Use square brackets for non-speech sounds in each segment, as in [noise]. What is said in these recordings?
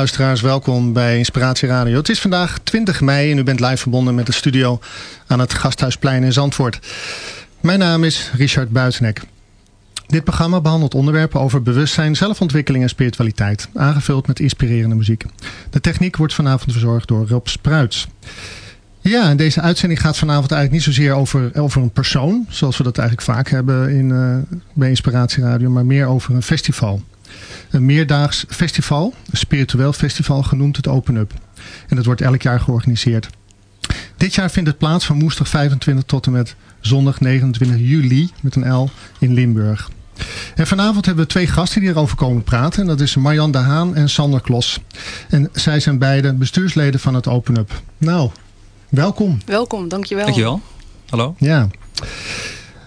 luisteraars, welkom bij Inspiratie Radio. Het is vandaag 20 mei en u bent live verbonden met de studio aan het Gasthuisplein in Zandvoort. Mijn naam is Richard Buitenek. Dit programma behandelt onderwerpen over bewustzijn, zelfontwikkeling en spiritualiteit, aangevuld met inspirerende muziek. De techniek wordt vanavond verzorgd door Rob Spruits. Ja, en deze uitzending gaat vanavond eigenlijk niet zozeer over, over een persoon, zoals we dat eigenlijk vaak hebben in, uh, bij Inspiratie Radio, maar meer over een festival een meerdaags festival, een spiritueel festival genoemd het Open Up. En dat wordt elk jaar georganiseerd. Dit jaar vindt het plaats van woensdag 25 tot en met zondag 29 juli met een L in Limburg. En vanavond hebben we twee gasten die erover komen praten. En dat is Marjan de Haan en Sander Klos. En zij zijn beide bestuursleden van het Open Up. Nou, welkom. Welkom, dankjewel. Dankjewel. Hallo. Ja.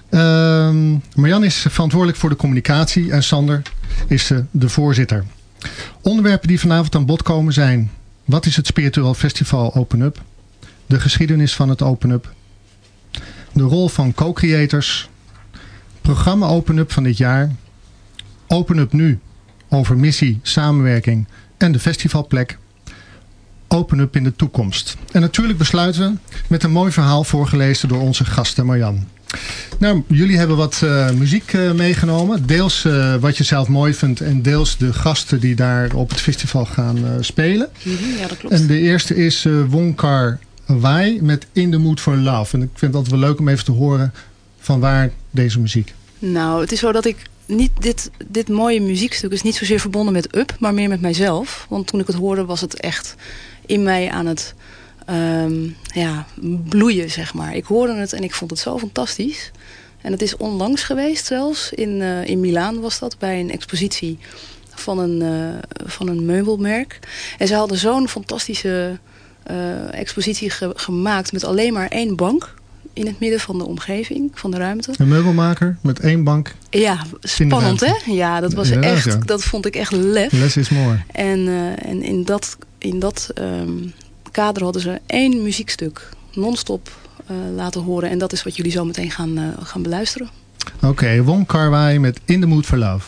Uh, Marjan is verantwoordelijk voor de communicatie en Sander is uh, de voorzitter. Onderwerpen die vanavond aan bod komen zijn... Wat is het Spiritueel Festival Open Up? De geschiedenis van het Open Up. De rol van co-creators. Programma Open Up van dit jaar. Open Up nu over missie, samenwerking en de festivalplek. Open Up in de toekomst. En natuurlijk besluiten we met een mooi verhaal voorgelezen door onze gasten Marjan. Nou, jullie hebben wat uh, muziek uh, meegenomen. Deels uh, wat je zelf mooi vindt en deels de gasten die daar op het festival gaan spelen. Mm -hmm, ja, dat klopt. En de eerste is Wonkar Wai met In the Mood for Love. En ik vind het altijd wel leuk om even te horen van waar deze muziek. Nou, het is zo dat ik niet dit, dit mooie muziekstuk is niet zozeer verbonden met Up, maar meer met mijzelf. Want toen ik het hoorde was het echt in mij aan het um, ja, bloeien, zeg maar. Ik hoorde het en ik vond het zo fantastisch. En het is onlangs geweest zelfs. In, uh, in Milaan was dat, bij een expositie van een, uh, van een meubelmerk. En ze hadden zo'n fantastische uh, expositie ge gemaakt met alleen maar één bank in het midden van de omgeving, van de ruimte. Een meubelmaker met één bank? Ja, spannend hè? Ja, dat was echt, ja. dat vond ik echt lef. Less is more. En, uh, en in dat, in dat um, kader hadden ze één muziekstuk non-stop uh, laten horen. En dat is wat jullie zo meteen gaan, uh, gaan beluisteren. Oké, okay, Won Kar met In the Mood for Love.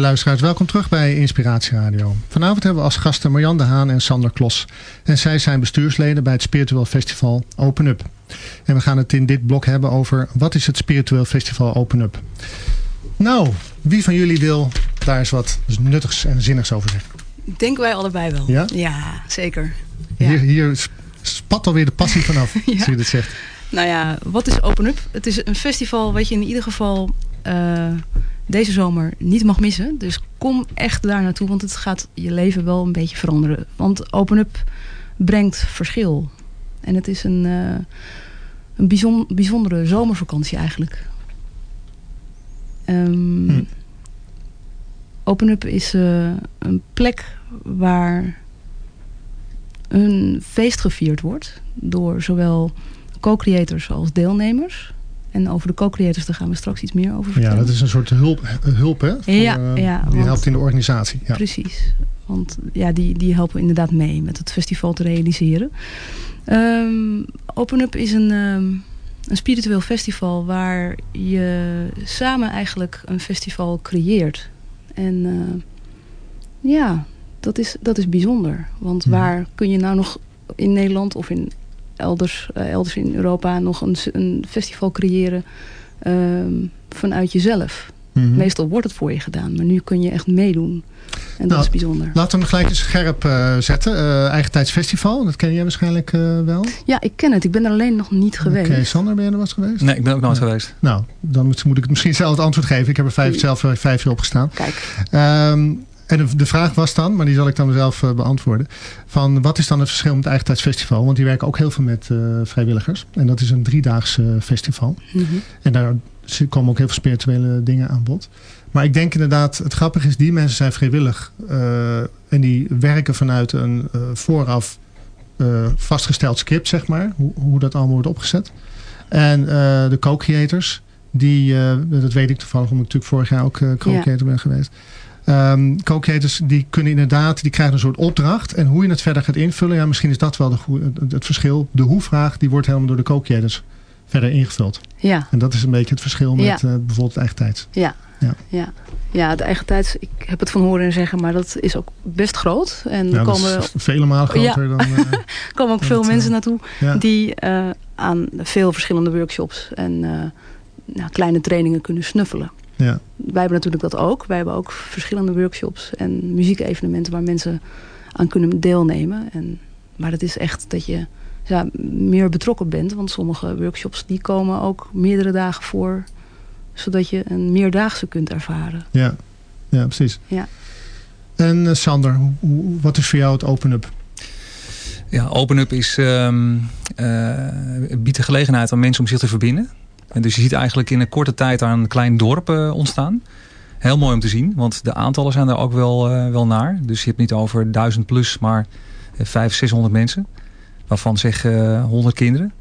Beste luisteraars, welkom terug bij Inspiratie Radio. Vanavond hebben we als gasten Marjan de Haan en Sander Klos. En zij zijn bestuursleden bij het Spiritueel Festival Open Up. En we gaan het in dit blok hebben over wat is het Spiritueel Festival Open Up. Nou, wie van jullie wil daar eens wat nuttigs en zinnigs over zeggen? Denken wij allebei wel. Ja? Ja, zeker. Ja. Hier, hier spat alweer de passie vanaf, [laughs] ja. als je dit zegt. Nou ja, wat is Open Up? Het is een festival wat je in ieder geval uh, deze zomer niet mag missen. Dus kom echt daar naartoe, want het gaat je leven wel een beetje veranderen. Want Open Up brengt verschil. En het is een, uh, een bijzon, bijzondere zomervakantie eigenlijk. Um, hm. Open Up is uh, een plek waar een feest gevierd wordt door zowel co-creators als deelnemers. En over de co-creators daar gaan we straks iets meer over vertellen. Ja, dat is een soort hulp, hulp hè? Voor, ja, ja, die helpt in de organisatie. Ja. Precies. Want ja, die, die helpen inderdaad mee met het festival te realiseren. Um, Open Up is een, um, een spiritueel festival waar je samen eigenlijk een festival creëert. En uh, ja, dat is, dat is bijzonder. Want Mhm. waar kun je nou nog in Nederland of in elders, uh, elders in Europa nog een, een festival creëren um, vanuit jezelf? Mhm. Mm -hmm. Meestal wordt het voor je gedaan, maar nu kun je echt meedoen. En dat nou, is bijzonder. Laten we hem gelijk eens scherp uh, zetten. Uh, Eigentijdsfestival, dat ken jij waarschijnlijk uh, wel. Ja, ik ken het. Ik ben er alleen nog niet geweest. Oké, okay, Sander, ben je er wel eens geweest? Nee, ik ben ook nooit geweest. Nou, dan moet, moet ik het misschien zelf het antwoord geven. Ik heb er vijf, zelf vijf jaar op gestaan. Kijk. Um, en de, vraag was dan, maar die zal ik dan zelf uh, beantwoorden. Van wat is dan het verschil met het Eigentijdsfestival? Want die werken ook heel veel met uh, vrijwilligers. En dat is een driedaags uh, festival. Mm -hmm. En daar komen ook heel veel spirituele dingen aan bod. Maar ik denk inderdaad, het grappige is, die mensen zijn vrijwillig. Uh, en die werken vanuit een vooraf vastgesteld script, zeg maar. Hoe, hoe dat allemaal wordt opgezet. En de co-creators, die, dat weet ik toevallig, omdat ik natuurlijk vorig jaar ook co-creator ja. ben geweest. Um, co-creators die kunnen inderdaad, die krijgen een soort opdracht. En hoe je het verder gaat invullen, ja, misschien is dat wel de, het, het verschil. De hoe-vraag, die wordt helemaal door de co-creators verder ingevuld. Ja. En dat is een beetje het verschil met ja. uh, bijvoorbeeld eigen tijd. Ja. Ja. Ja. ja, de eigen tijd, ik heb het van horen en zeggen, maar dat is ook best groot. En ja, komen vele malen groter ja. dan... Uh, [laughs] komen ook veel het, mensen naartoe ja. die uh, aan veel verschillende workshops en nou, kleine trainingen kunnen snuffelen. Ja. Wij hebben natuurlijk dat ook. Wij hebben ook verschillende workshops en muziekevenementen waar mensen aan kunnen deelnemen. En, maar het is echt dat je ja, meer betrokken bent. Want sommige workshops die komen ook meerdere dagen voor. Zodat je een meerdaagse kunt ervaren. Ja, ja precies. Ja. En uh, Sander, hoe, wat is voor jou het open-up? Ja, open-up is, um, uh, biedt de gelegenheid aan mensen om zich te verbinden. En dus je ziet eigenlijk in een korte tijd daar een klein dorp uh, ontstaan. Heel mooi om te zien, want de aantallen zijn er ook wel, uh, wel naar. Dus je hebt niet over duizend plus, maar uh, 500, 600 mensen. Waarvan zeg 100 kinderen.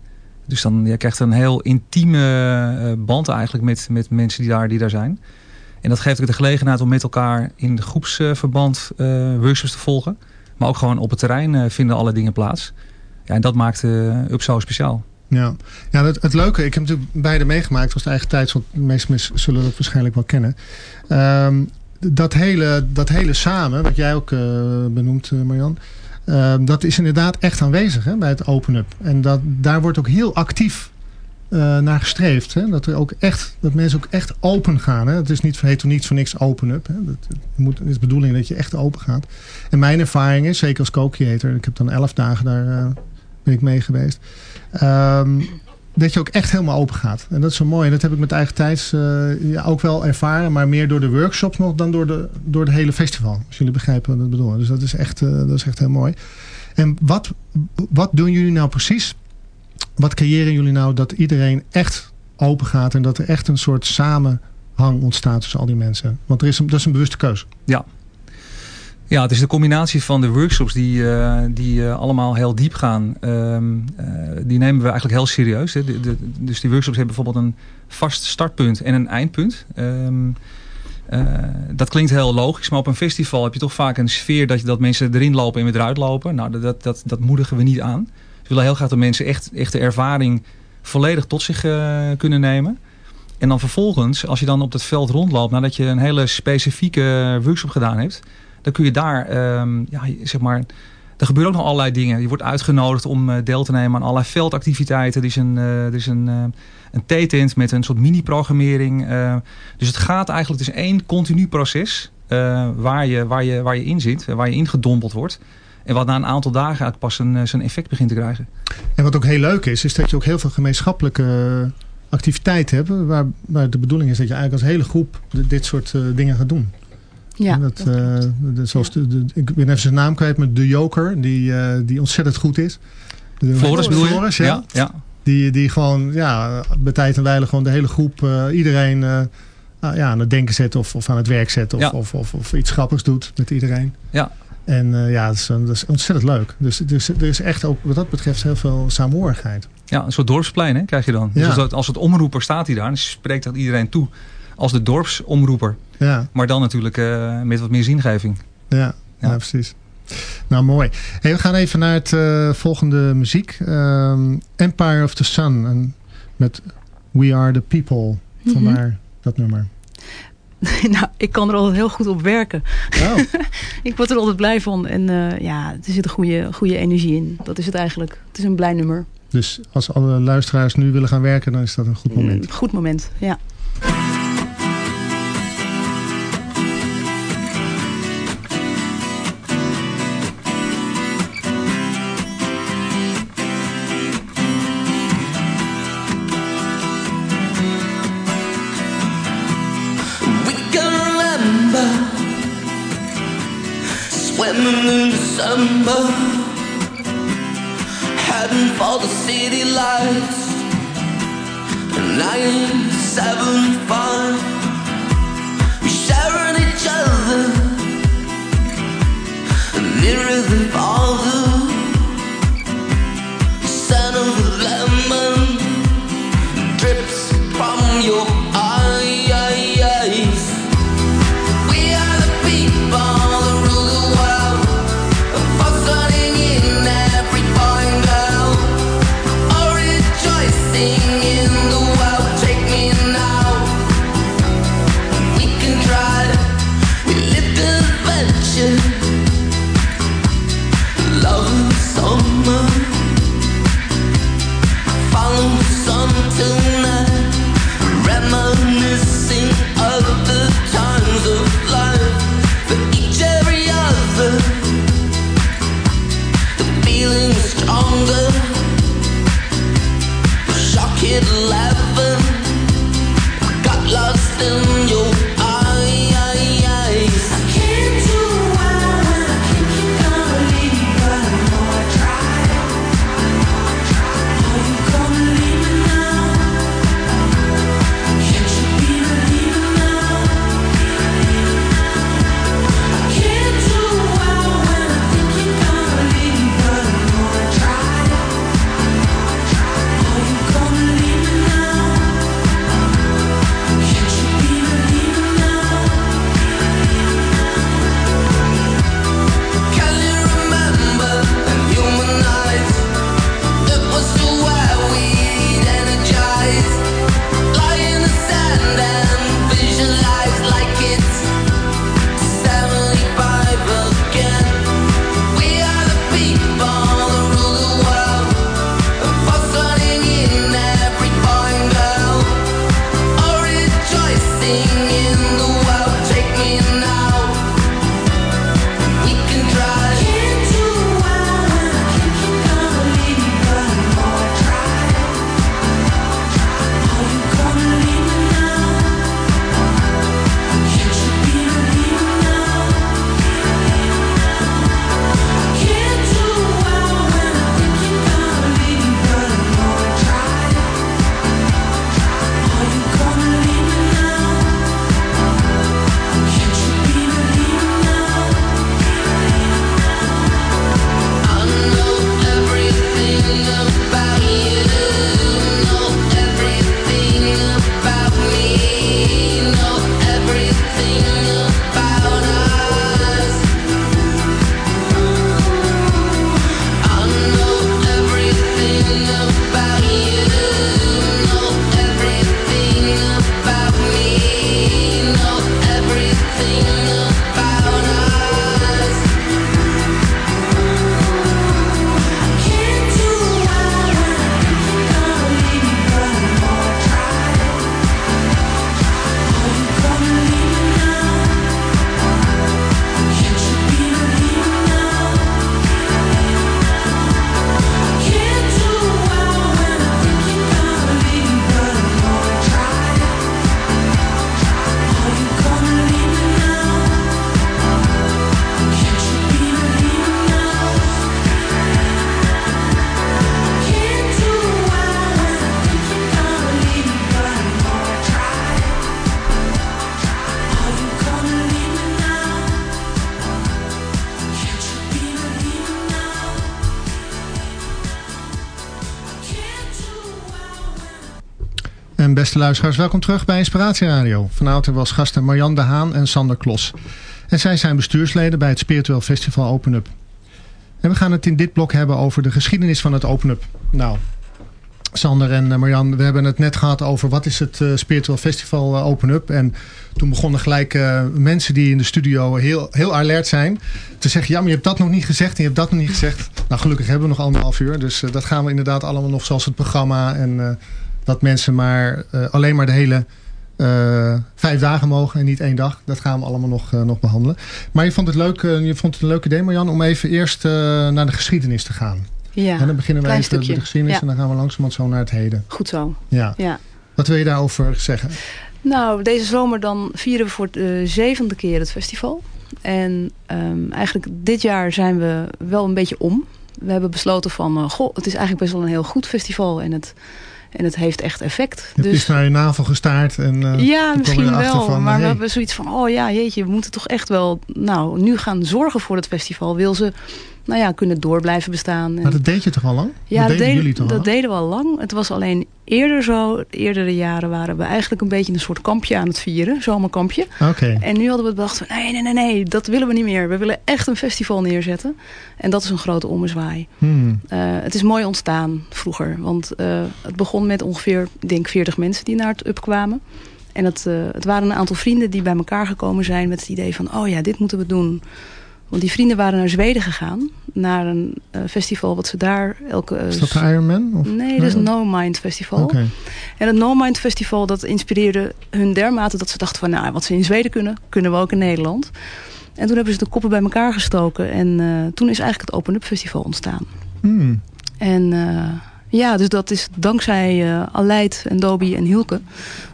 Dus dan je krijgt een heel intieme band eigenlijk met, met mensen die daar, die daar zijn. En dat geeft ook de gelegenheid om met elkaar in groepsverband workshops te volgen. Maar ook gewoon op het terrein vinden alle dingen plaats. Ja, en dat maakt UP zo speciaal. Ja, ja het, het leuke, ik heb natuurlijk beide meegemaakt, was de eigen tijd, want de meeste zullen dat waarschijnlijk wel kennen. Um, dat, hele, dat hele samen, wat jij ook uh, benoemt, uh, Marjan, uh, dat is inderdaad echt aanwezig hè, bij het open-up. En dat, daar wordt ook heel actief uh, naar gestreefd. Hè? Dat, er ook echt, dat mensen ook echt open gaan. Hè? Het is niet, heet niet voor niks open-up. Dat, het, het is de bedoeling dat je echt open gaat. En mijn ervaring is, zeker als co-creator, ik heb dan elf dagen daar ik mee geweest. Um, dat je ook echt helemaal open gaat. En dat is zo mooi. En dat heb ik met eigen tijds ja, ook wel ervaren. Maar meer door de workshops nog dan door de, door het hele festival. Als jullie begrijpen wat ik bedoel. Dus dat is echt, uh, dat is echt heel mooi. En wat, wat doen jullie nou precies? Wat creëren jullie nou dat iedereen echt open gaat. En dat er echt een soort samenhang ontstaat tussen al die mensen. Want er is een, dat is een bewuste keuze. Ja. Ja, het is de combinatie van de workshops die, uh, die uh, allemaal heel diep gaan. Um, uh, die nemen we eigenlijk heel serieus. Hè. Dus die workshops hebben bijvoorbeeld een vast startpunt en een eindpunt. Um, dat klinkt heel logisch, maar op een festival heb je toch vaak een sfeer dat, je, dat mensen erin lopen en weer eruit lopen. Nou, dat, dat, dat moedigen we niet aan. We willen heel graag dat mensen echt, echt de ervaring volledig tot zich kunnen nemen. En dan vervolgens, als je dan op het veld rondloopt... nadat je een hele specifieke workshop gedaan hebt... dan kun je daar, ehm, ja, zeg maar... Er gebeuren ook nog allerlei dingen. Je wordt uitgenodigd om uh, deel te nemen aan allerlei veldactiviteiten. Er is een, uh, er is een, uh, een T-tent met een soort mini-programmering. dus het gaat eigenlijk, het is één continu proces... waar, je, waar, je, waar je in zit, waar je ingedompeld wordt... En wat na een aantal dagen eigenlijk pas een, zijn effect begint te krijgen. En wat ook heel leuk is, is dat je ook heel veel gemeenschappelijke activiteiten hebt. Waar, waar de bedoeling is dat je eigenlijk als hele groep dit soort dingen gaat doen. Ja, dat, dat uh, de, zoals de, de, ik ben even zijn naam kwijt, met de Joker, die, uh, die ontzettend goed is. De, Floris bedoel je? Floris, ja. ja, ja. Die, die gewoon ja, bij tijd en wijle gewoon de hele groep, iedereen ja, aan het denken zet of, of aan het werk zet. Of, ja. of, of, of, iets grappigs doet met iedereen. Ja. En uh, ja, dat is, dat is, ontzettend leuk. Dus, dus er is echt ook wat dat betreft heel veel saamhorigheid. Ja, een soort dorpsplein hè, krijg je dan. Ja. Dus als, als het omroeper staat hij daar en spreekt dat iedereen toe als de dorpsomroeper. Ja. Maar dan natuurlijk uh, met wat meer zingeving. Ja, ja. ja precies. Nou, mooi. Hey, we gaan even naar het uh, volgende muziek. Um, Empire of the Sun. En met We Are the People. Vandaar mm -hmm. dat nummer. [laughs] nou, ik kan er altijd heel goed op werken. Oh. [laughs] ik word er altijd blij van. En uh, ja, er zit een goede, goede energie in. Dat is het eigenlijk. Het is een blij nummer. Dus als alle luisteraars nu willen gaan werken, dan is dat een goed moment. Mm, goed moment, ja. Lights. Nine, seven, five, beste luisteraars, welkom terug bij Inspiratie Radio. Vanavond als gasten Marjan de Haan en Sander Klos. En zij zijn bestuursleden bij het Spiritueel Festival Open Up. En we gaan het in dit blok hebben over de geschiedenis van het Open Up. Nou, Sander en eh, Marjan, we hebben het net gehad over wat is het uh, Spiritual Festival uh, Open Up. En toen begonnen gelijk mensen die in de studio heel, heel alert zijn te zeggen... ja, maar je hebt dat nog niet gezegd en je hebt dat nog niet gezegd. Nou, gelukkig hebben we nog anderhalf uur. Dus dat gaan we inderdaad allemaal nog zoals het programma... en dat mensen maar alleen maar de hele vijf dagen mogen en niet één dag. Dat gaan we allemaal nog, nog behandelen. Maar je vond het leuk, je vond het een leuke idee, Marjan, om even eerst naar de geschiedenis te gaan. Ja, en dan beginnen we even stukje. de geschiedenis Ja. en dan gaan we langzamerhand zo naar het heden. Goed zo. Ja. Ja. Wat wil je daarover zeggen? Nou, deze zomer dan vieren we voor de zevende keer het festival. En ehm, eigenlijk dit jaar zijn we wel een beetje om. We hebben besloten van, eh, goh, het is eigenlijk best wel een heel goed festival. En het, en het heeft echt effect. Je hebt eens naar je navel gestaard. En, eh, Ja, misschien wel. van, maar hey. we hebben zoiets van, oh ja, jeetje, we moeten toch echt wel nou, nu gaan zorgen voor het festival. Wil ze nou ja, kunnen door blijven bestaan. Maar dat deed je toch al lang? ja, dat deden deden, jullie toch dat deden we al lang. Het was alleen eerder zo. Eerdere jaren waren we eigenlijk een beetje een soort kampje aan het vieren. Zomerkampje. Oké. En nu hadden we bedacht van nee, nee, nee, nee. Dat willen we niet meer. We willen echt een festival neerzetten. En dat is een grote ommezwaai. Hmm. Eh, het is mooi ontstaan vroeger. Want eh, het begon met ongeveer, denk 40 mensen die naar het UP kwamen. En het, eh, het waren een aantal vrienden die bij elkaar gekomen zijn met het idee van... oh ja, dit moeten we doen. Want die vrienden waren naar Zweden gegaan. Naar een eh, festival wat ze daar elke... eh, Is dat de Iron Man? Of? Nee, dat is het No Mind Festival. En het No Mind Festival dat inspireerde hun dermate dat ze dachten van... nou, wat ze in Zweden kunnen, kunnen we ook in Nederland. En toen hebben ze de koppen bij elkaar gestoken. En eh, toen is eigenlijk het Open Up Festival ontstaan. Hmm. En ja, dus dat is dankzij eh Aleid en Dobi en Hielke...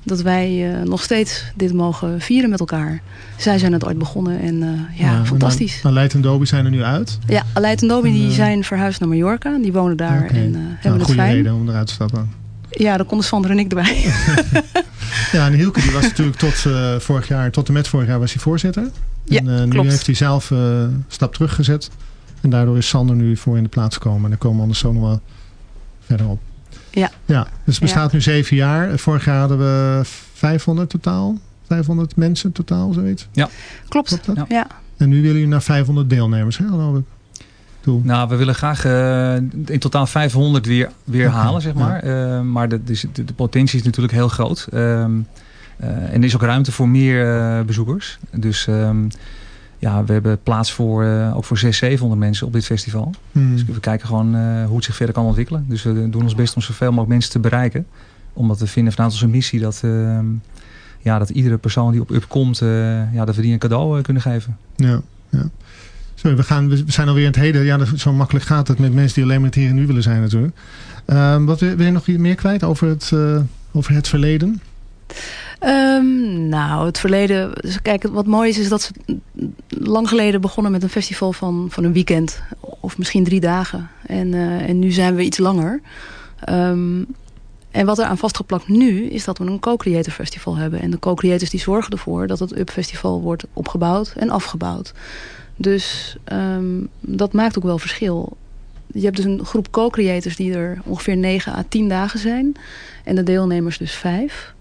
dat wij eh, nog steeds dit mogen vieren met elkaar. Zij zijn het ooit begonnen en eh, ja, fantastisch. Dan, dan Leid en Dobie zijn er nu uit. Ja, Aleid en Dobi En, die zijn verhuisd naar Mallorca. Die wonen daar en Nou, hebben het goede fijn. reden om eruit te stappen. Ja, daar konden Sander en ik erbij. [laughs] Ja, en Hielke die was natuurlijk tot vorig jaar, tot en met vorig jaar was hij voorzitter. Ja, en, nu heeft hij zelf een stap teruggezet. En daardoor is Sander nu voor in de plaats gekomen. En daar komen anders zo nog wel verder op. Ja. ja dus het bestaat nu zeven jaar. Vorig jaar hadden we 500 totaal. 500 mensen totaal, zoiets. Klopt. Klopt dat? Ja. Ja. En nu willen jullie naar 500 deelnemers, hè, geloof ik. Doel. Nou, we willen graag eh, in totaal 500 weer, weer halen, zeg maar. Eh, maar de, de, de potentie is natuurlijk heel groot. Ehm, eh, en er is ook ruimte voor meer eh, bezoekers. Dus ehm, ja, we hebben plaats voor, eh, ook voor 600, 700 mensen op dit festival. Hmm. Dus we kijken gewoon eh, hoe het zich verder kan ontwikkelen. Dus we doen ons best om zoveel mogelijk mensen te bereiken. Omdat we vinden vanuit onze missie dat, ehm, ja, dat iedere persoon die op UP komt, eh, ja, dat we die een cadeau kunnen geven. Ja, ja. Sorry, we, gaan, we zijn alweer in het heden. Ja, dat- zo makkelijk gaat het met mensen die alleen maar het hier en nu willen zijn natuurlijk. Ehm, wat wil, wil je nog meer kwijt over het, over het verleden? Ehm, nou, het verleden... dus Kijk, wat mooi is, is dat ze lang geleden begonnen met een festival van, van een weekend. Of misschien drie dagen. En, eh, en nu zijn we iets langer. Ehm, en wat er aan vastgeplakt nu, is dat we een co-creator festival hebben. En de co-creators die zorgen ervoor dat het UP festival wordt opgebouwd en afgebouwd. Dus ehm, dat maakt ook wel verschil. Je hebt dus een groep co-creators die er ongeveer 9 à 10 dagen zijn. En de deelnemers dus vijf.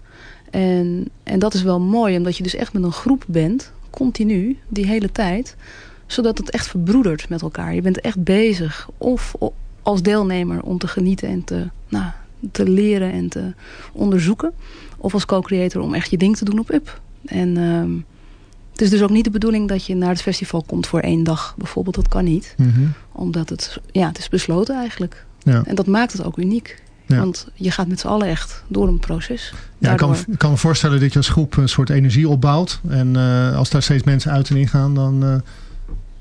En, en dat is wel mooi, omdat je dus echt met een groep bent, continu, die hele tijd. Zodat het echt verbroedert met elkaar. Je bent echt bezig, of als deelnemer om te genieten en te, nou, te leren en te onderzoeken. Of als co-creator om echt je ding te doen op UP. En ehm, het is dus ook niet de bedoeling dat je naar het festival komt voor één dag. Bijvoorbeeld, dat kan niet. Mhm. Omdat het, ja, het is besloten eigenlijk. Ja. En dat maakt het ook uniek. Ja. Want je gaat met z'n allen echt door een proces. Ja, ik kan, ik kan me voorstellen dat je als groep een soort energie opbouwt. En eh, als daar steeds mensen uit en in gaan, dan, eh,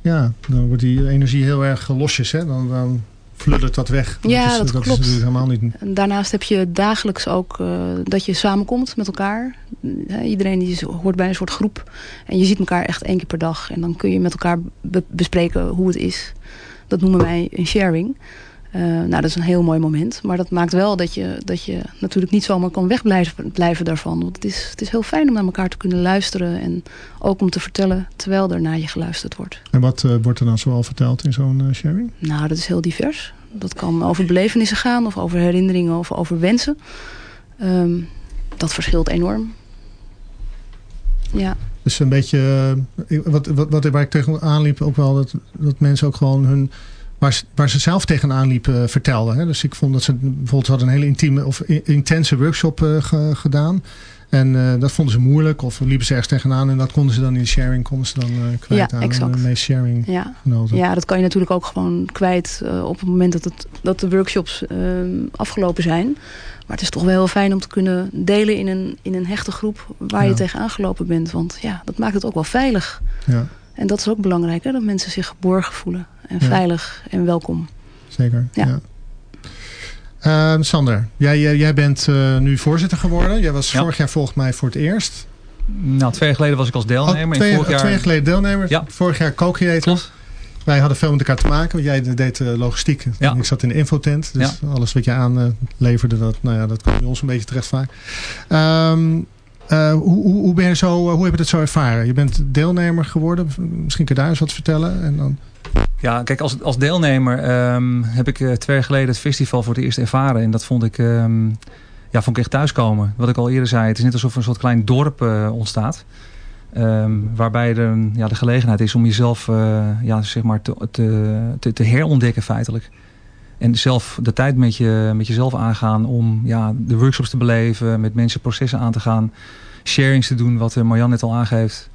ja, dan wordt die energie heel erg losjes. Hè? Dan, dan fluddert dat weg. Ja, is, dat is klopt. natuurlijk helemaal niet... En daarnaast heb je dagelijks ook eh, dat je samenkomt met elkaar. Eh, iedereen die hoort bij een soort groep. En je ziet elkaar echt één keer per dag. En dan kun je met elkaar be- bespreken hoe het is. Dat noemen wij een sharing. Eh, nou, dat is een heel mooi moment. Maar dat maakt wel dat je, dat je natuurlijk niet zomaar kan wegblijven blijven daarvan. Want het is, het is heel fijn om naar elkaar te kunnen luisteren. En ook om te vertellen terwijl er naar je geluisterd wordt. En wat eh, wordt er dan zoal verteld in zo'n eh, sharing? Nou, dat is heel divers. Dat kan over belevenissen gaan, of over herinneringen, of over wensen. Ehm, dat verschilt enorm. Ja. Dus een beetje, wat, wat, wat waar ik tegenaan liep ook wel, dat, dat mensen ook gewoon hun, waar ze, waar ze zelf tegenaan liepen eh, vertelden. Hè? Dus ik vond dat ze bijvoorbeeld hadden een hele intieme of intense workshop eh, ge- gedaan. En eh, dat vonden ze moeilijk of liepen ze ergens tegenaan en dat konden ze dan in de sharing konden ze dan eh, kwijt Ja, aan exact. de meest sharing Ja. genoten. ja, dat kan je natuurlijk ook gewoon kwijt op het moment dat, het, dat de workshops afgelopen zijn. Maar het is toch wel heel fijn om te kunnen delen in een, in een hechte groep waar Ja. je tegenaan gelopen bent. Want ja, dat maakt het ook wel veilig. Ja, En dat is ook belangrijk, hè? dat mensen zich geborgen voelen. En Ja. veilig en welkom. zeker. Ja. Ja. Eh, Sander, jij, jij, jij bent eh, nu voorzitter geworden. Jij was Ja. vorig jaar volgens mij voor het eerst. Nou, twee jaar geleden was ik als deelnemer. Oh, en twee, vorig jaar... twee jaar geleden deelnemer. Ja. Vorig jaar co-creator. Wij hadden veel met elkaar te maken. want Jij deed de logistiek. Ja. En ik zat in de infotent. Dus alles wat je aanleverde, dat, nou ja, dat kwam bij ons een beetje terecht vaak. Ehm, eh, hoe, hoe, hoe, ben je zo, hoe heb je het zo ervaren? Je bent deelnemer geworden. Misschien kun je daar eens wat vertellen. En dan, Ja, kijk, als, als deelnemer ehm, heb ik eh, twee jaar geleden het festival voor het eerst ervaren. En dat vond ik, ehm, ja, vond ik echt thuiskomen. Wat ik al eerder zei, het is net alsof er een soort klein dorp eh, ontstaat. Ehm, waarbij er ja, de gelegenheid is om jezelf eh, ja, zeg maar te, te, te, herontdekken feitelijk. En zelf de tijd met, je, met jezelf aangaan om ja, de workshops te beleven, met mensen processen aan te gaan, sharings te doen, wat Marjan net al aangeeft.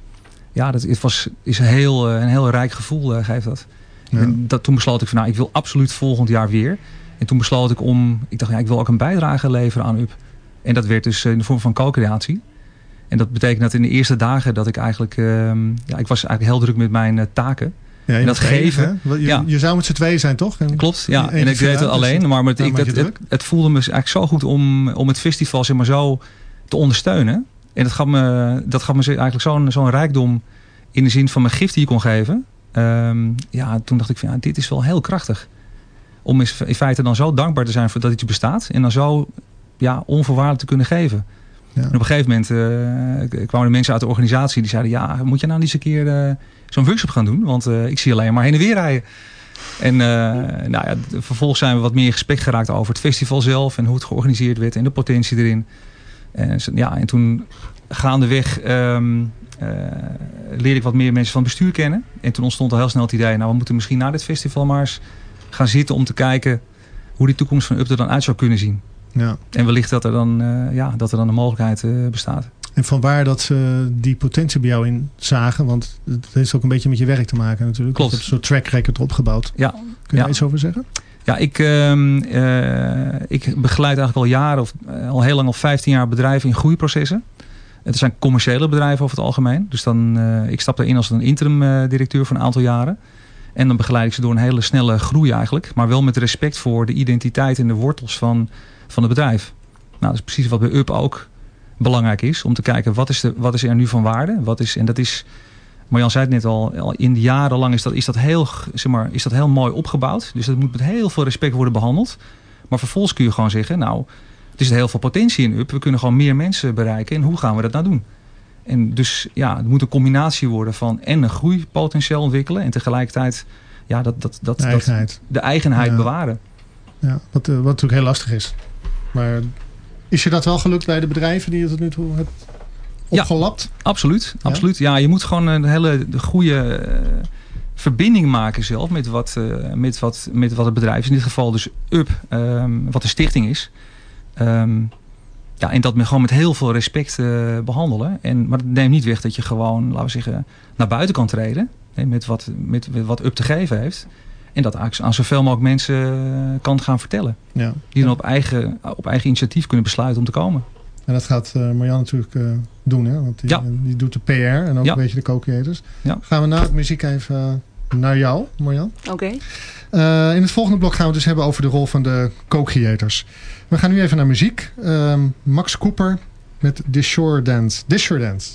Ja, dat het was, is een heel, eh, een heel rijk gevoel, eh, geeft dat. ja. En dat, toen besloot ik van, nou, ik wil absoluut volgend jaar weer. En toen besloot ik om, ik dacht, ja, ik wil ook een bijdrage leveren aan UP. En dat werd dus eh, in de vorm van co-creatie. En dat betekent dat in de eerste dagen dat ik eigenlijk, ehm, ja, ik was eigenlijk heel druk met mijn taken. ja, je dat geven, Je, ja. je zou met z'n tweeën zijn, toch? En, Klopt, ja. En ik deed het dus alleen, dat- maar het, daarom ik, het, het voelde me eigenlijk zo goed om, om het festival zeg maar, zo te ondersteunen. En dat gaf me, dat gaf me eigenlijk zo'n zo'n rijkdom in de zin van mijn gift die je kon geven. Ehm, ja, toen dacht ik van ja, dit is wel heel krachtig. Om in feite dan zo dankbaar te zijn voor dat iets bestaat. En dan zo ja, onvoorwaardelijk te kunnen geven. Ja. En op een gegeven moment eh, kwamen er mensen uit de organisatie die zeiden... ja, moet je nou niet eens een keer eh, zo'n workshop gaan doen? Want eh, ik zie alleen maar heen en weer rijden. En nou ja, vervolgens zijn we wat meer in gesprek geraakt over het festival zelf... en hoe het georganiseerd werd en de potentie erin. En, ja, en toen gaandeweg ehm eh, leerde ik wat meer mensen van het bestuur kennen. En toen ontstond al heel snel het idee... nou, we moeten misschien na dit festival maar eens gaan zitten... om te kijken hoe die toekomst van UP er dan uit zou kunnen zien. Ja. En wellicht dat er dan, eh, ja, dat er dan een mogelijkheid eh, bestaat. En van waar dat ze die potentie bij jou in zagen. Want het heeft ook een beetje met je werk te maken natuurlijk. Klopt. Je hebt track record opgebouwd. Ja, Kun je Ja. daar iets over zeggen? Ja, ik, ehm, eh, ik begeleid eigenlijk al jaren, of eh, al heel lang, al 15 jaar bedrijven in groeiprocessen. Het zijn commerciële bedrijven over het algemeen. Dus dan, eh, ik stap daarin als een interim directeur voor een aantal jaren. En dan begeleid ik ze door een hele snelle groei eigenlijk. Maar wel met respect voor de identiteit en de wortels van, van het bedrijf. Nou, dat is precies wat bij UP ook belangrijk is. Om te kijken, wat is, de, wat is er nu van waarde? Wat is, en dat is, Marjan zei het net al, al in de jarenlang is dat, is, dat heel, zeg maar, is dat heel mooi opgebouwd. Dus dat moet met heel veel respect worden behandeld. Maar vervolgens kun je gewoon zeggen, nou, er zit heel veel potentie in UP. We kunnen gewoon meer mensen bereiken. En hoe gaan we dat nou doen? En dus ja, het moet een combinatie worden van en een groeipotentieel ontwikkelen. En tegelijkertijd ja, dat, dat, dat, De dat, eigenheid. de eigenheid Ja. bewaren. Ja, wat, eh, wat natuurlijk heel lastig is. Maar is je dat wel gelukt bij de bedrijven die je tot nu toe hebt. Opgelapt? Absoluut, Ja? absoluut. Ja, je moet gewoon een hele goede eh, verbinding maken zelf met wat, eh, met, wat, met wat het bedrijf is. In dit geval dus UP, ehm, wat de stichting is. Ehm, ja, en dat met, gewoon met heel veel respect eh, behandelen. En, maar dat neemt niet weg dat je gewoon, laten we zeggen, naar buiten kan treden. Hè, met, wat, met, met wat UP te geven heeft. En dat eigenlijk aan zoveel mogelijk mensen kan gaan vertellen. Ja. Die dan op eigen, op eigen initiatief kunnen besluiten om te komen. En dat gaat eh Marjan natuurlijk eh, doen. Hè? Want die, Ja. die doet de PR en ook Ja. een beetje de co-creators. Ja. Gaan we na de muziek even eh, naar jou, Marjan. Oké. Eh, in het volgende blok gaan we het dus hebben over de rol van de co-creators. We gaan nu even naar muziek. Ehm, Max Cooper met The Shore Dance. The Shore Dance.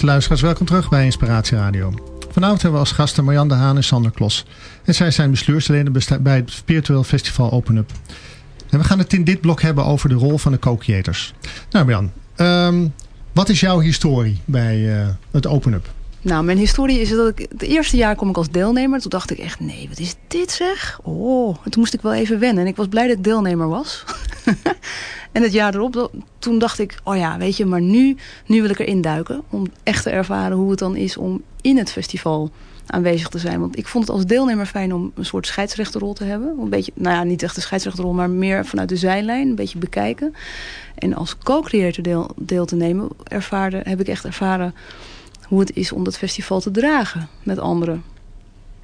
Beste luisteraars, welkom terug bij Inspiratie Radio. Vanavond hebben we als gasten Marjan de Haan en Sander Klos. En zij zijn bestuursleden bij het Spiritueel Festival Open Up. En we gaan het in dit blok hebben over de rol van de co-creators. Nou Marjan, ehm, wat is jouw historie bij uh, het Open Up? Nou, mijn historie is dat ik het eerste jaar kom ik als deelnemer. Toen dacht ik echt, nee, wat is dit zeg? Oh, en toen moest ik wel even wennen. En ik was blij dat ik deelnemer was. [laughs] en het jaar erop, toen dacht ik, oh ja, weet je, maar nu, nu wil ik erin duiken. Om echt te ervaren hoe het dan is om in het festival aanwezig te zijn. Want ik vond het als deelnemer fijn om een soort scheidsrechterrol te hebben. Een beetje, nou ja, niet echt een scheidsrechterrol, maar meer vanuit de zijlijn. Een beetje bekijken. En als co-creator deel, deel te nemen, ervaarde, heb ik echt ervaren hoe het is om dat festival te dragen met anderen.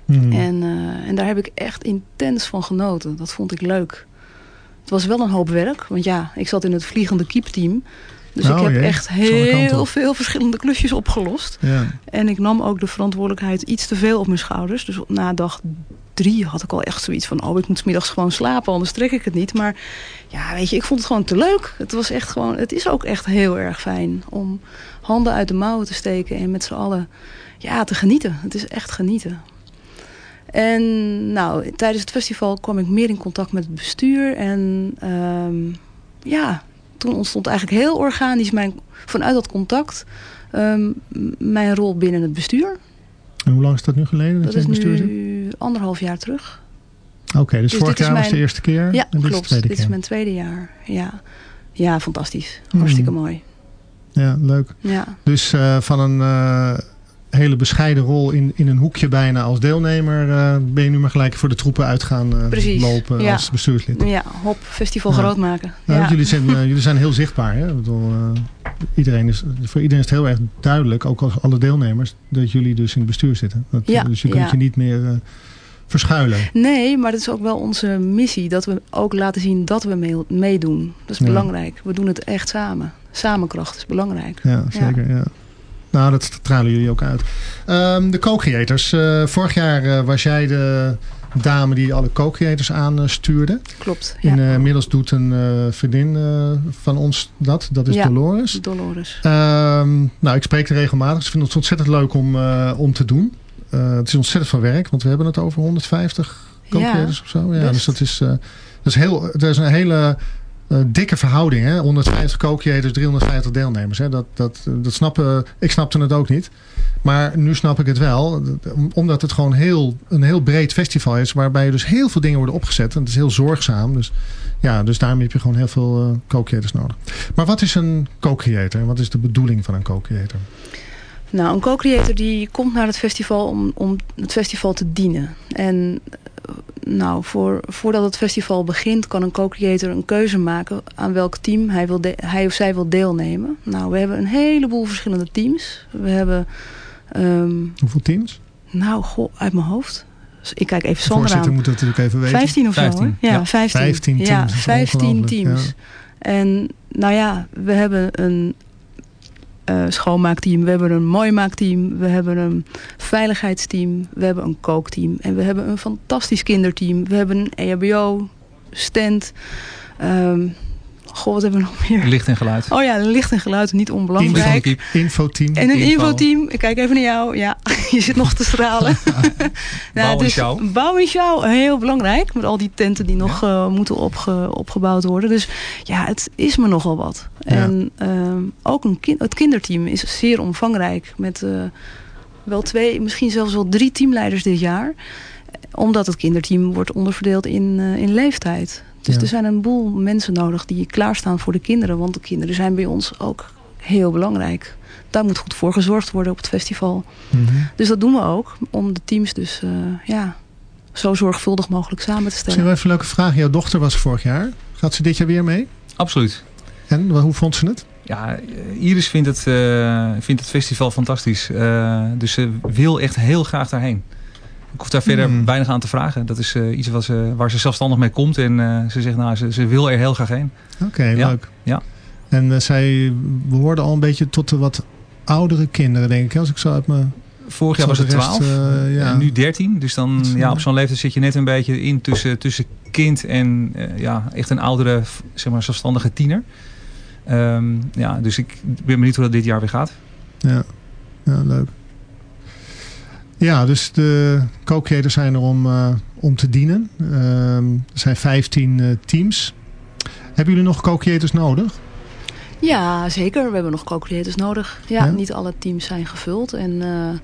Hmm. En, uh, en daar heb ik echt intens van genoten. Dat vond ik leuk. Het was wel een hoop werk. Want ja, ik zat in het vliegende keepteam. Dus ik oh, heb echt heel veel verschillende klusjes opgelost. Ja. En ik nam ook de verantwoordelijkheid iets te veel op mijn schouders. Dus na dag drie had ik al echt zoiets van... oh, ik moet middags gewoon slapen, anders trek ik het niet. Maar ja, weet je, ik vond het gewoon te leuk. Het was echt gewoon... Het is ook echt heel erg fijn om handen uit de mouwen te steken... en met z'n allen ja, te genieten. Het is echt genieten. En nou, tijdens het festival kwam ik meer in contact met het bestuur. En um, ja, toen ontstond eigenlijk heel organisch mijn, vanuit dat contact... Um, mijn rol binnen het bestuur. En hoe lang is dat nu geleden? Dat, dat is nu anderhalf jaar terug. Oké, okay, dus, dus vorig jaar mijn... was de eerste keer? Ja, en dit klopt. Is dit keer. is mijn tweede jaar. Ja, ja fantastisch. Hartstikke mm. mooi. Ja, leuk. Ja. Dus uh, van een... Uh, hele bescheiden rol in, in een hoekje bijna als deelnemer. Uh, ben je nu maar gelijk voor de troepen uit gaan uh, lopen ja. als bestuurslid. Ja, hop, festival groot maken. Nou, ja. jullie, zijn, uh, jullie zijn heel zichtbaar. Hè? Bedoel, iedereen is, voor iedereen is het heel erg duidelijk, ook als alle deelnemers, dat jullie dus in het bestuur zitten. Dat, ja. Dus je kunt je niet meer verschuilen. Nee, maar dat is ook wel onze missie. Dat we ook laten zien dat we meedoen. Dat is belangrijk. We doen het echt samen. Samenkracht is belangrijk. Ja, zeker. ja. Nou, dat stralen jullie ook uit. Um, de co-creators. Uh, vorig jaar uh, was jij de dame die alle co-creators aanstuurde. Klopt, ja. Inmiddels doet een vriendin van ons dat. Dat is ja, Dolores. Dolores. Um, nou, ik spreek er regelmatig. Dus ik vind het ontzettend leuk om, om te doen. het is ontzettend veel werk. Want we hebben het over 150 co-creators of zo. Ja, dus dat is, dat is, heel, dat is een hele uh, dikke verhouding. Hè? 150 co-creators, 350 deelnemers. Hè? Dat, dat, dat snappen, ik snapte het ook niet. Maar nu snap ik het wel. Omdat het gewoon heel, een heel breed festival is. Waarbij dus heel veel dingen worden opgezet. En het is heel zorgzaam. Dus, ja, dus daarom heb je gewoon heel veel uh, nodig. Maar wat is een co-creator? En wat is de bedoeling van een co-creator? Nou, een co-creator die komt naar het festival om, om het festival te dienen. En nou, voor, voordat het festival begint kan een co-creator een keuze maken aan welk team hij, wil hij of zij wil deelnemen. Nou, we hebben een heleboel verschillende teams. We hebben... Um, Hoeveel teams? Nou, goh, uit mijn hoofd. Dus ik kijk even Sander aan. moet dat natuurlijk even weten. 15 of 15. zo, Ja, ja, 15. 15 teams. Ja, 15 teams. Ja. En nou ja, we hebben een uh, schoonmaakteam, we hebben een mooi maakteam, we hebben een veiligheidsteam, we hebben een kookteam en we hebben een fantastisch kinderteam. We hebben een EHBO, stand, Goh, wat hebben we nog meer? Licht en geluid. Oh ja, licht en geluid, niet onbelangrijk. Infoteam. En een infoteam. Ik kijk even naar jou. Ja, [laughs] je zit nog te stralen. [laughs] nou, bouw en show. Bouw en show, heel belangrijk. Met al die tenten die nog uh, moeten opge, opgebouwd worden. Dus ja, het is me nogal wat. En uh, ook een kind, het kinderteam is zeer omvangrijk. Met uh, wel twee, misschien zelfs wel drie teamleiders dit jaar omdat het kinderteam wordt onderverdeeld in, uh, in leeftijd. Dus er zijn een boel mensen nodig die klaarstaan voor de kinderen. Want de kinderen zijn bij ons ook heel belangrijk. Daar moet goed voor gezorgd worden op het festival. Mm -hmm. Dus dat doen we ook. Om de teams dus uh, ja, zo zorgvuldig mogelijk samen te stellen. Misschien even een leuke vraag. Jouw dochter was vorig jaar. Gaat ze dit jaar weer mee? Absoluut. En hoe vond ze het? Ja, Iris vindt het, uh, vindt het festival fantastisch. Uh, dus ze wil echt heel graag daarheen. Ik hoef daar verder hmm. weinig aan te vragen. Dat is uh, iets wat ze, waar ze zelfstandig mee komt. En uh, ze zegt, nou, ze, ze, wil er heel graag heen. Oké, leuk. Ja. En uh, zij behoorde al een beetje tot de wat oudere kinderen, denk ik. Als ik zo uit mijn... Vorig jaar was het 12 ja. en nu 13. Dus dan ja, op zo'n leeftijd zit je net een beetje in tussen, tussen kind en ja, echt een oudere, zeg maar, zelfstandige tiener. Um, ja, dus ik ben benieuwd hoe dat dit jaar weer gaat. Ja. Ja, leuk. Ja, dus de co-creators zijn er om, eh, om te dienen. Ehm, er zijn 15 eh, teams. Hebben jullie nog co-creators nodig? Ja, zeker. We hebben nog co-creators nodig. Ja, Ja? niet alle teams zijn gevuld. En eh,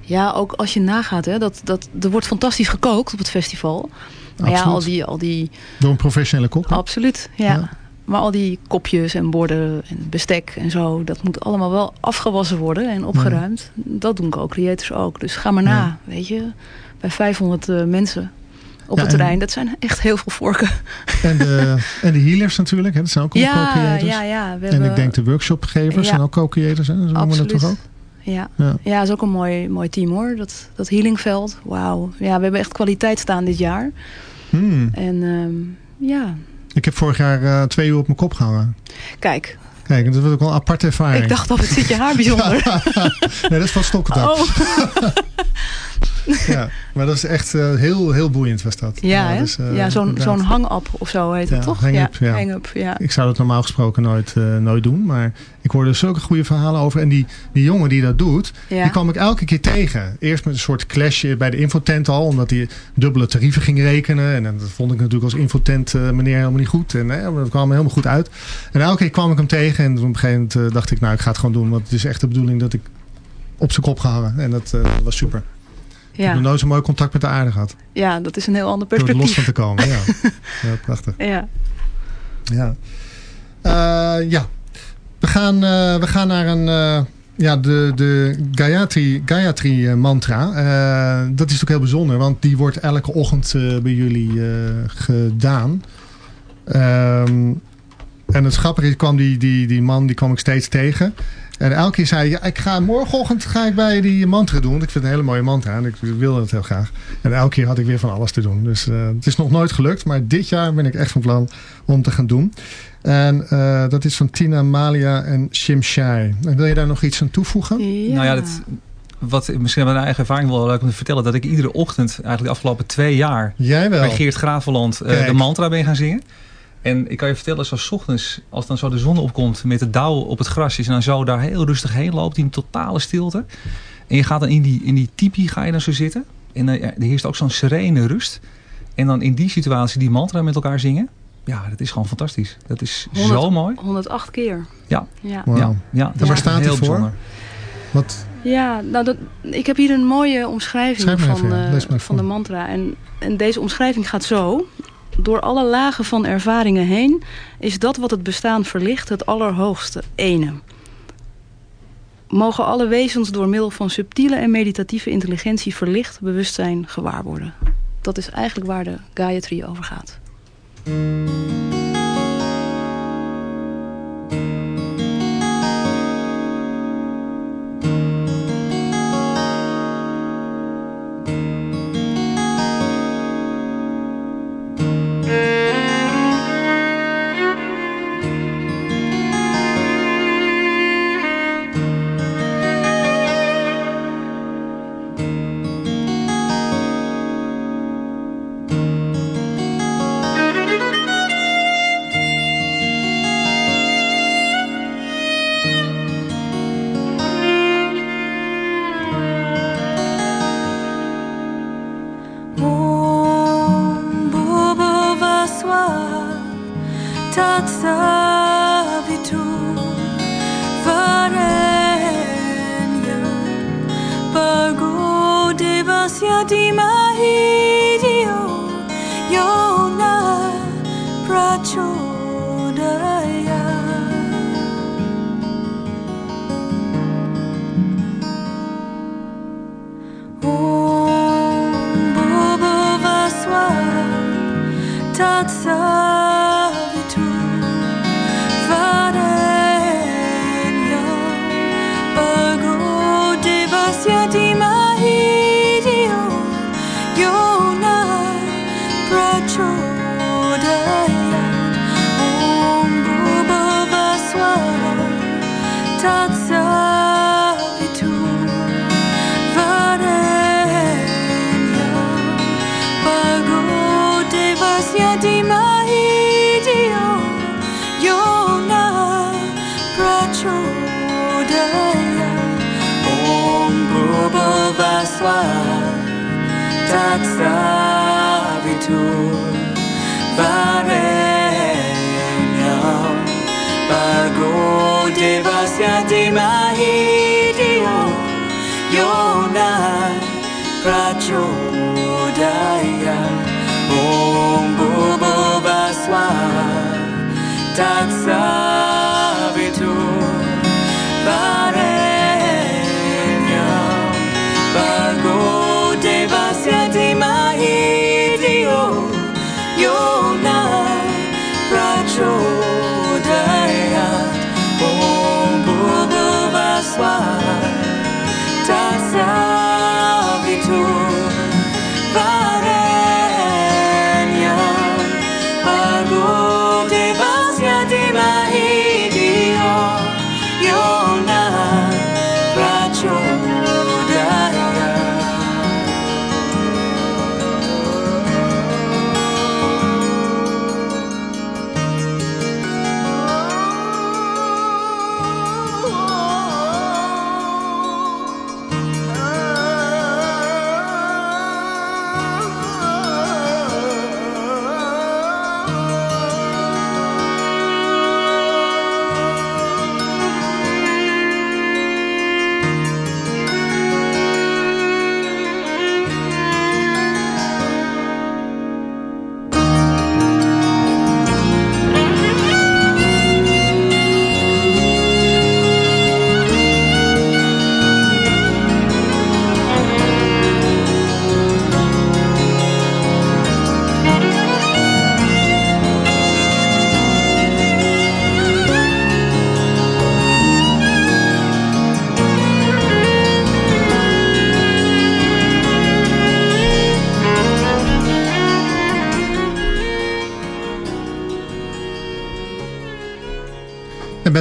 ja, ook als je nagaat, hè, dat, dat, er wordt fantastisch gekookt op het festival. Maar ja, Absoluut. al die, al die Door een professionele kok? hè? Absoluut, ja. Ja. Maar al die kopjes en borden en bestek en zo... dat moet allemaal wel afgewassen worden en opgeruimd. Dat doen co-creators ook. Dus ga maar na, Ja. weet je. Bij 500 eh, mensen op Ja, het terrein. Dat zijn echt heel veel vorken. En, de, en de healers natuurlijk, hè? dat zijn ook allemaal Ja, co-creators. ja, ja. We En hebben, ik denk de workshopgevers zijn ook co-creators? Zo noemen we dat toch ook? Ja. Ja. is ook een mooi, mooi team hoor. Dat, dat healingveld, wauw. Ja, we hebben echt kwaliteit staan dit jaar. Hmm. En ehm, ja, Ik heb vorig jaar eh, twee uur op mijn kop gehangen. kijk. Kijk, dat was ook wel een aparte ervaring. Ik dacht al, wat zit je haar [laughs] bijzonder. nee, dat is van stokcontact. Oh, [laughs] Ja, maar dat is echt eh, heel, heel boeiend was dat. ja, hè? dus, eh, ja zo'n zo'n hang-up of zo heet het Ja, toch? hang-up, ja. Hang-up, ja. Ik zou dat normaal gesproken nooit, eh, nooit doen. Maar ik hoorde zulke goede verhalen over. En die, die jongen die dat doet, Ja. die kwam ik elke keer tegen. Eerst met een soort clash bij de infotent al. Omdat hij dubbele tarieven ging rekenen. En, dat vond ik natuurlijk als infotent meneer helemaal niet goed. En dat kwam helemaal goed uit. En elke keer kwam ik hem tegen. En op een gegeven moment dacht ik, nou ik ga het gewoon doen. Want het is echt de bedoeling dat ik op zijn kop ga hangen. En dat was super. Ik heb Ja. nog nooit zo'n mooi contact met de aarde gehad. ja, dat is een heel ander Door er los perspectief. van te komen. Ja, [laughs] ja prachtig. Ja. Ja. Eh, ja. We gaan, eh, we gaan naar een, eh, ja, de, de Gayatri, Gayatri mantra. Dat is natuurlijk heel bijzonder, want die wordt elke ochtend bij jullie gedaan. Ehm, en het grappige is, kwam die, die, die man die kwam ik steeds tegen. En elke keer zei hij, ja, ik ga morgenochtend ga ik bij die mantra doen. Want ik vind het een hele mooie mantra en ik wilde het heel graag. En elke keer had ik weer van alles te doen. Dus eh, het is nog nooit gelukt. Maar dit jaar ben ik echt van plan om te gaan doen. En eh, dat is van Tina, Malia en Shimshai. En wil je daar nog iets aan toevoegen? Ja. Nou ja, dat, wat misschien mijn eigen ervaring wel leuk om te vertellen. Dat ik iedere ochtend, eigenlijk de afgelopen twee jaar, Jij wel. bij Geert Graveland eh, de mantra ben gaan zingen. En ik kan je vertellen, zoals 's ochtends, als dan zo de zon opkomt met de dauw op het gras, is en dan zo daar heel rustig heen loopt in totale stilte. En je gaat dan in die, in die tipi ga je dan zo zitten. En eh, er heerst ook zo'n serene rust. En dan in die situatie die mantra met elkaar zingen. Ja, dat is gewoon fantastisch. Dat is 100 zo mooi. 108 keer. Ja. Ja. Ja, ja, dat En is waar staat die heel voor? bijzonder. Wat, Ja, nou dat, ik heb hier een mooie omschrijving van, even, ja. eh, Lees maar van de mantra. En, en deze omschrijving gaat zo. Door alle lagen van ervaringen heen is dat wat het bestaan verlicht het allerhoogste ene. Mogen alle wezens door middel van subtiele en meditatieve intelligentie verlicht bewustzijn gewaar worden. Dat is eigenlijk waar de Gayatri over gaat.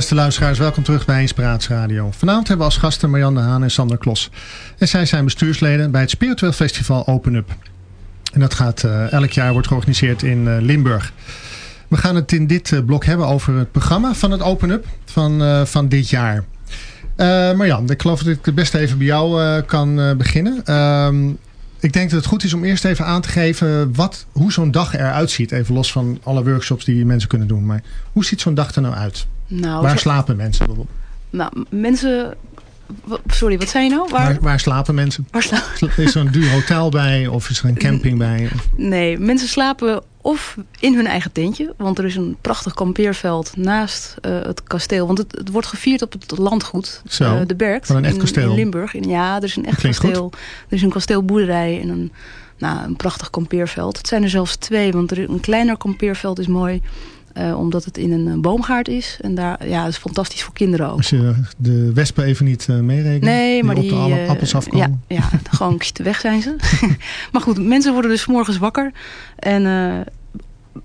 Beste luisteraars, welkom terug bij Inspiratieradio. Vanavond hebben we als gasten Marianne Haan en Sander Klos. En zij zijn bestuursleden bij het spiritueel festival Open Up. En dat gaat eh, elk jaar wordt georganiseerd in eh, Limburg. We gaan het in dit eh, blok hebben over het programma van het Open Up van, van dit jaar. Marianne, ik geloof dat ik het beste even bij jou kan beginnen. Ehm, ik denk dat het goed is om eerst even aan te geven wat, hoe zo'n dag eruit ziet. Even los van alle workshops die mensen kunnen doen. Maar hoe ziet zo'n dag er nou uit? Nou, Waar zo- slapen mensen bijvoorbeeld? nou, mensen... Sorry, wat zei je nou? Waar, Waar, waar slapen mensen? waar sla- Is er een duur hotel bij? Of is er een camping bij? Of, Nee, mensen slapen of in hun eigen tentje. Want er is een prachtig kampeerveld naast eh, het kasteel. Want het, het wordt gevierd op het landgoed. Zo, eh, de Berk. van een echt in, kasteel. In Limburg. In- ja, er is een echt kasteel. Er is een kasteelboerderij en een, nou, een prachtig kampeerveld. Het zijn er zelfs twee. Want er, een kleiner kampeerveld is mooi. Eh, omdat het in een eh, boomgaard is. En daar, ja, dat is fantastisch voor kinderen ook. als je de wespen even niet eh, meerekent. Nee, maar die die... op de appels afkomen. Ja, ja gewoon weg zijn ze. [laughs] maar goed, mensen worden dus morgens wakker. En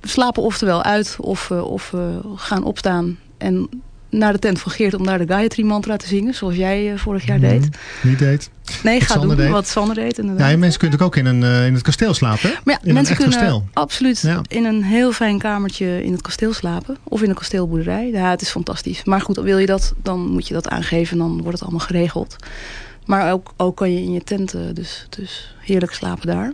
slapen oftewel uit of, of gaan opstaan. En naar de tent van Geert om daar de Gayatri mantra te zingen. Zoals jij eh, vorig jaar deed. Mhm. Niet deed. Nee, Wat ga Sander doen deed. wat Sander deed. Inderdaad. Ja, en mensen kunnen ook in, een, eh, in het kasteel slapen. hè? Maar ja, in een mensen echt kunnen kasteel. absoluut Ja. in een heel fijn kamertje in het kasteel slapen. Of in een kasteelboerderij. Ja, het is fantastisch. Maar goed, wil je dat, dan moet je dat aangeven. Dan wordt het allemaal geregeld. Maar ook, ook kan je in je tent dus, dus heerlijk slapen daar.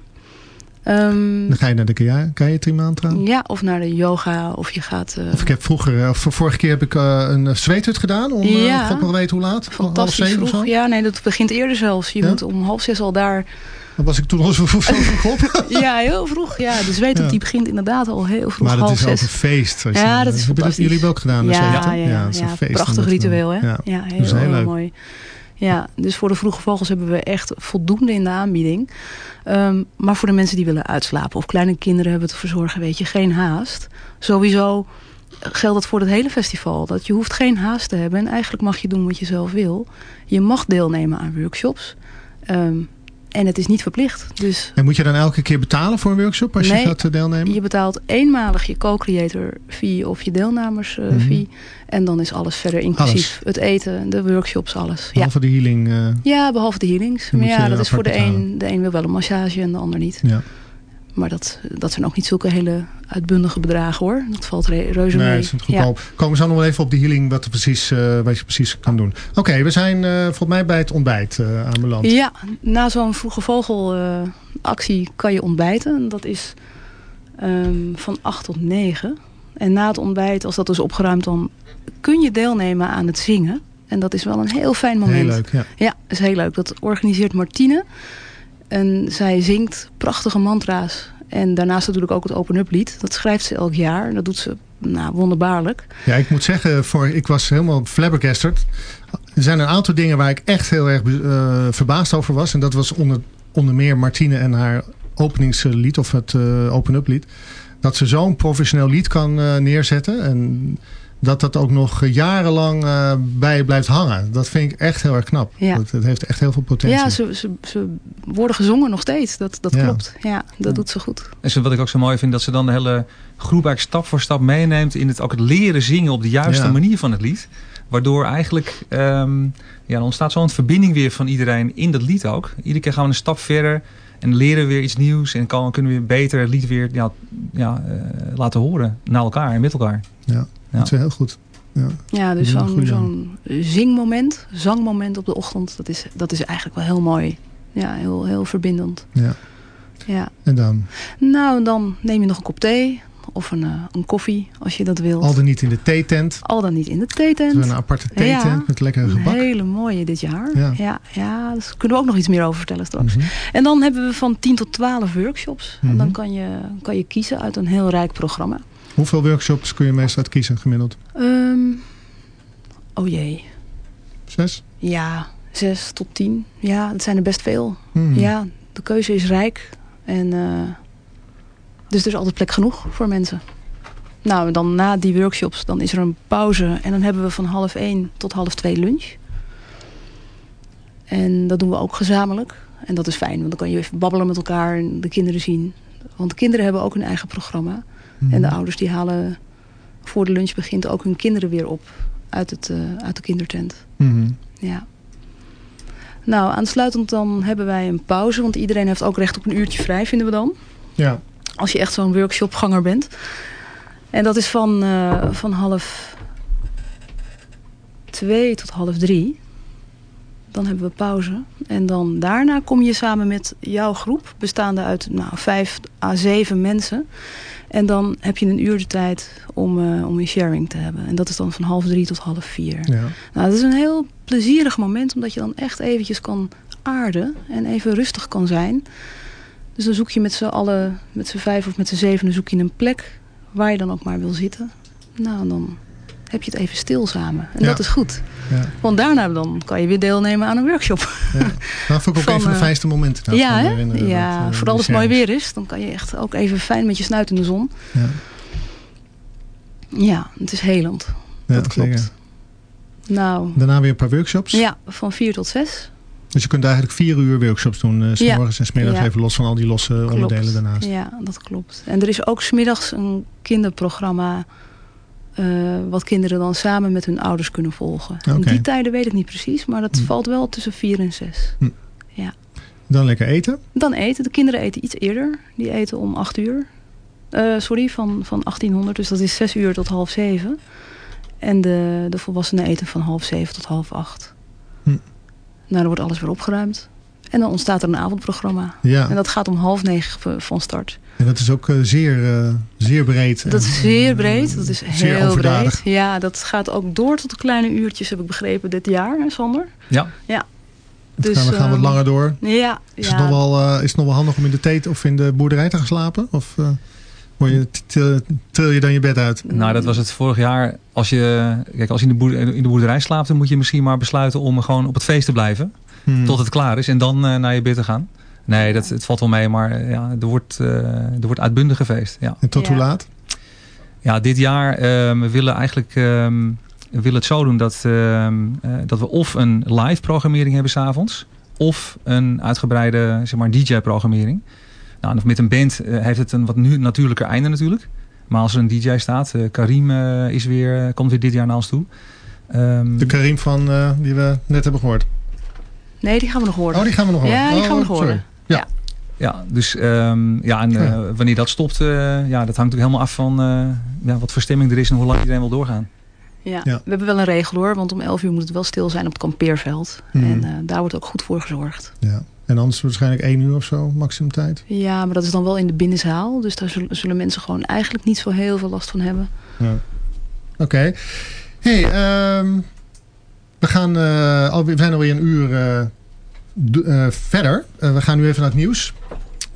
Ehm, Dan ga je naar de Gaya- Gayatri mantra. ja, of naar de yoga. Of je gaat... eh, Of ik heb vroeger, eh, of vorige keer heb ik eh, een zweethut gedaan. Om, Ja. God nog weten hoe laat. Half fantastisch of vroeg. zo. Ja, nee, dat begint eerder zelfs. Je Ja? moet om half zes al daar... Dan was ik toen al zo vroeg op. [laughs] Ja, heel vroeg. Ja, de zweet Ja. die begint inderdaad al heel vroeg. Maar dat half is ook een feest. als je- Ja, dat is Hebben fantastisch. jullie hebben ook gedaan? ja, zweethut, ja, ja, ja, een feest. prachtig ritueel, hè? Ja. Heel, mooi. Ja, dus voor de vroege vogels hebben we echt voldoende in de aanbieding. Ehm, maar voor de mensen die willen uitslapen of kleine kinderen hebben te verzorgen, weet je, geen haast. Sowieso geldt dat voor het hele festival. Dat je hoeft geen haast te hebben en eigenlijk mag je doen wat je zelf wil. Je mag deelnemen aan workshops. Ehm, en het is niet verplicht. Dus En moet je dan elke keer betalen voor een workshop als Nee, je gaat eh, deelnemen? je betaalt eenmalig je co-creator fee of je deelnemers eh, Mhm. fee. En dan is alles verder inclusief. Het eten, de workshops, alles. Ja. Behalve de healing. eh, ja, behalve de healings. Maar ja, dat is voor de een. De een wil wel een massage en de ander niet. ja. Maar dat, dat zijn ook niet zulke hele uitbundige bedragen hoor. Dat valt re- reuze Nee, mee. het is goedkoop. Komen we zo nog wel even op die healing, wat, er precies, eh, wat je precies kan doen. Oké, we zijn eh, volgens mij bij het ontbijt eh aanbeland. Ja, na zo'n vroege vogelactie kan je ontbijten. En Dat is Ehm, van 8 tot 9. En na het ontbijt, als dat is opgeruimd, dan kun je deelnemen aan het zingen. En dat is wel een heel fijn moment. Heel leuk, ja. Ja, is heel leuk. Dat organiseert Martine. En zij zingt prachtige mantra's. En daarnaast natuurlijk ook het open-up lied. Dat schrijft ze elk jaar. En dat doet ze nou, wonderbaarlijk. Ja, ik moet zeggen, voor, ik was helemaal flabbergasted. Er zijn een aantal dingen waar ik echt heel erg eh, verbaasd over was. En dat was onder, onder meer Martine en haar openingslied of het eh, open-up lied. Dat ze zo'n professioneel lied kan eh, neerzetten. En dat dat ook nog jarenlang eh, bij je blijft hangen. Dat vind ik echt heel erg knap. Ja. Dat, het heeft echt heel veel potentie. Ja, ze, ze, ze worden gezongen nog steeds. Dat, dat Ja. klopt. Ja, dat doet ze goed. En wat ik ook zo mooi vind, dat ze dan de hele groep eigenlijk stap voor stap meeneemt in het ook het leren zingen op de juiste Ja. manier van het lied. Waardoor eigenlijk, ehm, ja, dan ontstaat zo'n verbinding weer van iedereen in dat lied ook. Iedere keer gaan we een stap verder en leren we weer iets nieuws. En kan, kunnen we weer beter het lied weer ja, ja, eh, laten horen naar elkaar en met elkaar. Ja, dat is heel goed. Ja. Ja, dus zo'n zo'n zingmoment, zangmoment op de ochtend, dat is, dat is eigenlijk wel heel mooi. Ja, heel, heel verbindend. Ja. Ja. En dan Nou, en dan neem je nog een kop thee of een, eh, een koffie als je dat wilt. al dan niet in de theetent. Al dan niet in de theetent. een aparte theetent Ja. met lekker Een gebak. hele mooie dit jaar. Ja. Ja, ja, daar kunnen we ook nog iets meer over vertellen straks. Mhm. En dan hebben we van 10 tot 12 workshops. Mhm. En dan kan je, kan je kiezen uit een heel rijk programma. Hoeveel workshops kun je meestal uit kiezen gemiddeld? Ehm, oh jee. Zes? Ja, 6 tot 10. Ja, dat zijn er best veel. Hmm. Ja, de keuze is rijk. En, eh, dus er is altijd plek genoeg voor mensen. Nou, dan na die workshops, dan is er een pauze. En dan hebben we van half 1 tot half 2 lunch. En dat doen we ook gezamenlijk. En dat is fijn, want dan kan je even babbelen met elkaar en de kinderen zien. Want de kinderen hebben ook een eigen programma. En de ouders die halen voor de lunch begint ook hun kinderen weer op uit, het, eh, uit de kindertent. Mhm. Ja. Nou, aansluitend dan hebben wij een pauze. Want iedereen heeft ook recht op een uurtje vrij, vinden we dan. Ja. Als je echt zo'n workshopganger bent. En dat is van, eh, van half twee tot half drie. Dan hebben we pauze. En dan daarna kom je samen met jouw groep. Bestaande uit nou, vijf à zeven mensen. En dan heb je een uur de tijd om, eh, om een sharing te hebben. En dat is dan van half drie tot half vier. ja. Nou, dat is een heel plezierig moment, omdat je dan echt eventjes kan aarden en even rustig kan zijn. Dus dan zoek je met z'n allen, met z'n vijf of met z'n zevenen, zoek je een plek waar je dan ook maar wil zitten. Nou, en dan heb je het even stil samen. En Ja. dat is goed. Ja. Want daarna dan kan je weer deelnemen aan een workshop. ja. Nou, vond ik ook [laughs] Van, een van de eh, fijnste momenten. nou, ja, herinneren, ja dat, eh, vooral als het mooi weer is. Dan kan je echt ook even fijn met je snuit in de zon. Ja, Ja, het is helend. ja, dat klopt. zeker. Nou, Daarna weer een paar workshops. ja, van vier tot zes. Dus je kunt eigenlijk vier uur workshops doen. eh, s Ja. en s middags Ja. even los van al die losse Klopt. onderdelen daarnaast. Ja, dat klopt. En er is ook smiddags een kinderprogramma... eh, wat kinderen dan samen met hun ouders kunnen volgen. En Oké. die tijden weet ik niet precies, maar dat Hm. valt wel tussen vier en zes. Dan lekker eten. Dan eten. De kinderen eten iets eerder. Die eten om acht uur. Eh, sorry, van, van 1800. Dus dat is zes uur tot half zeven. En de, de volwassenen eten van half zeven tot half acht. Hm. Nou, dan wordt alles weer opgeruimd. En dan ontstaat er een avondprogramma. Ja, En dat gaat om half negen van start. en dat is ook eh, zeer, eh, zeer breed. Dat is zeer eh, breed. Dat is zeer heel overdadig. breed. Ja, dat gaat ook door tot de kleine uurtjes, heb ik begrepen, dit jaar, hè, Sander? Ja, Dus, Dus, gaan, we gaan wat ehm, langer door. Ja, Is, ja. het nog wel, eh, is het nog wel handig om in de tent of in de boerderij te gaan slapen? Of eh, word je, til, til je dan je bed uit? nou dat was het vorig jaar. Als je, kijk, als je in de, boerderij, in de boerderij slaapt, dan moet je misschien maar besluiten om gewoon op het feest te blijven. Hmm. Tot het klaar is en dan eh, naar je bed te gaan. Nee, dat, het valt wel mee, maar eh, ja, er, wordt, eh, er wordt uitbundig gefeest. Ja. En tot Ja. hoe laat? Ja, dit jaar ehm, we willen eigenlijk ehm, we willen het zo doen dat, ehm, eh, dat we of een live programmering hebben s'avonds. Of een uitgebreide zeg maar, DJ-programmering. Nou, met een band heeft het een wat nu natuurlijker einde natuurlijk. Maar als er een DJ staat, eh, Karim eh, is weer, komt weer dit jaar naar ons toe. Ehm, De Karim van, eh, die we net hebben gehoord. Nee, die gaan we nog horen. Oh, die gaan we nog horen. Ja, die Oh, gaan we nog sorry. horen. Ja, dus ehm, ja, en, eh, wanneer dat stopt, eh, ja, dat hangt natuurlijk helemaal af van eh, ja, wat voor stemming er is en hoe lang iedereen wil doorgaan. Ja. Ja. We hebben wel een regel hoor, want om 11 uur moet het wel stil zijn op het kampeerveld. Mhm. En eh, daar wordt ook goed voor gezorgd. Ja. En anders waarschijnlijk één uur of zo, maximum tijd. Ja, maar dat is dan wel in de binnenzaal. Dus daar zullen, zullen mensen gewoon eigenlijk niet zo heel veel last van hebben. Ja. Oké. Hey, ehm, we gaan eh, alweer, we zijn alweer een uur eh, eh, verder. We gaan nu even naar het nieuws.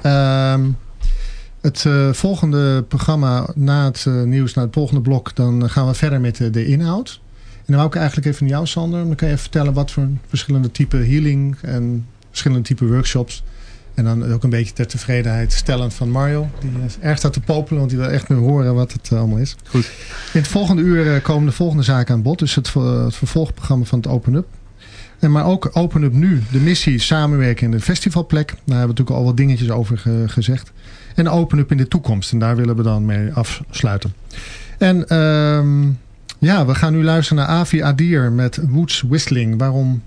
Ehm, het volgende programma na het nieuws, na het volgende blok, dan gaan we verder met de inhoud. En dan wou ik eigenlijk even naar jou, Sander. Dan kan je even vertellen wat voor verschillende type healing en verschillende type workshops. En dan ook een beetje ter tevredenheid stellen van Mario. Die is erg staat te popelen, want die wil echt nu horen wat het eh, allemaal is. Goed. In het volgende uur eh, komen de volgende zaken aan bod. Dus het, ver- het vervolgprogramma van het Open Up. En maar ook Open Up nu. De missie samenwerken in de festivalplek. Daar hebben we natuurlijk al wat dingetjes over ge- gezegd. En Open Up in de toekomst. En daar willen we dan mee afsluiten. En ehm, ja, we gaan nu luisteren naar Avi Adir met Woods Whistling. Waarom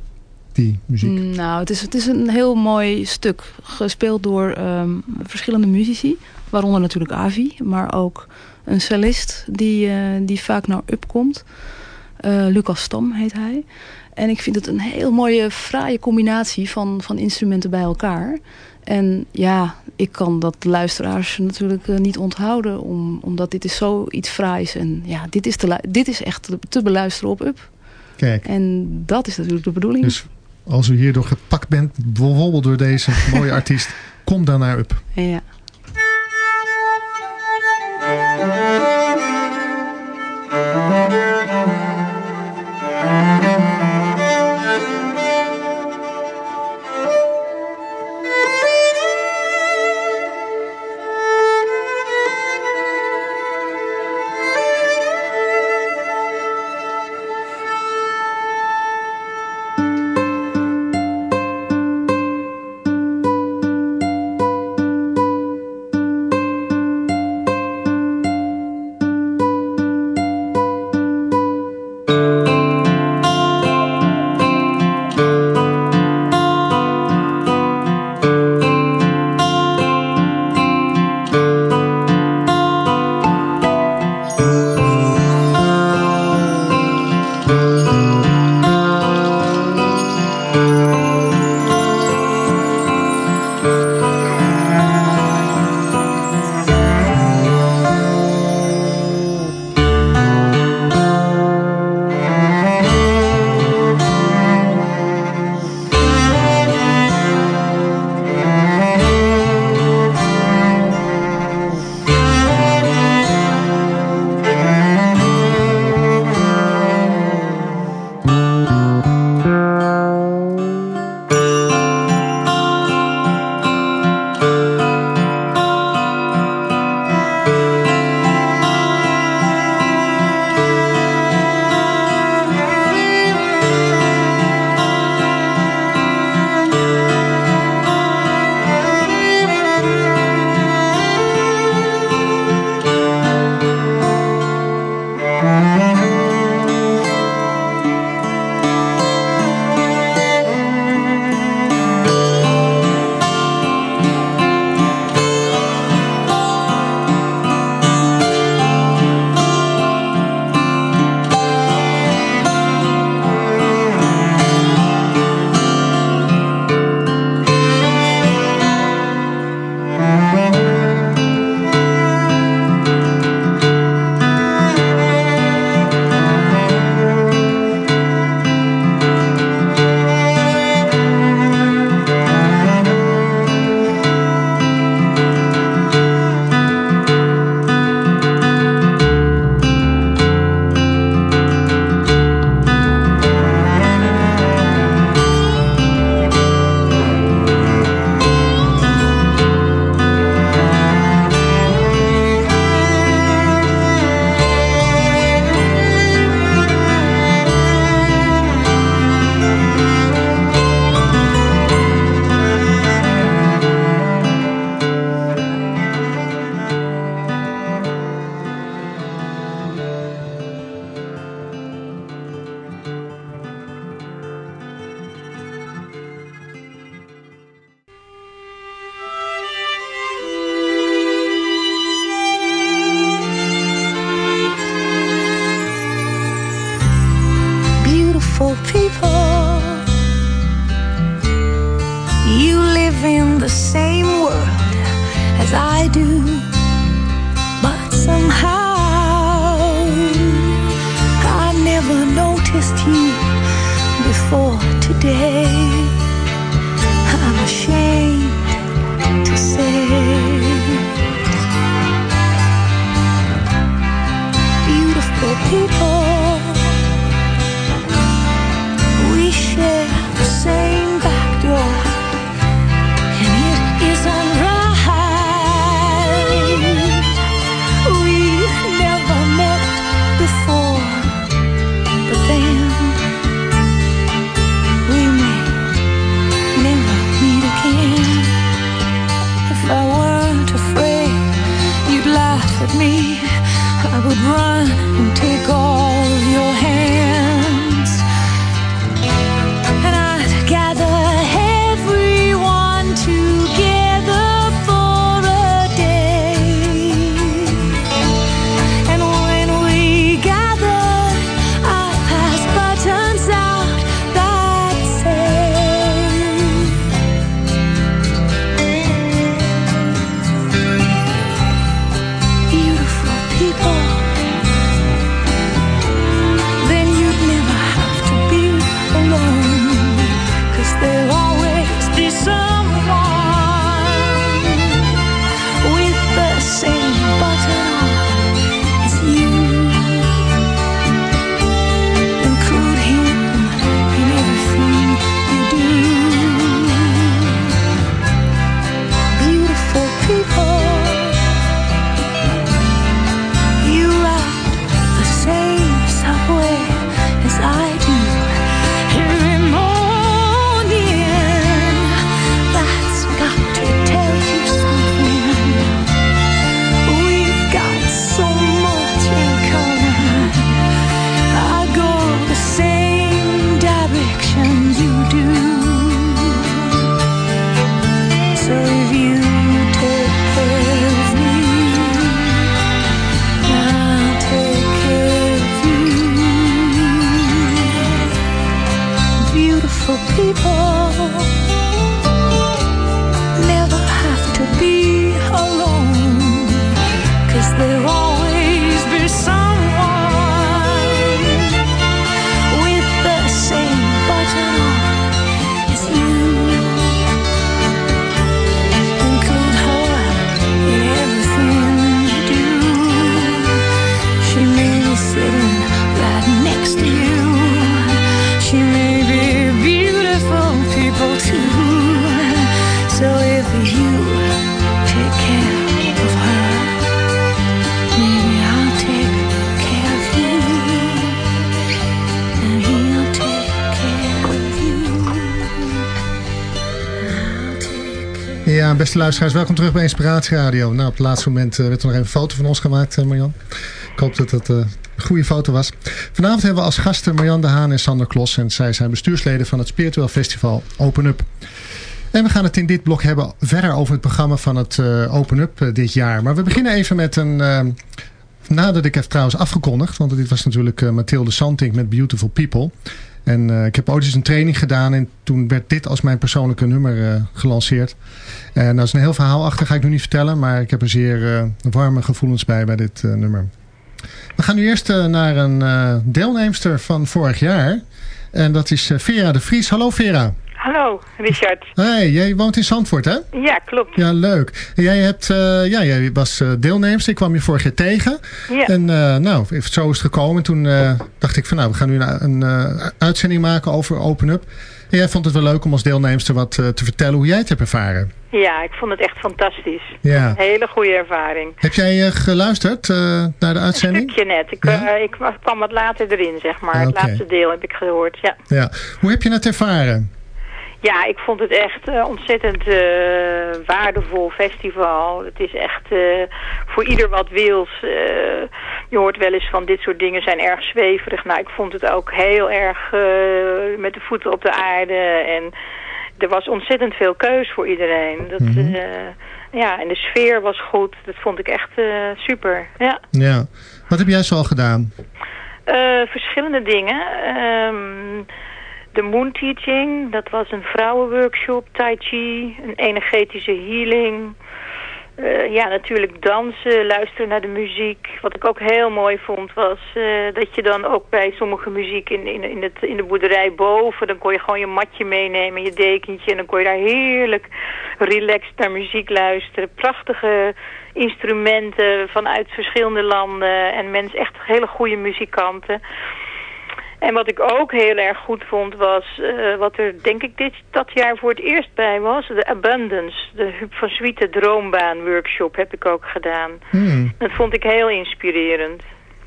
die muziek? Nou, het is, het is een heel mooi stuk. Gespeeld door ehm, verschillende muzici. Waaronder natuurlijk Avi. Maar ook een cellist die, eh, die vaak naar Up komt. Eh, Lucas Stam heet hij. En ik vind het een heel mooie, fraaie combinatie van, van instrumenten bij elkaar. En ja, ik kan dat luisteraars natuurlijk eh, niet onthouden. Om, omdat dit is zoiets fraais. En ja, dit is, te, dit is echt te, te beluisteren op Up. Kijk, En dat is natuurlijk de bedoeling. dus als u hierdoor gepakt bent, bijvoorbeeld door deze mooie [laughs] artiest, kom dan naar Up. Ja. Beste welkom terug bij Inspiratie Radio. Nou, op het laatste moment eh, werd er nog even een foto van ons gemaakt, eh, Marjan. Ik hoop dat het eh, een goede foto was. Vanavond hebben we als gasten Marjan de Haan en Sander Klos. En zij zijn bestuursleden van het Spiritueel Festival Open Up. En we gaan het in dit blok hebben verder over het programma van het Open Up dit jaar. Maar we beginnen even met een... nadat ik heb trouwens afgekondigd. Want dit was natuurlijk Mathilde Santink met Beautiful People. En ik heb ooit eens een training gedaan. En toen werd dit als mijn persoonlijke nummer gelanceerd. En daar is een heel verhaal achter. Ga ik nu niet vertellen. Maar ik heb er zeer eh, warme gevoelens bij bij dit eh, nummer. We gaan nu eerst eh, naar een deelnemster van vorig jaar. En dat is Vera de Vries. Hallo Vera. Hallo, Richard. Hey, jij woont in Zandvoort hè? Ja, klopt. Ja, leuk. Jij, hebt, eh, ja, jij was eh, deelnemster. Ik kwam je vorig jaar tegen. Ja. En eh, nou, zo is het gekomen. En toen dacht ik van nou, we gaan nu een, een uitzending maken over Open Up. En jij vond het wel leuk om als deelnemster wat te vertellen hoe jij het hebt ervaren. Ja, ik vond het echt fantastisch. Ja. Een hele goede ervaring. Heb jij geluisterd naar de Een uitzending? stukje net. Ik, Ja? ik wa- kwam wat later erin, zeg maar. Het laatste deel heb ik gehoord, ja. Ja. Hoe heb je het ervaren? Ja, ik vond het echt eh, ontzettend eh, waardevol festival. Het is echt eh, voor ieder wat wils. Je hoort wel eens van dit soort dingen zijn erg zweverig. Nou, ik vond het ook heel erg met de voeten op de aarde. En er was ontzettend veel keus voor iedereen. Dat, Mhm. ja, en de sfeer was goed. Dat vond ik echt super. Ja. Ja. Wat heb jij zoal gedaan? Verschillende dingen. Ehm, de Moon Teaching, dat was een vrouwenworkshop, Tai Chi, een energetische healing. Eh, ja, natuurlijk dansen, luisteren naar de muziek. Wat ik ook heel mooi vond was eh, dat je dan ook bij sommige muziek in, in, in, het, in de boerderij boven... dan kon je gewoon je matje meenemen, je dekentje... en dan kon je daar heerlijk relaxed naar muziek luisteren. Prachtige instrumenten vanuit verschillende landen en mensen, echt hele goede muzikanten. En wat ik ook heel erg goed vond was, eh, wat er denk ik dit, dat jaar voor het eerst bij was, de Abundance, de Huub van Zwieten droombaan workshop heb ik ook gedaan. Hmm. Dat vond ik heel inspirerend.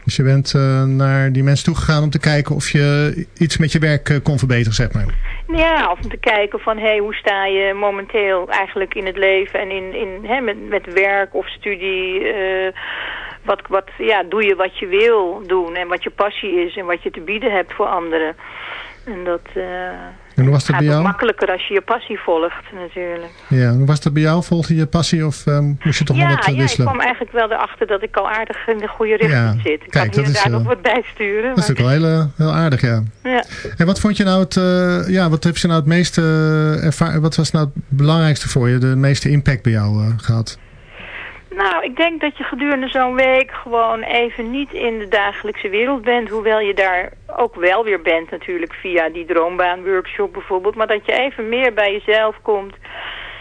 Dus je bent eh, naar die mensen toegegaan om te kijken of je iets met je werk eh, kon verbeteren, zeg maar. Ja, of om te kijken van, hé, hey, hoe sta je momenteel eigenlijk in het leven en in, in, hè, met, met werk of studie. eh, wat, wat, ja, doe je wat je wil doen en wat je passie is en wat je te bieden hebt voor anderen. En dat En hoe was dat bij jou? makkelijker als je je passie volgt natuurlijk. Ja, hoe was dat bij jou? Volgde je passie of ehm, moest je toch wel Ja, wat eh, ja, ik wisselen? kwam eigenlijk wel erachter dat ik al aardig in de goede richting zit. Ik kijk, kan dat hier daar eh, nog wat bijsturen. Dat is natuurlijk wel heel, eh, heel aardig, ja. ja. En wat vond je nou het, eh, ja, wat heb je nou het meeste eh, erva- wat was nou het belangrijkste voor je, de meeste impact bij jou eh, gehad? Nou, ik denk dat je gedurende zo'n week gewoon even niet in de dagelijkse wereld bent. Hoewel je daar ook wel weer bent natuurlijk via die droombaanworkshop bijvoorbeeld. Maar dat je even meer bij jezelf komt.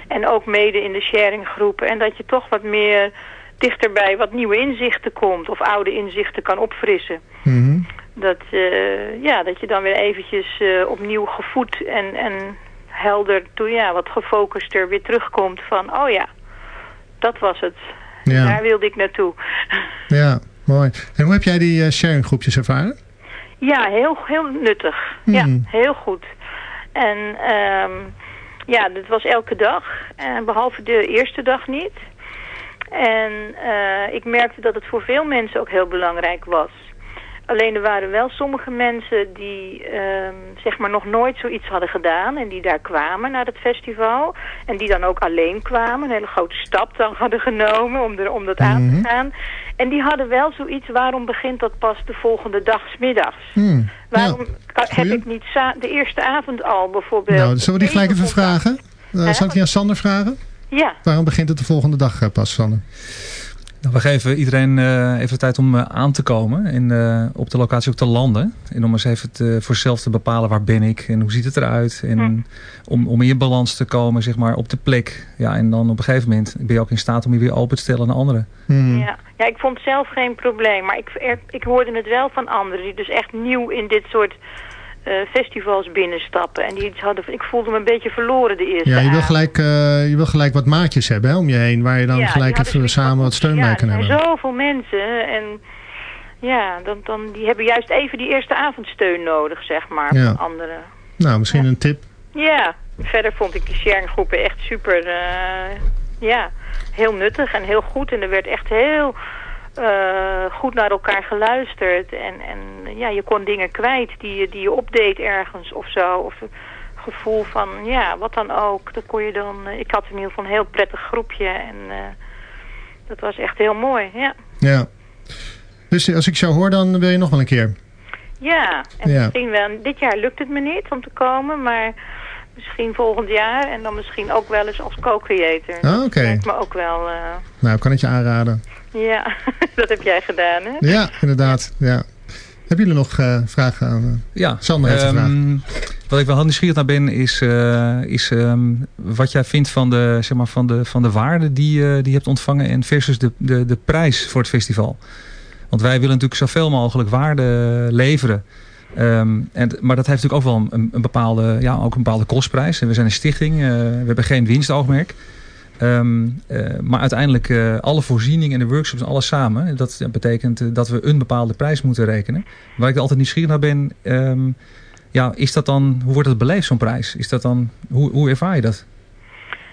En ook mede in de sharinggroepen. En dat je toch wat meer dichter bij wat nieuwe inzichten komt. Of oude inzichten kan opfrissen. Mhm. Dat, eh, ja, dat je dan weer eventjes eh, opnieuw gevoed en, en helder, toe, ja, wat gefocuster weer terugkomt van, oh ja, dat was het. Ja. Daar wilde ik naartoe. Ja, mooi. En hoe heb jij die eh, sharinggroepjes ervaren? Ja, heel, heel nuttig. Ja, Hmm. heel goed. En ehm ja, dit was elke dag. En behalve de eerste dag niet. En eh, ik merkte dat het voor veel mensen ook heel belangrijk was. Alleen er waren wel sommige mensen die ehm, zeg maar nog nooit zoiets hadden gedaan. En die daar kwamen naar het festival. En die dan ook alleen kwamen. Een hele grote stap dan hadden genomen om, er, om dat aan Mhm. te gaan. En die hadden wel zoiets, waarom begint dat pas de volgende dag 's middags? Hmm. Waarom Ja, heb ik niet de eerste avond al bijvoorbeeld? Nou, zullen we die gelijk even vragen? Uh, Hè? zal ik die aan Sander vragen? Ja, Waarom begint het de volgende dag eh, pas, Sander? Nou, we geven iedereen eh, even de tijd om eh, aan te komen en eh, op de locatie ook te landen. En om eens even te, voor zichzelf te bepalen waar ben ik en hoe ziet het eruit. En Hm. om, om in balans te komen zeg maar, op de plek. Ja, en dan op een gegeven moment ben je ook in staat om je weer open te stellen naar anderen. Hmm. ja. ja, ik vond zelf geen probleem. Maar ik, er- ik hoorde het wel van anderen die dus echt nieuw in dit soort festivals binnenstappen. En die hadden, ik voelde me een beetje verloren de eerste Ja, je wil, gelijk, eh, je wil gelijk wat maatjes hebben hè, om je heen, waar je dan Ja, gelijk die even samen wat steun ja, bij kan er hebben. zijn zoveel mensen en ja, dan, dan, die hebben juist even die eerste avondsteun nodig, zeg maar, Ja. van anderen. Nou, misschien Ja. een tip. Ja, verder vond ik de sharinggroepen echt super, eh, ja, heel nuttig en heel goed. En er werd echt heel eh, goed naar elkaar geluisterd. En, en ja, je kon dingen kwijt die je, die je opdeed ergens of zo. Of een gevoel van, ja, wat dan ook. Dat kon je dan, eh, ik had in ieder geval een heel prettig groepje en eh, dat was echt heel mooi, ja. Ja. Dus als ik jou hoor, dan wil je nog wel een keer. Ja, en Ja. misschien wel, dit jaar lukt het me niet om te komen, maar misschien volgend jaar en dan misschien ook wel eens als co-creator. Ah, oké. Dat lijkt me ook wel, Nou, kan het je aanraden. Ja, [laughs] dat heb jij gedaan, hè? Ja, inderdaad. Ja. Hebben jullie nog eh, vragen aan? eh? Ja, Sander heeft een ehm, Wat ik wel heel nieuwsgierig naar ben, is, eh, is ehm, wat jij vindt van de, zeg maar, van de, van de waarde die, eh, die je hebt ontvangen en versus de, de, de prijs voor het festival. Want wij willen natuurlijk zoveel mogelijk waarde leveren. Ehm, en, maar dat heeft natuurlijk ook wel een, een bepaalde, ja, ook een bepaalde kostprijs. En we zijn een stichting, eh, we hebben geen winstoogmerk. Ehm, eh, maar uiteindelijk eh, alle voorzieningen en de workshops en alles samen. Dat betekent eh, dat we een bepaalde prijs moeten rekenen. Waar ik altijd nieuwsgierig naar ben. ehm, ja, is dat dan, hoe wordt het beleefd zo'n prijs? Is dat dan, hoe, hoe ervaar je dat?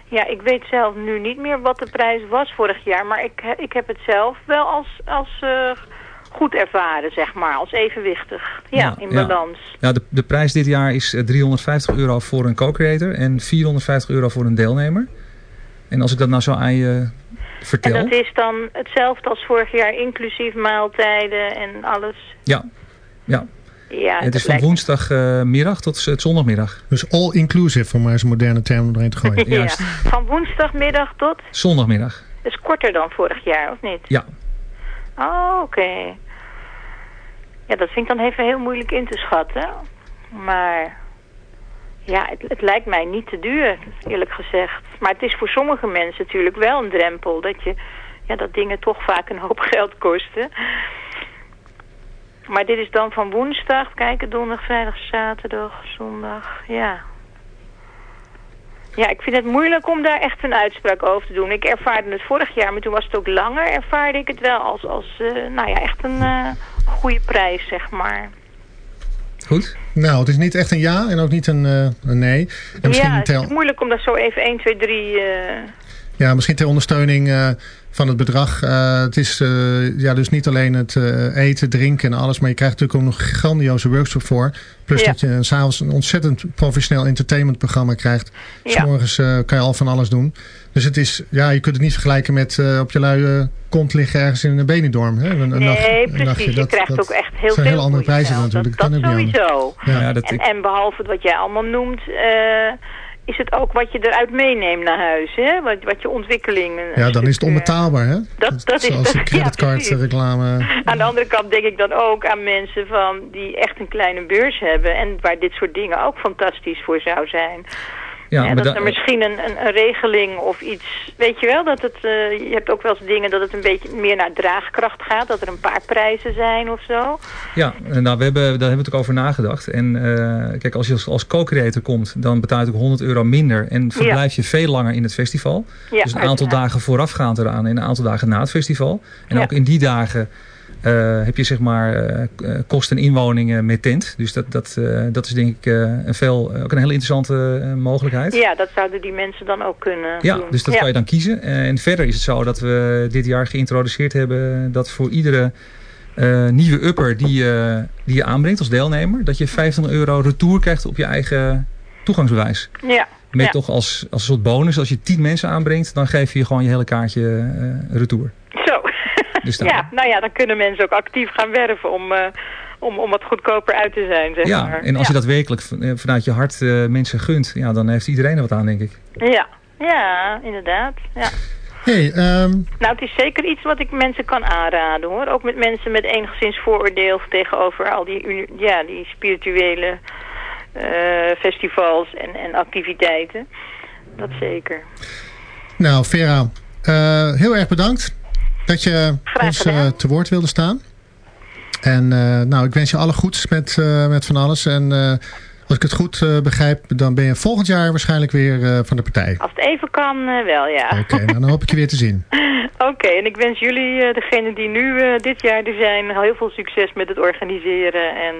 Ja, ik weet zelf nu niet meer wat de prijs was vorig jaar, maar ik, ik heb het zelf wel als, als goed ervaren, zeg maar, als evenwichtig. Ja, Ja, in ja. balans. Ja, de, de prijs dit jaar is eh, 350 euro voor een co-creator en 450 euro voor een deelnemer. En als ik dat nou zo aan je En vertel. dat is dan hetzelfde als vorig jaar, inclusief maaltijden en alles. Ja, ja. Ja, het is van woensdagmiddag tot het zondagmiddag. Dus all inclusive, om maar eens een moderne term doorheen te gooien. [laughs] ja. juist. Van woensdagmiddag tot... Zondagmiddag. Dat is korter dan vorig jaar, of niet? Ja. Oh, oké. Ja, dat vind ik dan even heel moeilijk in te schatten. Maar ja, het, het lijkt mij niet te duur, eerlijk gezegd. Maar het is voor sommige mensen natuurlijk wel een drempel. Dat, je, ja, dat dingen toch vaak een hoop [laughs] geld kosten. Maar dit is dan van woensdag, kijken, donderdag, vrijdag, zaterdag, zondag. Ja. Ja, ik vind het moeilijk om daar echt een uitspraak over te doen. Ik ervaarde het vorig jaar, maar toen was het ook langer. Ervaarde ik het wel als, als eh, nou ja, echt een eh, goede prijs, zeg maar. Goed? Nou, het is niet echt een ja en ook niet een, eh, een nee. En misschien, ja, het is moeilijk om dat zo even 1, 2, 3... eh, ja, misschien ter ondersteuning eh, van het bedrag. Eh, het is eh, ja, dus niet alleen het eh, eten, drinken en alles. Maar je krijgt natuurlijk ook nog een grandioze workshop voor. Plus Ja. dat je s'avonds een ontzettend professioneel entertainmentprogramma krijgt. Ja. S'morgens eh, kan je al van alles doen. Dus het is, ja, je kunt het niet vergelijken met eh, op je luie kont liggen ergens in een Benidorm. Hè? Een, een nee, nacht- een precies. nachtje. je Dat- krijgt dat ook echt heel zijn veel heel andere prijzen natuurlijk. Dat, kan dat ook niet anders. sowieso. Ja. Ja, dat, En, ik, en behalve wat jij allemaal noemt, eh, is het ook wat je eruit meeneemt naar huis. Hè? Wat, wat je ontwikkeling... een Ja, dan is het eh, onbetaalbaar, hè? dat- dat is- Zoals de [laughs] ja, creditcard precies. reclame. Aan de andere kant denk ik dan ook aan mensen van die echt een kleine beurs hebben. En waar dit soort dingen ook fantastisch voor zou zijn. Ja, dat da- er misschien een, een, een regeling of iets... Weet je wel, dat het, eh, je hebt ook wel eens dingen dat het een beetje meer naar draagkracht gaat. Dat er een paar prijzen zijn of zo. Ja, nou, we hebben, daar hebben we ook over nagedacht. En eh, kijk, als je als, als co-creator komt, dan betaal je ook 100 euro minder. En verblijf je veel langer in het festival. Dus een aantal dagen voorafgaand eraan en een aantal dagen na het festival. En ook in die dagen eh, heb je zeg maar eh, k- kosten en inwoningen met tent. Dus dat, dat, eh, dat is denk ik eh, een veel, ook een hele interessante eh, mogelijkheid. Ja, dat zouden die mensen dan ook kunnen Ja, doen. dus dat ja. kan je dan kiezen. En verder is het zo dat we dit jaar geïntroduceerd hebben dat voor iedere eh, nieuwe upper die, eh, die je aanbrengt als deelnemer, dat je 25 euro retour krijgt op je eigen toegangsbewijs. Ja, Met Ja. toch als, als een soort bonus, als je 10 mensen aanbrengt, dan geef je je gewoon je hele kaartje eh retour. zo. Dus dan- ja, nou ja, dan kunnen mensen ook actief gaan werven om, eh, om, om wat goedkoper uit te zijn, zeg Ja, maar. en als ja. je dat werkelijk eh, vanuit je hart eh, mensen gunt, ja, dan heeft iedereen er wat aan, denk ik. Ja, ja, inderdaad. Ja. hey, ehm, Nou, het is zeker iets wat ik mensen kan aanraden, hoor. Ook met mensen met enigszins vooroordeel tegenover al die, ja, die spirituele eh, festivals en, en activiteiten. Dat zeker. nou Vera, eh, heel erg bedankt dat je Graag ons eh, te woord wilde staan. En eh, nou, ik wens je alle goeds met, eh, met van alles. En als ik het goed begrijp, dan ben je volgend jaar waarschijnlijk weer van de partij. Als het even kan, wel, ja. Oké, nou, dan hoop ik je weer te zien. [laughs] Oké, en ik wens jullie, degenen die nu dit jaar er zijn, heel veel succes met het organiseren en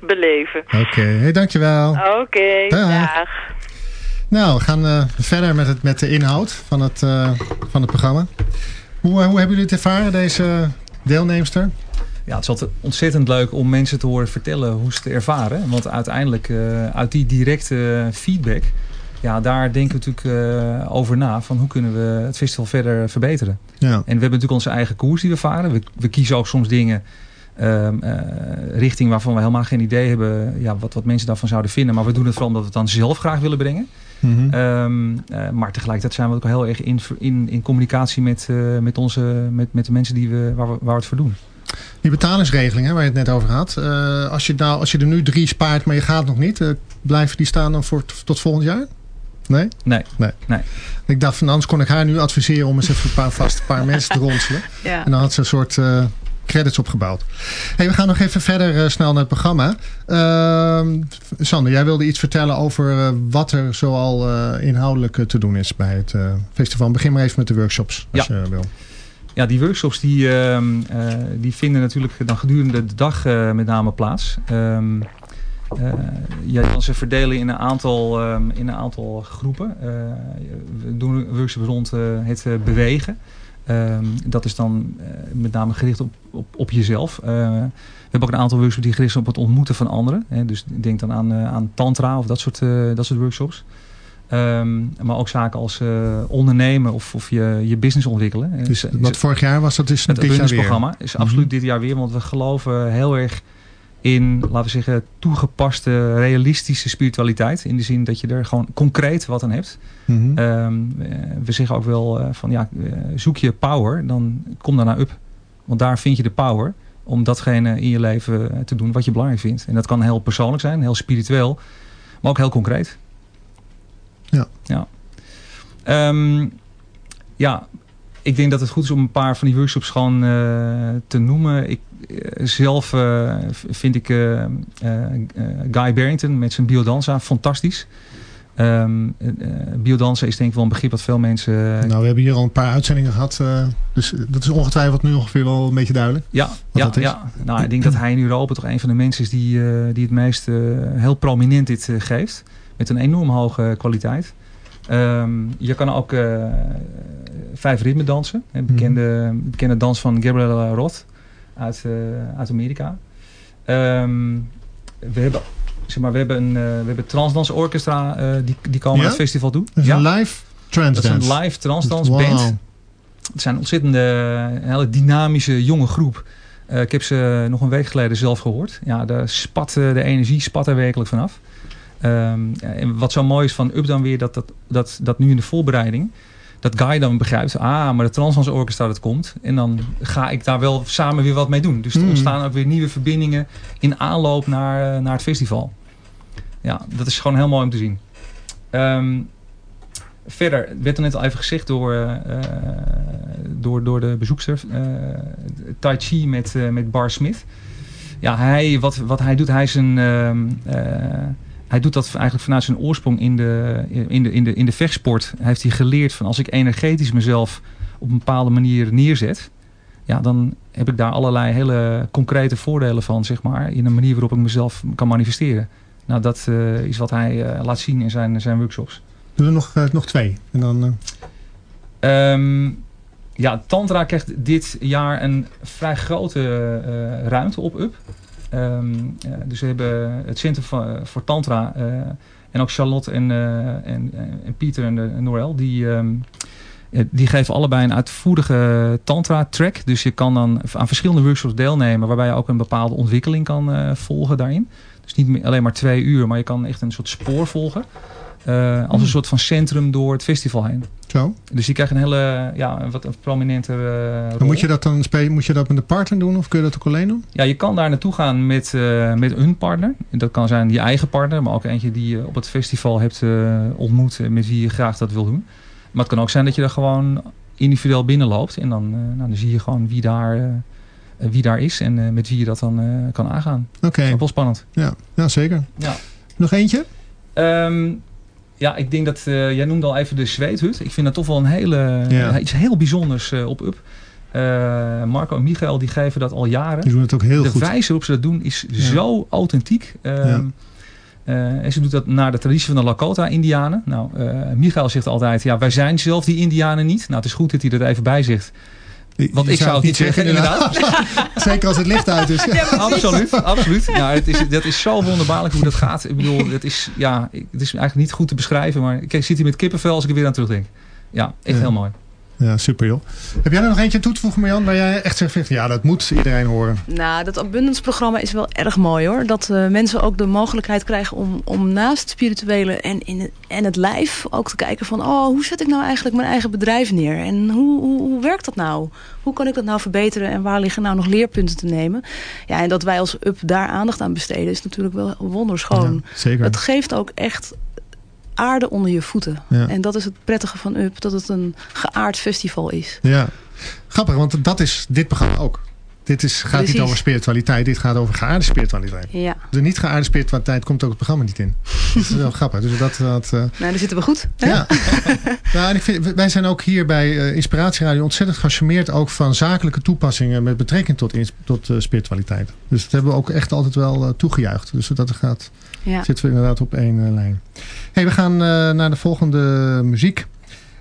beleven. Oké, hey, dankjewel. Oké, Dag. dag. Nou, we gaan verder met, het, met de inhoud van het, van het programma. Hoe, eh, hoe hebben jullie het ervaren, deze deelnemster? Ja, het is altijd ontzettend leuk om mensen te horen vertellen hoe ze het ervaren. Want uiteindelijk, eh, uit die directe feedback, ja, daar denken we natuurlijk eh, over na. Van hoe kunnen we het festival verder verbeteren. Ja. En we hebben natuurlijk onze eigen koers die we varen. We, we kiezen ook soms dingen ehm, eh, richting waarvan we helemaal geen idee hebben ja, wat, wat mensen daarvan zouden vinden. Maar we doen het vooral omdat we het dan zelf graag willen brengen. Mhm. Ehm, eh, maar tegelijkertijd zijn we ook heel erg in, in, in communicatie met, eh, met, onze, met, met de mensen die we, waar, we, waar we het voor doen. Die betalingsregeling hè, waar je het net over had. eh, als, je nou, als je er nu drie spaart, maar je gaat nog niet. blijven die staan dan voor, tot volgend jaar? Nee? Nee. nee? Nee. Ik dacht van anders kon ik haar nu adviseren om eens even een paar vast een paar [laughs] mensen te ronselen. Ja. En dan had ze een soort eh, credits opgebouwd. Hey, we gaan nog even verder eh, snel naar het programma. Ehm, Sander, jij wilde iets vertellen over eh, wat er zoal eh, inhoudelijk te doen is bij het festival. Begin maar even met de workshops, als je wil. Ja, die workshops die, ehm, eh, die vinden natuurlijk dan gedurende de dag met name plaats. Ehm, eh, je kan ze verdelen in een aantal, ehm, in een aantal groepen. We doen workshops rond het bewegen. Ehm, dat is dan eh, met name gericht op, op, op jezelf. Eh, we hebben ook een aantal workshops die gericht zijn op het ontmoeten van anderen. Hè. Dus denk dan aan, eh, aan tantra of dat soort, dat soort workshops. Ehm, maar ook zaken als ondernemen of, of je, je business ontwikkelen. Dus is- wat vorig jaar was, dat is het dit jaar weer. is absoluut Mhm. dit jaar weer. Want we geloven heel erg in, laten we zeggen, toegepaste, realistische spiritualiteit. In de zin dat je er gewoon concreet wat aan hebt. Mhm. Ehm, eh, we zeggen ook wel eh, van ja, eh, zoek je power, dan kom naar up. Want daar vind je de power om datgene in je leven te doen wat je belangrijk vindt. En dat kan heel persoonlijk zijn, heel spiritueel, maar ook heel concreet. Ja. Ja. Ehm, ja, ik denk dat het goed is om een paar van die workshops gewoon te noemen. Ik, zelf eh, vind ik eh, eh, Guy Barrington met zijn biodanza fantastisch. Eh, biodanza is denk ik wel een begrip wat veel mensen... Nou, we hebben hier al een paar uitzendingen gehad. eh, dus dat is ongetwijfeld nu ongeveer wel een beetje duidelijk. Ja, ja, dat ja. Nou, ik denk dat hij in Europa toch een van de mensen is die, die het meest heel prominent dit geeft. Met een enorm hoge kwaliteit. Ehm, je kan ook vijf ritme dansen. Een bekende, bekende dans van Gabrielle Roth uit, eh, uit Amerika. Ehm, we hebben, zeg maar, we hebben een, eh, we hebben Transdans Orchestra eh, die, die komen Ja? het festival toe. Dat is ja, een live trance dat is een live transdans Wauw. band. Het zijn ontzettende, een hele dynamische jonge groep. Ik heb ze nog een week geleden zelf gehoord. Ja, daar spat de energie spat er werkelijk vanaf. Ehm, en wat zo mooi is van Up dan weer, dat, dat, dat, dat nu in de voorbereiding, dat Guy dan begrijpt, ah, maar de Transdans Orchestra dat komt. En dan ga ik daar wel samen weer wat mee doen. Dus er Hmm. ontstaan ook weer nieuwe verbindingen in aanloop naar, eh, naar het festival. Ja, dat is gewoon heel mooi om te zien. Ehm, verder, het werd er net al even gezegd door, eh, eh, door, door de bezoekster. tai Chi met, met Bar Smith. Ja, hij, wat, wat hij doet, hij is een... hij doet dat eigenlijk vanuit zijn oorsprong in de, in de, in de, in de vechtsport. Hij heeft hij geleerd van als ik energetisch mezelf op een bepaalde manier neerzet. Ja, dan heb ik daar allerlei hele concrete voordelen van, zeg maar. In een manier waarop ik mezelf kan manifesteren. Nou, dat eh, is wat hij eh, laat zien in zijn, zijn workshops. Doe er nog, eh, nog twee. En dan, eh, Ehm, ja, Tantra krijgt dit jaar een vrij grote ruimte op UP. Ehm, eh, dus we hebben het Centrum voor, voor Tantra eh, en ook Charlotte en, eh, en, en Pieter en, Noël, die, ehm, eh, die geven allebei een uitvoerige Tantra-track. Dus je kan dan aan verschillende workshops deelnemen waarbij je ook een bepaalde ontwikkeling kan eh, volgen daarin. Dus niet alleen maar twee uur, maar je kan echt een soort spoor volgen. Eh, als een soort van centrum door het festival heen. zo. Dus je krijgt een hele, ja, wat een prominenter rol. Dan moet je dat dan spe- moet je dat met een partner doen of kun je dat ook alleen doen? Ja, je kan daar naartoe gaan met, eh, met een partner. Dat kan zijn je eigen partner, maar ook eentje die je op het festival hebt ontmoet en met wie je graag dat wil doen. Maar het kan ook zijn dat je er gewoon individueel binnenloopt en dan, nou, dan zie je gewoon wie daar, wie daar is en met wie je dat dan kan aangaan. Oké, Dat is ook wel spannend. ja. ja, zeker. Ja. Nog eentje? Ehm, ja, ik denk dat eh, jij noemde al even de zweethut. Ik vind dat toch wel een hele, Ja. eh, iets heel bijzonders eh, op Up. Marco en Michael die geven dat al jaren. Die doen het ook heel de goed. wijze waarop ze dat doen is Ja. zo authentiek. Ehm, Ja. eh, en ze doet dat naar de traditie van de Lakota-Indianen. Nou, Michael zegt altijd, ja, wij zijn zelf die Indianen niet. Nou, het is goed dat hij er even bij zegt. Want Je ik zou het niet zeggen, inderdaad. [laughs] Zeker als het licht uit is. absoluut, absoluut. Ja, het is, dat is zo wonderbaarlijk hoe dat gaat. Ik bedoel, het is, ja, het is eigenlijk niet goed te beschrijven. Maar ik zit hier met kippenvel als ik er weer aan terugdenk. Ja, echt Ja. heel mooi. Ja, super joh. Heb jij er nog eentje aan toe te voegen Marjan? Waar jij echt zegt, van, ja dat moet iedereen horen. Nou, dat Abundance programma is wel erg mooi hoor. Dat eh, mensen ook de mogelijkheid krijgen om, om naast het spirituele en, in het, en het lijf ook te kijken van... oh, hoe zet ik nou eigenlijk mijn eigen bedrijf neer? En hoe, hoe, hoe werkt dat nou? Hoe kan ik dat nou verbeteren? En waar liggen nou nog leerpunten te nemen? Ja, en dat wij als UP daar aandacht aan besteden is natuurlijk wel wonderschoon. Ja, zeker. Het geeft ook echt aarde onder je voeten. Ja. En dat is het prettige van UP, dat het een geaard festival is. Ja, grappig, want dat is dit programma ook. Dit is, gaat niet Precies. over spiritualiteit, dit gaat over geaarde spiritualiteit. Ja, De niet geaarde spiritualiteit komt ook het programma niet in. Dat is wel [laughs] grappig. Dus dat, dat, eh, nou, daar zitten we goed. hè? ja. [laughs] nou, en ik vind, wij zijn ook hier bij eh, Inspiratieradio ontzettend gecharmeerd ook van zakelijke toepassingen met betrekking tot, tot eh, spiritualiteit. Dus dat hebben we ook echt altijd wel toegejuicht. Dus dat gaat, Ja. zitten we inderdaad op één eh, lijn. Hey, we gaan eh, naar de volgende muziek.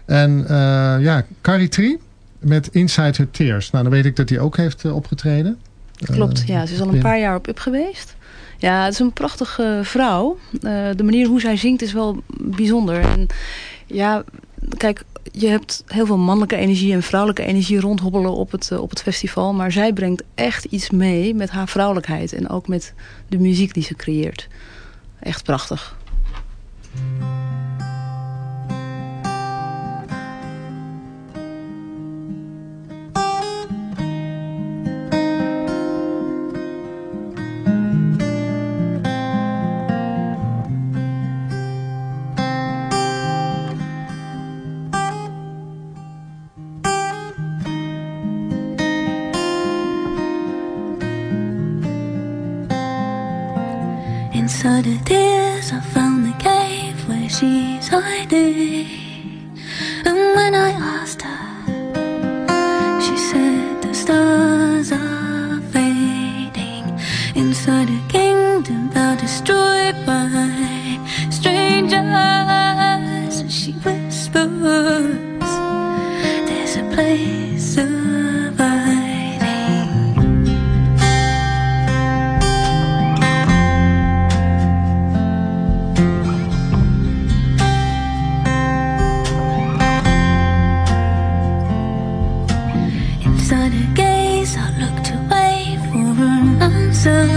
En eh, ja, Carrie Tree met Inside Her Tears. Nou, dan weet ik dat hij ook heeft opgetreden. Klopt, ja. Ze is al een paar jaar op UP geweest. Ja, het is een prachtige vrouw. De manier hoe zij zingt is wel bijzonder. En ja, kijk, je hebt heel veel mannelijke energie en vrouwelijke energie rondhobbelen op het, op het festival. Maar zij brengt echt iets mee met haar vrouwelijkheid. En ook met de muziek die ze creëert. Echt prachtig. Inside the tears, I found the cave where she's hiding. And when I asked her, she said the stars are fading. Inside a kingdom now destroyed by strangers. And she whispers, There's a place sun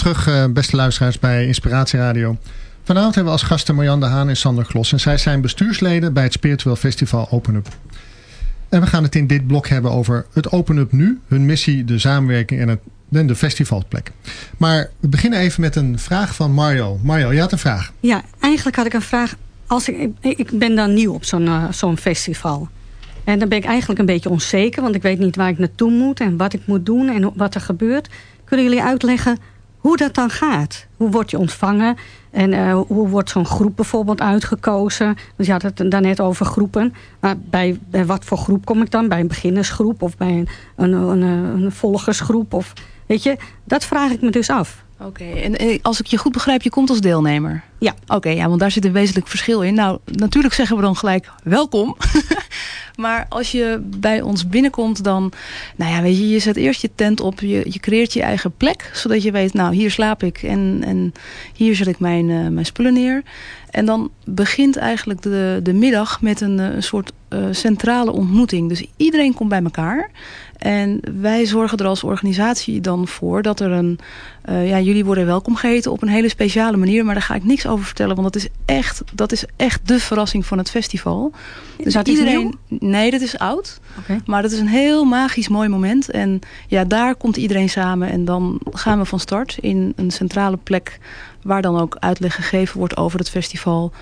terug eh, beste luisteraars bij Inspiratie Radio. Vanavond hebben we als gasten Marjan de Haan en Sander Glos. En zij zijn bestuursleden bij het Spiritueel Festival Open Up. En we gaan het in dit blok hebben over het Open Up nu. Hun missie, de samenwerking en, het, de festivalplek. Maar we beginnen even met een vraag van Mario. Mario, je had een vraag. Ja, eigenlijk had ik een vraag. Als ik, ik ben dan nieuw op zo'n eh, zo'n festival. En dan ben ik eigenlijk een beetje onzeker. Want ik weet niet waar ik naartoe moet. En wat ik moet doen. En wat er gebeurt. Kunnen jullie uitleggen hoe dat dan gaat? Hoe word je ontvangen? En eh, hoe wordt zo'n groep bijvoorbeeld uitgekozen? Dus je had het daarnet over groepen. Maar bij, bij wat voor groep kom ik dan? Bij een beginnersgroep? Of bij een, een, een, een volgersgroep? Of, weet je, dat vraag ik me dus af. Oké, en als ik je goed begrijp, je komt als deelnemer? Ja. Oké, ja, want daar zit een wezenlijk verschil in. Nou, natuurlijk zeggen we dan gelijk welkom. [laughs] Maar als je bij ons binnenkomt, dan... Nou ja, weet je, je zet eerst je tent op. Je, je creëert je eigen plek. Zodat je weet, nou, hier slaap ik. En, en hier zet ik mijn, eh, mijn spullen neer. En dan begint eigenlijk de, de middag met een, eh, een soort eh, centrale ontmoeting. Dus iedereen komt bij elkaar. En wij zorgen er als organisatie dan voor dat er een... eh, ja, jullie worden welkom geheten op een hele speciale manier. Maar daar ga ik niks over vertellen. Want dat is echt, dat is echt de verrassing van het festival. Dus dat nieuw? Nee, dat is oud. Maar dat is een heel magisch mooi moment. En ja, daar komt iedereen samen. En dan gaan we van start in een centrale plek... waar dan ook uitleg gegeven wordt over het festival.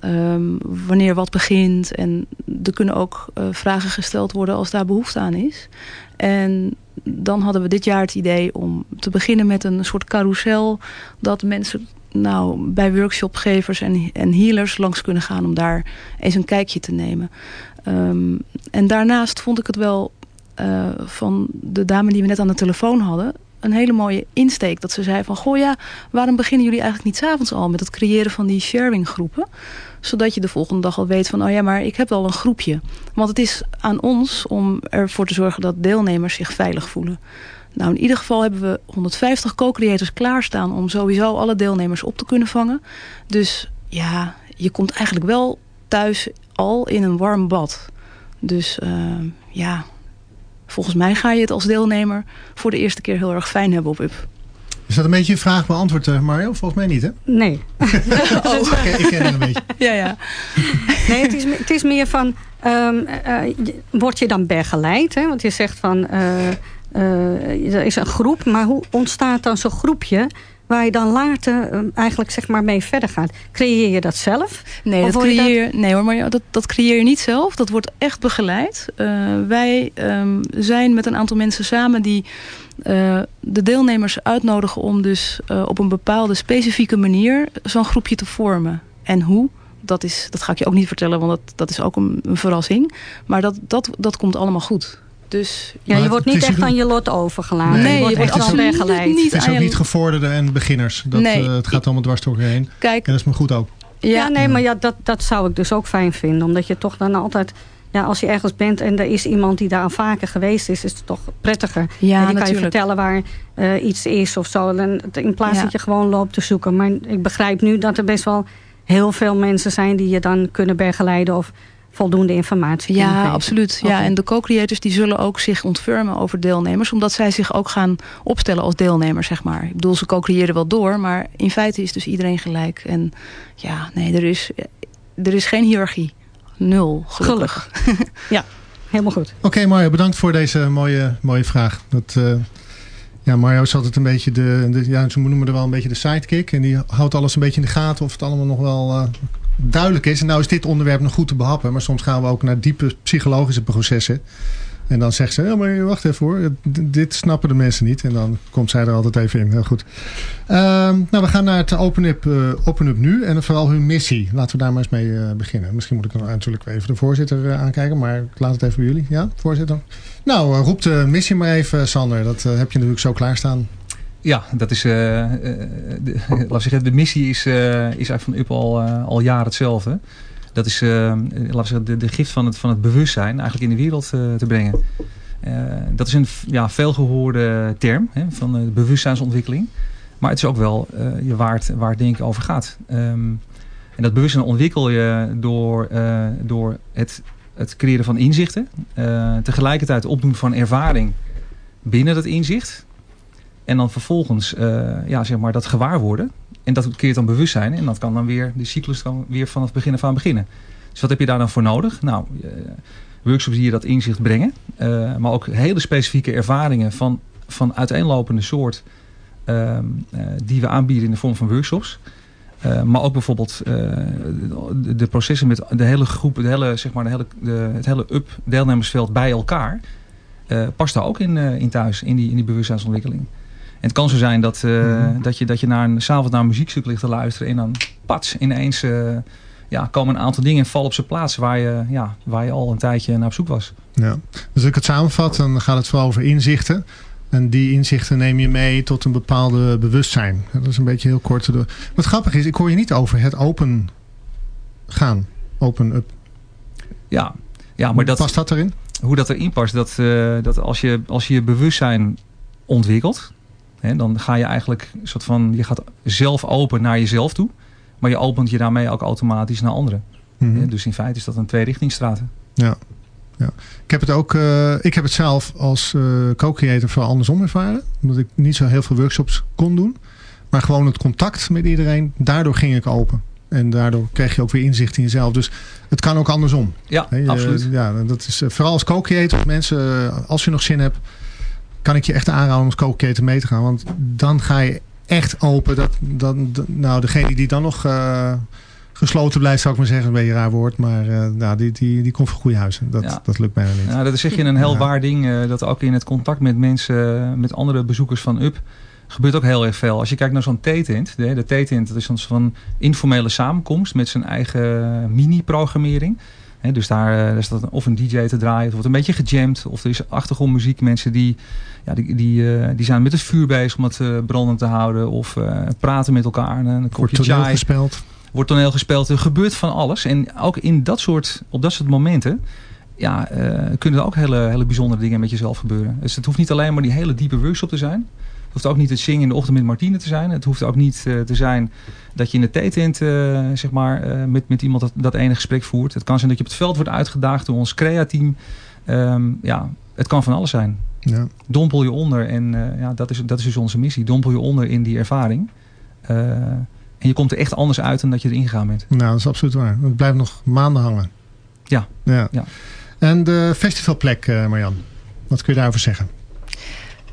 Ehm, wanneer wat begint. En er kunnen ook eh, vragen gesteld worden als daar behoefte aan is. En dan hadden we dit jaar het idee om te beginnen met een soort carousel... dat mensen nou, bij workshopgevers en, en healers langs kunnen gaan... om daar eens een kijkje te nemen. Ehm, en daarnaast vond ik het wel eh, van de dame die we net aan de telefoon hadden... een hele mooie insteek. Dat ze zei van, goh ja, waarom beginnen jullie eigenlijk niet s'avonds al... met het creëren van die sharing groepen? Zodat je de volgende dag al weet van, oh ja, maar ik heb wel een groepje. Want het is aan ons om ervoor te zorgen dat deelnemers zich veilig voelen. Nou, in ieder geval hebben we 150 co-creators klaarstaan... om sowieso alle deelnemers op te kunnen vangen. Dus ja, je komt eigenlijk wel thuis al in een warm bad. Dus eh, ja, volgens mij ga je het als deelnemer... voor de eerste keer heel erg fijn hebben op UP. Is dat een beetje je vraag beantwoord, eh, Mario? Volgens mij niet, hè? Nee. [laughs] Oh, oké, ik ken het een beetje. Ja, ja. Nee, het is, het is meer van... ehm, eh, je- word je dan begeleid? Hè? Want je zegt van... eh, eh, er is een groep, maar hoe ontstaat dan zo'n groepje... waar je dan later eh, eigenlijk zeg maar mee verder gaat? Creëer je dat zelf? Nee, Of dat creëer, nee hoor, maar dat, dat creëer je niet zelf. Dat wordt echt begeleid. Eh, wij ehm, zijn met een aantal mensen samen die eh, de deelnemers uitnodigen om dus eh, op een bepaalde specifieke manier zo'n groepje te vormen. En hoe? Dat, is, dat ga ik je ook niet vertellen, want dat, dat is ook een, een verrassing. Maar dat, dat, dat komt allemaal goed. Dus Ja, Maar je wordt niet echt aan je lot overgelaten. Nee, je wordt je echt wordt wel niet Het is ook niet gevorderden en beginners. Dat, Nee. eh, het gaat allemaal dwars door heen. En Kijk, dat is me goed ook. Ja, nee, maar ja, dat, dat zou ik dus ook fijn vinden. Omdat je toch dan altijd... Ja, als je ergens bent en er is iemand die daar al vaker geweest is... is het toch prettiger. Ja, en die kan je vertellen waar eh, iets is of zo. En in plaats Ja. dat je gewoon loopt te zoeken. Maar ik begrijp nu dat er best wel heel veel mensen zijn... die je dan kunnen begeleiden of voldoende informatie Ja, geven. absoluut. Ja, en de co-creators die zullen ook zich ontfermen over deelnemers. Omdat zij zich ook gaan opstellen als deelnemer, zeg maar. Ik bedoel, ze co-creëren wel door. Maar in feite is dus iedereen gelijk. En ja, nee, er is, er is geen hiërarchie. Nul, gelukkig. [laughs] Helemaal goed. Oké Mario, bedankt voor deze mooie, mooie vraag. Dat, eh, ja, Mario is altijd een beetje de, de, ja, ze noemen er wel een beetje de sidekick. En die houdt alles een beetje in de gaten of het allemaal nog wel eh, duidelijk is. En nou is dit onderwerp nog goed te behappen. Maar soms gaan we ook naar diepe psychologische processen. En dan zegt ze, ja, maar wacht even hoor. Dit snappen de mensen niet. En dan komt zij er altijd even in. Heel goed. Ehm, nou, we gaan naar het eh, Open Up nu. En vooral hun missie. Laten we daar maar eens mee eh, beginnen. Misschien moet ik dan natuurlijk even de voorzitter eh, aankijken. Maar ik laat het even bij jullie. Ja, voorzitter? Nou, roep de missie maar even, Sander. Dat heb je natuurlijk zo klaarstaan. Ja, dat is, de, [laughs] we zeggen, de missie is, is eigenlijk van UP al, al jaren hetzelfde. Dat is eh, laten we zeggen, de, de gift van het, van het bewustzijn eigenlijk in de wereld eh, te brengen. Eh, dat is een ja, veelgehoorde term hè, van de bewustzijnsontwikkeling. Maar het is ook wel je waar, het, waar denken over gaat. Ehm, en dat bewustzijn ontwikkel je door, door het, het creëren van inzichten. eh, tegelijkertijd opdoen van ervaring binnen dat inzicht. En dan vervolgens ja, zeg maar dat gewaar worden. En dat creëert dan bewustzijn. En dat kan dan weer, die cyclus kan weer vanaf het begin af aan beginnen. Dus wat heb je daar dan voor nodig? Nou, eh, workshops die je dat inzicht brengen. eh, maar ook hele specifieke ervaringen van, van uiteenlopende soort. ehm, eh, die we aanbieden in de vorm van workshops. Maar ook bijvoorbeeld de, de processen met de hele groep, de hele, zeg maar, de hele, de, het hele up deelnemersveld bij elkaar. past daar ook in, in thuis, in die, in die bewustzijnsontwikkeling. En het kan zo zijn dat, eh, Mhm. dat je, dat je naar een, s'avonds naar een muziekstuk ligt te luisteren. En dan pats, ineens eh, ja, komen een aantal dingen en vallen op zijn plaats waar je, ja, waar je al een tijdje naar op zoek was. Ja. Dus als ik het samenvat, dan gaat het vooral over inzichten. En die inzichten neem je mee tot een bepaalde bewustzijn. Dat is een beetje heel kort. Wat grappig is, ik hoor je niet over het open gaan. Open up. Ja, Ja, maar dat, Past dat erin? hoe dat erin past, dat, eh, dat als, je, als je je bewustzijn ontwikkelt, hè, dan ga je eigenlijk een soort van, je gaat zelf open naar jezelf toe, maar je opent je daarmee ook automatisch naar anderen. Mhm. Dus in feite is dat een tweerichtingsstraat. Ja. ja. Ik heb het ook, eh, ik heb het zelf als eh, co-creator vooral andersom ervaren. Omdat ik niet zo heel veel workshops kon doen. Maar gewoon het contact met iedereen, daardoor ging ik open. En daardoor kreeg je ook weer inzicht in jezelf. Dus het kan ook andersom. Ja, je- absoluut. Ja, dat is eh, vooral als co-creator. Mensen, als je nog zin hebt, kan ik je echt aanraden om als co-creator mee te gaan. Want dan ga je echt open. Dat, dan, dat- nou, degene die dan nog eh, gesloten blijft, zou ik maar zeggen, een beetje een raar woord. Maar eh, nou, die, die, die komt voor goede huizen. Dat, Ja. dat lukt bijna niet. Ja, dat zeg je een heel Ja. waar ding. eh, dat ook in het contact met mensen, met andere bezoekers van UP, gebeurt ook heel erg veel. Als je kijkt naar zo'n theetent. De, dat is een soort van informele samenkomst met zijn eigen mini-programmering. Dus daar, daar staat of een DJ te draaien, het wordt een beetje gejamd. Of er is achtergrondmuziek, mensen die, ja, die, die, eh, die zijn met het vuur bezig om het eh, brandend te houden. Of eh, praten met elkaar, een Wordt toneel chai gespeeld. wordt toneel gespeeld. Er gebeurt van alles. En ook in dat soort, op dat soort momenten ja, kunnen er ook hele, hele bijzondere dingen met jezelf gebeuren. Dus het hoeft niet alleen maar die hele diepe workshop te zijn. Het hoeft ook niet het zingen in de ochtend met Martine te zijn. Het hoeft ook niet te zijn dat je in de theetent eh, zeg maar, met, met iemand dat, dat ene gesprek voert. Het kan zijn dat je op het veld wordt uitgedaagd door ons crea-team. Ehm, ja, het kan van alles zijn. Ja. Dompel je onder en eh, ja, dat, is, dat is dus onze missie. Dompel je onder in die ervaring. Eh, en je komt er echt anders uit dan dat je erin gegaan bent. Nou, dat is absoluut waar. Het blijft nog maanden hangen. Ja. ja. Ja. En de festivalplek, eh Marjan. Wat kun je daarover zeggen?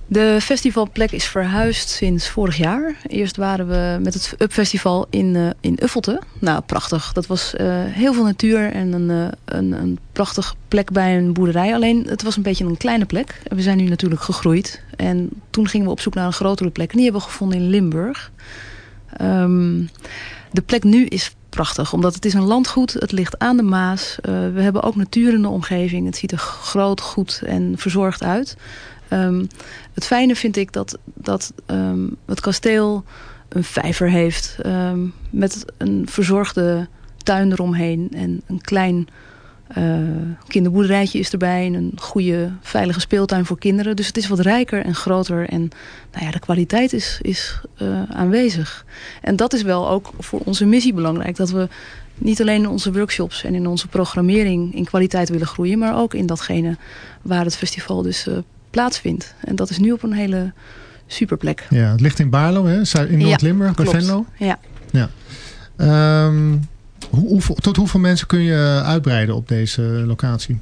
De festivalplek is verhuisd sinds vorig jaar. Eerst waren we met het Up Festival in, eh in Uffelte. Nou, prachtig. Dat was eh, heel veel natuur en een, eh, een, een prachtige plek bij een boerderij. Alleen, het was een beetje een kleine plek. We zijn nu natuurlijk gegroeid. En toen gingen we op zoek naar een grotere plek. En die hebben we gevonden in Limburg. Ehm, de plek nu is prachtig, omdat het is een landgoed. Het ligt aan de Maas. We hebben ook natuur in de omgeving. Het ziet er groot, goed en verzorgd uit. Ehm, het fijne vind ik dat, dat ehm, het kasteel een vijver heeft. ehm, met een verzorgde tuin eromheen. En een klein eh, kinderboerderijtje is erbij. En een goede, veilige speeltuin voor kinderen. Dus het is wat rijker en groter. En nou ja, de kwaliteit is, is eh, aanwezig. En dat is wel ook voor onze missie belangrijk. Dat we niet alleen in onze workshops en in onze programmering in kwaliteit willen groeien. Maar ook in datgene waar het festival dus eh, plaatsvindt. En dat is nu op een hele superplek. Ja, het ligt in Baarlo, hè? In Ja, Noord-Limburg, bij klopt. Venlo. Ja. Ehm, hoe, tot hoeveel mensen kun je uitbreiden op deze locatie?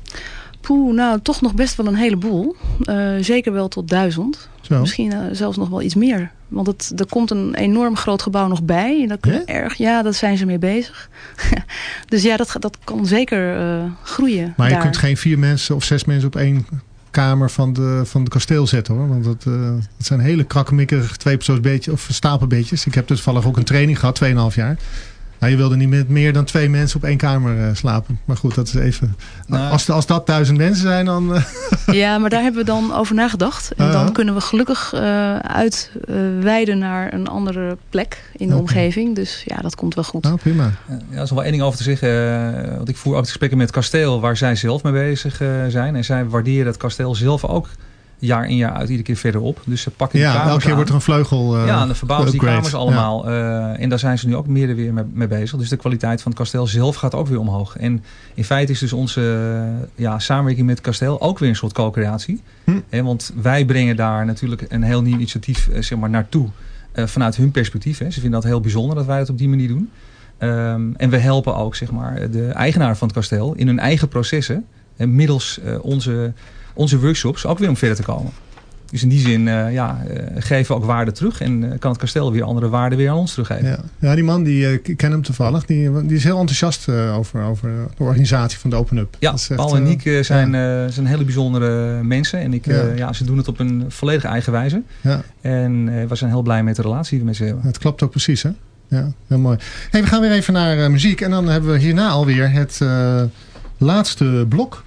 Poeh, nou toch nog best wel een heleboel. Eh, zeker wel tot duizend. Zo. Misschien eh, zelfs nog wel iets meer. Want het, er komt een enorm groot gebouw nog bij. En dat Hè? erg, ja, daar zijn ze mee bezig. [laughs] dus ja, dat, dat kan zeker eh, groeien. Maar je kunt geen vier mensen of zes mensen op één kamer van de, van het kasteel zetten hoor. Want dat, eh, dat zijn hele krakkemikkige tweepersoonsbeetjes of stapelbeetjes. Ik heb dus toevallig ook een training gehad, 2,5 jaar. Nou, je wilde niet met meer dan twee mensen op één kamer eh, slapen. Maar goed, dat is even... Nou. als, als dat duizend mensen zijn, dan... eh, [laughs] Ja, maar daar hebben we dan over nagedacht. En dan kunnen we gelukkig eh uitweiden naar een andere plek in de omgeving. Dus ja, dat komt wel goed. nou, prima. Ja, er is nog wel één ding over te zeggen. want ik voer ook gesprekken met het kasteel waar zij zelf mee bezig eh, zijn. En zij waarderen het kasteel zelf ook jaar in jaar uit iedere keer verder op. Dus ze pakken die Ja, kamers elke keer aan. wordt er een vleugel eh ja, en dan verbouwen ze die kamers allemaal. eh, en daar zijn ze nu ook meer weer mee, mee bezig. Dus de kwaliteit van het kasteel zelf gaat ook weer omhoog. En in feite is dus onze eh, ja, samenwerking met het kasteel ook weer een soort co-creatie. Hm. Hè, want wij brengen daar natuurlijk een heel nieuw initiatief eh, zeg maar, naartoe. eh, vanuit hun perspectief. Hè. Ze vinden dat heel bijzonder dat wij het op die manier doen. Ehm, en we helpen ook zeg maar, de eigenaar van het kasteel in hun eigen processen. En middels eh, onze, onze workshops ook weer om verder te komen. Dus in die zin eh, ja, eh, geven we ook waarde terug. En eh, kan het kasteel weer andere waarden weer aan ons teruggeven. Ja. ja, die man, die, ik ken hem toevallig. Die, die is heel enthousiast over, over de organisatie van de Open Up. Ja, echt, Paul en Niek zijn, zijn hele bijzondere mensen. En ik, Ja. ja. ze doen het op een volledig eigen wijze. Ja. En we zijn heel blij met de relatie die we met ze hebben. Het klopt ook precies, hè? Ja, heel mooi. Hey, we gaan weer even naar muziek. En dan hebben we hierna alweer het laatste blok.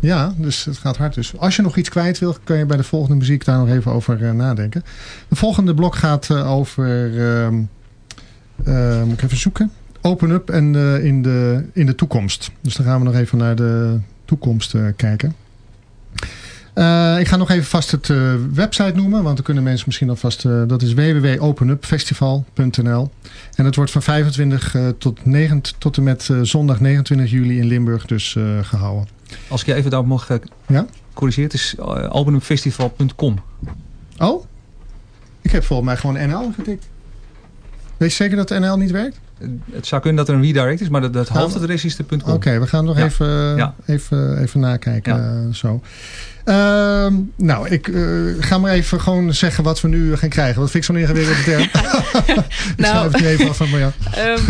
Ja, dus het gaat hard. Dus als je nog iets kwijt wil, kun je bij de volgende muziek daar nog even over eh, nadenken. De volgende blok gaat eh, over... ehm, eh, moet ik even zoeken. Open up en in, de, in de toekomst. Dus dan gaan we nog even naar de toekomst kijken. Ik ga nog even vast het website noemen, want dan kunnen mensen misschien alvast... dat is www.openupfestival.nl En het wordt van 25 eh, tot, 9, tot en met zondag 29 juli in Limburg dus eh, gehouden. Als ik je even daarop mag eh, Ja? corrigeren. Het is uh, albumfestival.com. Oh? Ik heb volgens mij gewoon NL getikt. Weet je zeker dat NL niet werkt? Eh, Het zou kunnen dat er een redirect is, maar dat, dat hoofdadres is de .com. Oké, we gaan nog Ja. even, Ja. even, even nakijken. Ja. eh, zo. Ehm, nou, ik eh, ga maar even gewoon zeggen wat we nu gaan krijgen. Wat vind ik zo'n ingewikkelde term? [laughs] ik Nou. [laughs] schrijf het nu even af van Marjan. Ehm,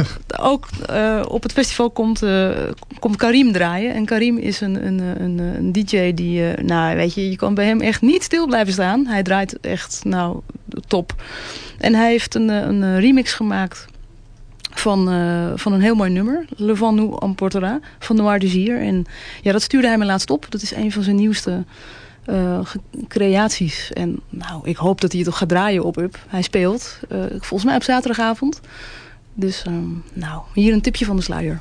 ook eh, op het festival komt, eh, komt Karim draaien. En Karim is een, een, een, een DJ die, nou weet je, je kan bij hem echt niet stil blijven staan. Hij draait echt, nou, top. En hij heeft een, een remix gemaakt van, eh, van een heel mooi nummer. Le Vent nous emportera van Noir Désir. En ja, dat stuurde hij me laatst op. Dat is een van zijn nieuwste eh, creaties. En nou, ik hoop dat hij het toch gaat draaien op. Hij speelt, eh, volgens mij op zaterdagavond. Dus ehm, nou, hier een tipje van de sluier.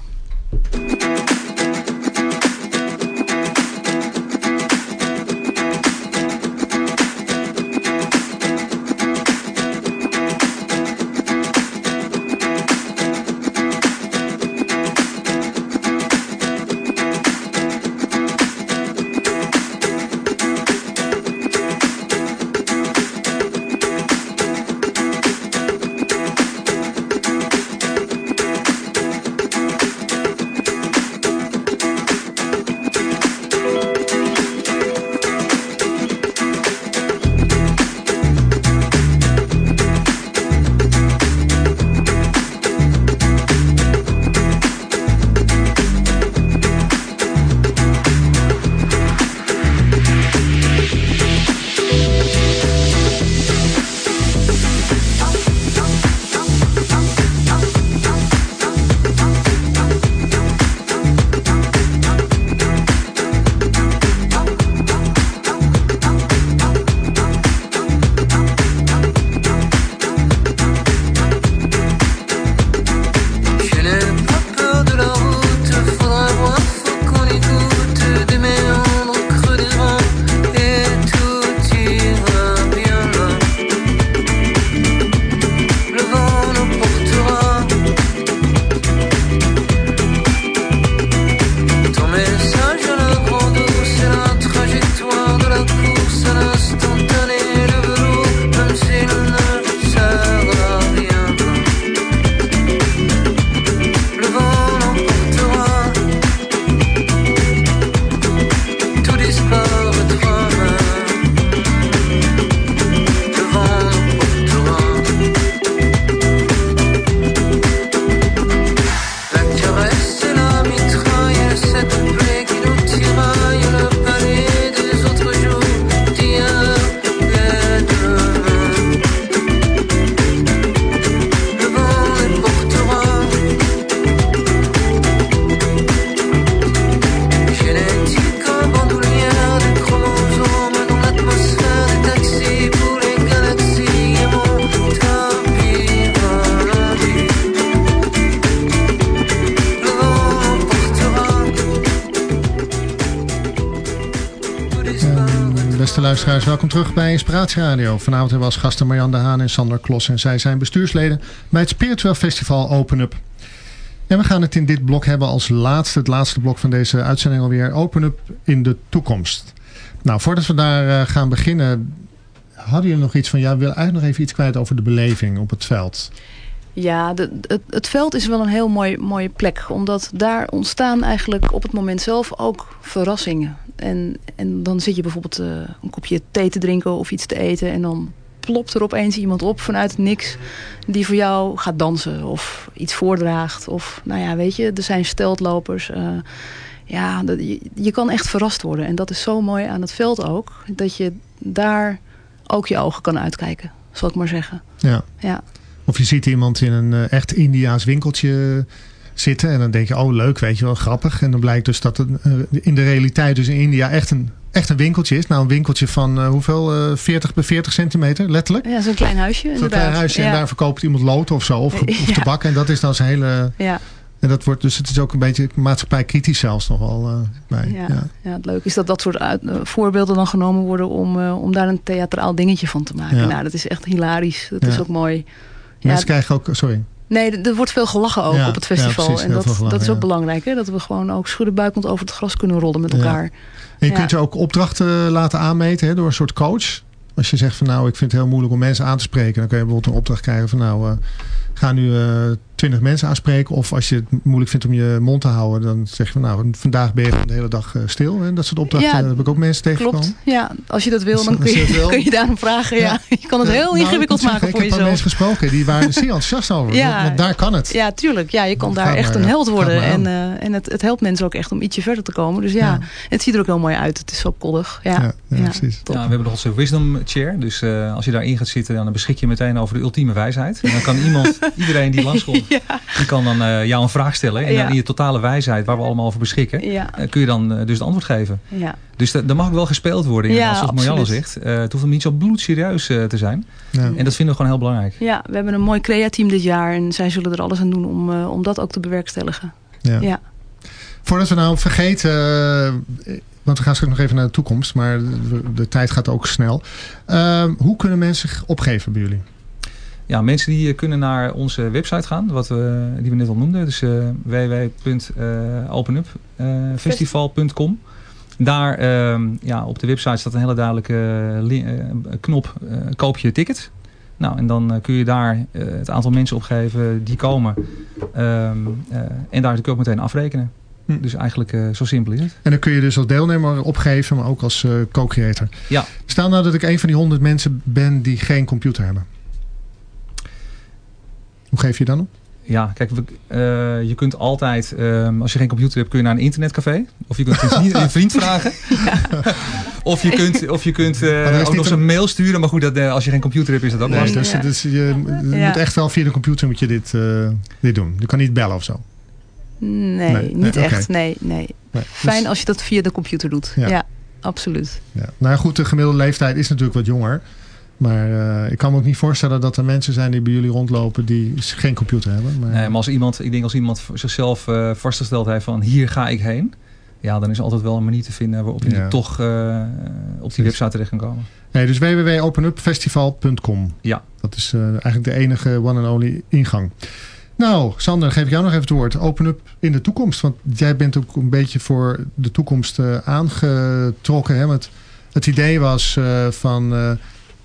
Terug bij Inspiratie Radio. Vanavond hebben we als gasten Marjan de Haan en Sander Klos. En zij zijn bestuursleden bij het Spiritueel Festival Open Up. En we gaan het in dit blok hebben als laatste, het laatste blok van deze uitzending alweer. Open Up in de toekomst. Nou, voordat we daar eh, gaan beginnen, hadden jullie nog iets van... Ja, we willen eigenlijk nog even iets kwijt over de beleving op het veld. Ja, het, het veld is wel een heel mooi, mooie plek. Omdat daar ontstaan eigenlijk op het moment zelf ook verrassingen. En, en dan zit je bijvoorbeeld eh, kopje thee te drinken of iets te eten. En dan plopt er opeens iemand op vanuit niks. Die voor jou gaat dansen of iets voordraagt. Of nou ja, weet je, er zijn steltlopers. eh, ja, dat, je, je kan echt verrast worden. En dat is zo mooi aan het veld ook. Dat je daar ook je ogen kan uitkijken. Zal ik maar zeggen. Ja. Ja. Of je ziet iemand in een eh, echt Indiaas winkeltje zitten. En dan denk je, oh leuk, weet je wel, grappig. En dan blijkt dus dat het eh, in de realiteit dus in India echt een, echt een winkeltje is. Nou, een winkeltje van eh, hoeveel? eh 40 bij 40 centimeter, letterlijk. Ja, zo'n klein huisje Zo'n klein huisje en daar verkoopt iemand lood of zo. Of, of [laughs] Ja. tabak. En dat is dan zijn hele Ja, En dat wordt dus, het is ook een beetje maatschappij kritisch zelfs nog wel eh, bij. Ja, Ja. ja. het leuke is dat dat soort uit- voorbeelden dan genomen worden om, om daar een theatraal dingetje van te maken. Ja. Nou, dat is echt hilarisch. Dat is ook mooi. Ja, Mensen krijgen ook, sorry. Nee, er- wordt veel gelachen ook Ja, op het ja, festival. precies, en dat, gelachen, dat is ook ja. belangrijk. Hè? Dat we gewoon ook schuddenbuikend over het gras kunnen rollen met Ja. elkaar. En je kunt je ook opdrachten laten aanmeten hè, door een soort coach. Als je zegt van nou, ik vind het heel moeilijk om mensen aan te spreken. Dan kun je bijvoorbeeld een opdracht krijgen van nou, eh, ga nu twintig mensen aanspreken. Of als je het moeilijk vindt om je mond te houden. Dan zeg je van nou, vandaag ben je de hele dag eh, stil. En dat soort opdrachten Ja, heb ik ook mensen tegengekomen. Klopt. Ja, als je dat wil, dan kun je [laughs] kun je daarom vragen. Ja. Ja. Je kan het heel Nou, ingewikkeld maken zeggen, voor Ik heb jezelf. mensen gesproken. Die waren [laughs] zeer enthousiast over. Ja. Want daar kan het. Ja, tuurlijk. Ja, je kan daar echt maar, een held worden. En, eh, en het, het helpt mensen ook echt om ietsje verder te komen. Dus ja, Ja. het ziet er ook heel mooi uit. Het is zo koddig. Ja, Ja, ja, precies. Ja, we hebben nog onze Wisdom Chair. Dus eh, als je daarin gaat zitten, dan beschik je meteen over de ultieme wijsheid. En dan kan iemand, [laughs] [laughs] iedereen die langskomt, [laughs] Ja, die kan dan eh, jou een vraag stellen. En Ja. dan in je totale wijsheid, waar we allemaal over beschikken, ja, eh, kun je dan eh, dus het antwoord geven. ja. Dus da- daar mag ook wel gespeeld worden. Ja, zoals absoluut. zegt. Eh, het hoeft niet zo bloedserieus eh, te zijn. Ja. En dat vinden we gewoon heel belangrijk. ja, we hebben een mooi createam dit jaar. En zij zullen er alles aan doen om, eh, om dat ook te bewerkstelligen. Ja. Ja. Voordat we nou vergeten, eh, want we gaan straks nog even naar de toekomst, maar de, de tijd gaat ook snel. Hoe kunnen mensen zich opgeven bij jullie? Ja, mensen die eh, kunnen naar onze website gaan, wat we, die we net al noemden. Dus eh www.openupfestival.com. Daar ehm, ja, op de website staat een hele duidelijke eh, li- eh, knop, eh, koop je ticket. Nou, en dan eh, kun je daar eh, het aantal mensen opgeven die komen. Ehm, eh, en daar kun je ook meteen afrekenen. Hm. Dus eigenlijk eh, zo simpel is het. En dan kun je dus als deelnemer opgeven, maar ook als eh, co-creator. Ja. Stel nou dat ik een van die honderd mensen ben die geen computer hebben. Hoe geef je dan op? Ja, kijk, we, eh, je kunt altijd, ehm, als je geen computer hebt, kun je naar een internetcafé. Of je kunt een, een vriend vragen. of je kunt, of je kunt is ook nog eens een- een mail sturen. Maar goed, dat, eh, als je geen computer hebt, is dat ook Nee, lastig. dus, Ja. dus je, Ja. moet echt wel via de computer moet je dit, eh, dit doen. Je kan niet bellen of zo. Nee, Nee, niet nee, echt. Nee, nee. Nee, Fijn dus- als je dat via de computer doet. Ja. Ja, absoluut. Ja. Nou goed, de gemiddelde leeftijd is natuurlijk wat jonger. Maar eh, ik kan me ook niet voorstellen dat er mensen zijn die bij jullie rondlopen die geen computer hebben. Maar, Nee, maar als iemand, ik denk als iemand zichzelf eh, vastgesteld heeft van hier ga ik heen. Ja, dan is altijd wel een manier te vinden waarop je Ja. toch eh, op die website terecht kan komen. Nee, dus www.openupfestival.com. Ja. Dat is eigenlijk de enige one and only ingang. Nou, Sander, geef ik jou nog even het woord. Open up in de toekomst. Want jij bent ook een beetje voor de toekomst aangetrokken. Hè? Want het idee was van...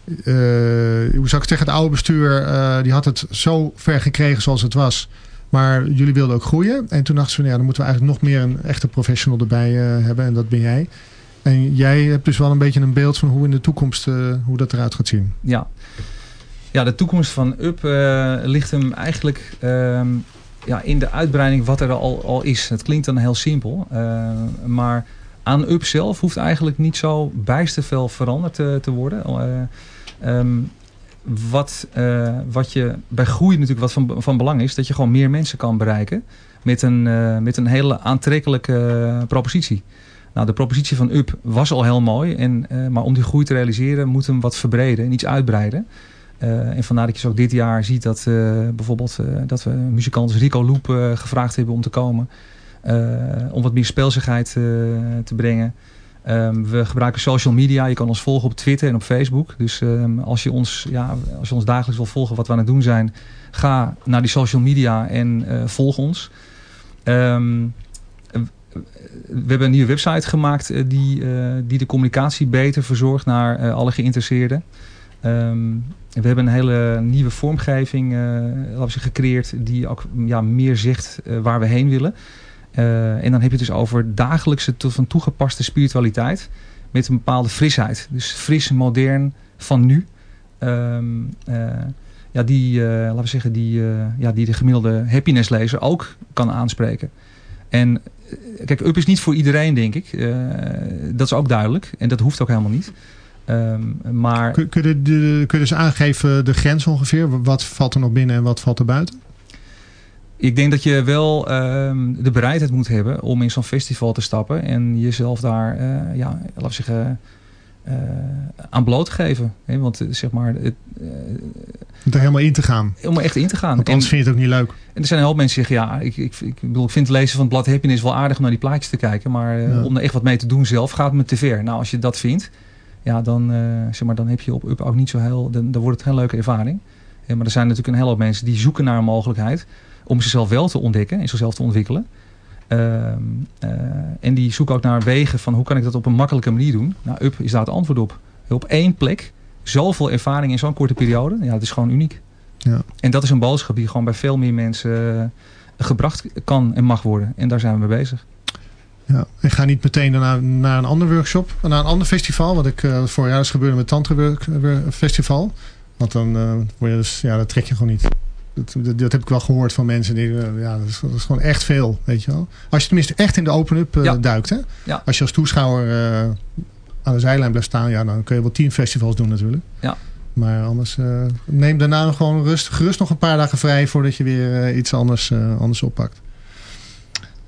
eh, hoe zou ik zeggen? Het oude bestuur eh, die had het zo ver gekregen zoals het was. Maar jullie wilden ook groeien. En toen dachten ze van dan moeten we eigenlijk nog meer een echte professional erbij eh, hebben. En dat ben jij. En jij hebt dus wel een beetje een beeld van hoe in de toekomst hoe dat eruit gaat zien. Ja, ja de toekomst van UP ligt hem eigenlijk ehm, ja, in de uitbreiding wat er al, al is. Het klinkt dan heel simpel. maar aan UP zelf hoeft eigenlijk niet zo bijster veel veranderd te worden. Ehm, wat, eh, wat je bij groei natuurlijk wat van, van belang is, dat je gewoon meer mensen kan bereiken met een, eh, met een hele aantrekkelijke propositie. Nou, de propositie van UP was al heel mooi, en, eh, maar om die groei te realiseren moeten we hem wat verbreden en iets uitbreiden. En vandaar dat je ook dit jaar ziet dat eh, bijvoorbeeld dat we muzikant Rico Loep gevraagd hebben om te komen. om wat meer speelsigheid te brengen. Ehm, we gebruiken social media. Je kan ons volgen op Twitter en op Facebook. Dus ehm, als, je ons, ja, als je ons dagelijks wil volgen wat we aan het doen zijn, ga naar die social media en eh, volg ons. Ehm, we hebben een nieuwe website gemaakt eh, die, eh, die de communicatie beter verzorgt naar alle geïnteresseerden. We hebben een hele nieuwe vormgeving laten gecreëerd die ook ja, meer zegt waar we heen willen. Eh, en dan heb je het dus over dagelijkse to- van toegepaste spiritualiteit met een bepaalde frisheid. Dus fris, modern, van nu. Ehm, eh, ja, die, eh, laten we zeggen, die, ja, die de gemiddelde happiness lezer ook kan aanspreken. En kijk, up is niet voor iedereen, denk ik. Dat is ook duidelijk. En dat hoeft ook helemaal niet. Ehm, maar Kun, kun je dus aangeven de grens ongeveer? Wat valt er nog binnen en wat valt er buiten? Ik denk dat je wel ehm, de bereidheid moet hebben om in zo'n festival te stappen. En jezelf daar, eh, ja, we zeggen, eh, aan bloot te geven. Hè? Want eh, zeg maar, het, Om er helemaal in te gaan. om er echt in te gaan. Want anders En- vind je het ook niet leuk. en er zijn een hoop mensen die zeggen, ja, ik, ik, ik, bedoel, ik vind het lezen van het blad Happiness wel aardig om naar die plaatjes te kijken. Maar Ja. om er echt wat mee te doen zelf gaat me te ver. Nou, als je dat vindt, ja, dan, zeg maar, dan heb je op Up ook niet zo heel, dan, dan wordt het geen leuke ervaring. Eh, maar er zijn natuurlijk een hele hoop mensen die zoeken naar een mogelijkheid om zichzelf wel te ontdekken en zichzelf te ontwikkelen. Ehm, eh, en die zoeken ook naar wegen van hoe kan ik dat op een makkelijke manier doen. Nou, Up is daar het antwoord op. Op één plek, zoveel ervaring in zo'n korte periode. Ja, het is gewoon uniek. Ja. En dat is een boodschap die gewoon bij veel meer mensen eh, gebracht kan en mag worden. En daar zijn we mee bezig. Ja. Ik ga niet meteen daarna naar een ander workshop, naar een ander festival. Wat ik eh vorig jaar is gebeurde met Tantra Festival. Want dan word je dus, ja, dat trek je gewoon niet. Dat, dat, dat heb ik wel gehoord van mensen. Die, eh, ja, dat is, dat is gewoon echt veel, weet je wel. Als je tenminste echt in de open-up eh, Ja. duikt. Hè? Ja. Als je als toeschouwer eh, aan de zijlijn blijft staan, ja, dan kun je wel tien festivals doen natuurlijk. Ja. Maar anders neem daarna nog gewoon rust, gerust nog een paar dagen vrij voordat je weer iets anders, anders oppakt.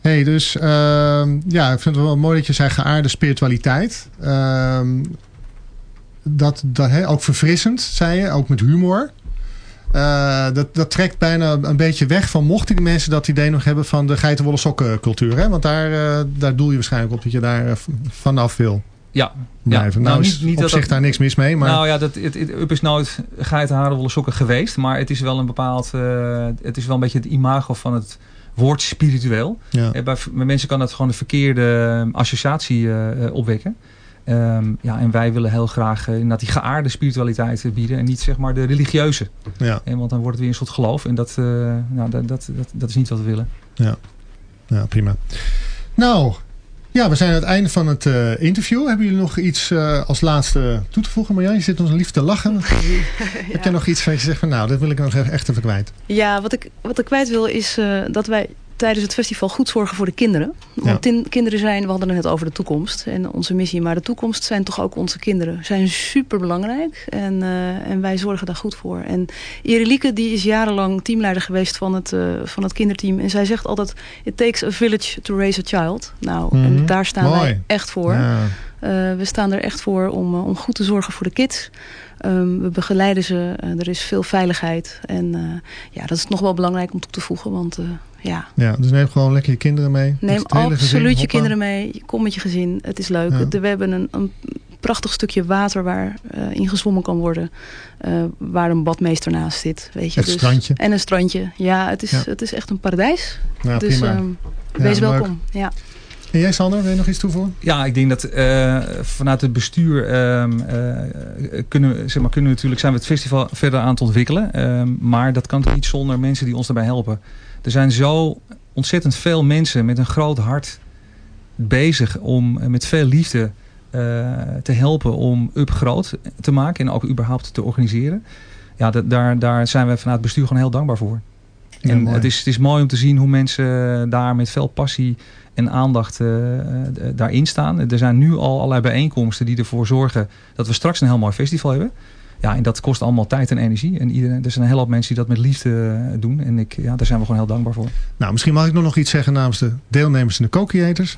hey, dus ehm, ja, ik vind het wel mooi dat je zei geaarde spiritualiteit. Ehm, dat, dat hè, ook verfrissend, zei je, ook met humor. Eh, dat, dat trekt bijna een beetje weg van mochten die mensen dat idee nog hebben van de geitenwolle sokken cultuur. Hè? Want daar, eh, daar doe je waarschijnlijk op dat je daar eh, vanaf wil Ja, blijven. nou, nou, niet- is niet op dat zich dat- daar niks mis mee. Maar Nou ja, dat, het, het, Up is nooit geitenharenwolle sokken geweest. Maar het is wel een bepaald... het is wel een beetje het imago van het woord spiritueel. ja. Bij, bij mensen kan dat gewoon een verkeerde associatie opwekken. Ehm, ja, en wij willen heel graag eh, inderdaad die geaarde spiritualiteit eh, bieden. En niet zeg maar de religieuze. Ja, Eh, want dan wordt het weer een soort geloof. En dat, eh, nou, dat, dat, dat, dat is niet wat we willen. ja, prima. Nou, ja, we zijn aan het einde van het eh, interview. Hebben jullie nog iets eh, als laatste toe te voegen? Marjan, je zit ons lief te lachen. [laughs] Heb jij nog iets waar je zegt van nou, dat wil ik nog even- echt even kwijt? Ja, wat ik, wat ik kwijt wil is eh, dat wij tijdens het festival goed zorgen voor de kinderen. Want kinderen zijn, we hadden het net over de toekomst en onze missie. Maar de toekomst zijn toch ook onze kinderen. Zijn super belangrijk en, eh, en wij zorgen daar goed voor. En Irelieke die is jarenlang teamleider geweest van het, eh, van het kinderteam. En zij zegt altijd, it takes a village to raise a child. Nou, Mhm. en daar staan Mooi. wij echt voor. Ja, Eh, we staan er echt voor om, om goed te zorgen voor de kids. Ehm, we begeleiden ze. er is veel veiligheid. En ja, dat is nog wel belangrijk om toe te voegen. Want ja, ja, dus neem gewoon lekker je kinderen mee. Neem gezin, absoluut je kinderen mee. Kom met je gezin. Het is leuk. Ja. We hebben een, een prachtig stukje water waar eh in gezwommen kan worden. eh, waar een badmeester naast zit. Weet je. Het strandje. En een strandje. Ja, het is, Ja. het is echt een paradijs. Ja, dus prima. ehm, Ja, wees leuk. welkom. Ja. En jij Sander, wil je nog iets toevoegen? Ja, ik denk dat eh, vanuit het bestuur ehm, eh, kunnen, we- zeg maar, kunnen we natuurlijk, zijn we het festival verder aan het ontwikkelen. Ehm, maar dat kan toch niet zonder mensen die ons daarbij helpen. Er zijn zo ontzettend veel mensen met een groot hart bezig om eh, met veel liefde eh, te helpen om UP groot te maken en ook überhaupt te organiseren. Ja, daar, daar zijn we vanuit het bestuur gewoon heel dankbaar voor. Ja, en mooi. het is, het is mooi om te zien hoe mensen daar met veel passie en aandacht eh, daarin staan. Er zijn nu al allerlei bijeenkomsten die ervoor zorgen dat we straks een heel mooi festival hebben. Ja, en dat kost allemaal tijd en energie. En iedereen, er zijn een hele hoop mensen die dat met liefde eh, doen. En ik, ja, daar zijn we gewoon heel dankbaar voor. Nou, misschien mag ik nog nog iets zeggen namens de deelnemers en de co-creators.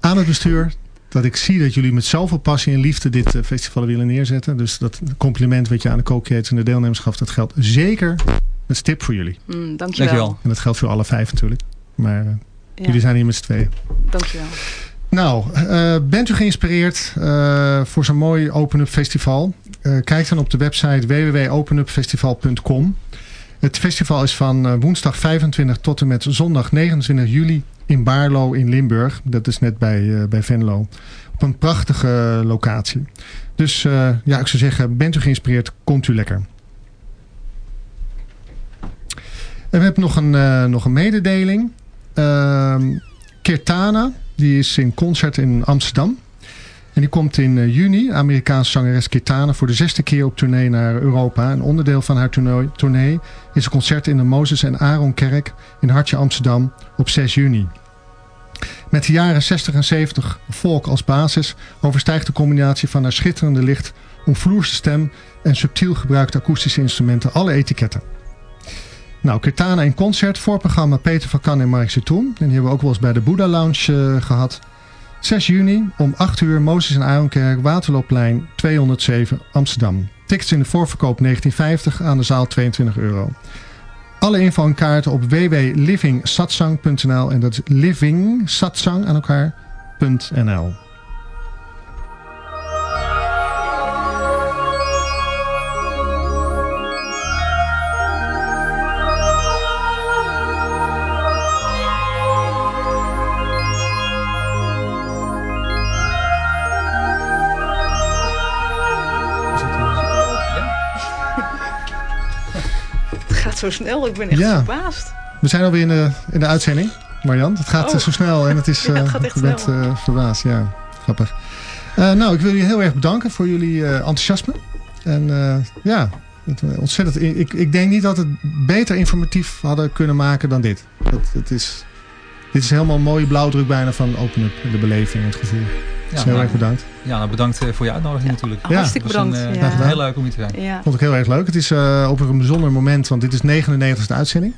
Aan het bestuur. Dat ik zie dat jullie met zoveel passie en liefde dit eh, festival willen neerzetten. Dus dat compliment wat je aan de co-creators en de deelnemers gaf. Dat geldt zeker met stip voor jullie. Mm, dankjewel. Dankjewel. En dat geldt voor alle vijf natuurlijk. Maar eh, Ja, jullie zijn hier met z'n tweeën. dankjewel. Nou, eh, bent u geïnspireerd eh, voor zo'n mooi Open Up Festival? Eh, kijk dan op de website www.openupfestival.com. Het festival is van eh, woensdag 25 tot en met zondag 29 juli in Baarlo in Limburg. Dat is net bij, eh, bij Venlo. Op een prachtige locatie. Dus ja, ik zou zeggen, bent u geïnspireerd, komt u lekker. En we hebben nog een, nog een mededeling. Ehm Kirtana, die is in concert in Amsterdam. En die komt in eh, juni, Amerikaanse zangeres Kirtana, voor de zesde keer op tournee naar Europa. Een onderdeel van haar tournee is een concert in de Mozes en Aaron Kerk in Hartje Amsterdam op 6 juni. Met de jaren 60 en 70 volk als basis overstijgt de combinatie van haar schitterende licht, omvloerste stem en subtiel gebruikte akoestische instrumenten alle etiketten. Nou, Kirtana in concert, voorprogramma Peter van Kan en Mark Zetoen. En die hebben we ook wel eens bij de Buddha Lounge eh, gehad. 6 juni om 8 uur Mozes en Aaronkerk, Waterloopplein 207 Amsterdam. Tickets in de voorverkoop 1950 aan de zaal 22 euro. Alle info en kaarten op www.livingsatsang.nl en dat is livingsatsang aan elkaar.nl. zo snel, ik ben echt Ja. verbaasd. We zijn alweer in de, in de uitzending, Marjan. Het gaat Oh. eh, zo snel en het is... [laughs] Ja, het eh, gaat echt je bent snel. eh, verbaasd, ja. Grappig. Nou, ik wil jullie heel erg bedanken voor jullie enthousiasme. En ja, het, ontzettend. Ik, ik denk niet dat we het beter informatief hadden kunnen maken dan dit. Het, het is, dit is helemaal een mooie blauwdruk bijna van Open Up. De beleving, het gevoel. Dus heel nou, erg bedankt. Ja, nou bedankt eh, voor je uitnodiging natuurlijk. Ja. Hartstikke een, bedankt. eh, Graag gedaan. Heel leuk om hier te zijn. ja. Vond ik heel erg leuk. Het is eh, op een bijzonder moment, want dit is 99e uitzending.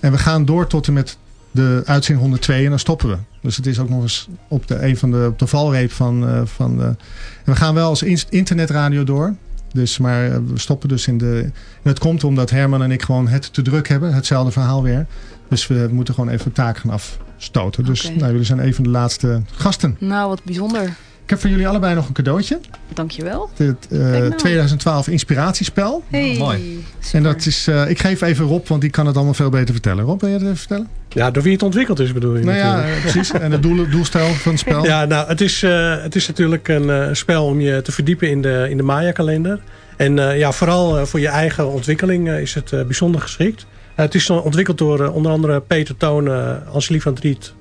En we gaan door tot en met de uitzending 102 en dan stoppen we. Dus het is ook nog eens op de, een van de, op de valreep van... eh, van de, en we gaan wel als in- internetradio door. Dus, maar we stoppen dus in de... En het komt omdat Herman en ik gewoon het te druk hebben. Hetzelfde verhaal weer. Dus we moeten gewoon even taak gaan afstoten. Dus nou, jullie zijn even de laatste gasten. Nou, wat bijzonder. Ik heb voor jullie allebei nog een cadeautje. Dankjewel. Het eh, Kijk nou. 2012 inspiratiespel. Hey. mooi. super. En dat is, eh, ik geef even Rob, want die kan het allemaal veel beter vertellen. Rob, wil je het even vertellen? Ja, door wie het ontwikkeld is bedoel je nou ja, natuurlijk. eh, precies. En het doel, doelstel van het spel. [laughs] Ja, nou, het is, eh, het is natuurlijk een eh, spel om je te verdiepen in de, in de Maya-kalender. En eh, ja, vooral eh, voor je eigen ontwikkeling eh, is het eh, bijzonder geschikt. Eh, het is ontwikkeld door eh, onder andere Peter Toon, uh, Anselie van Driet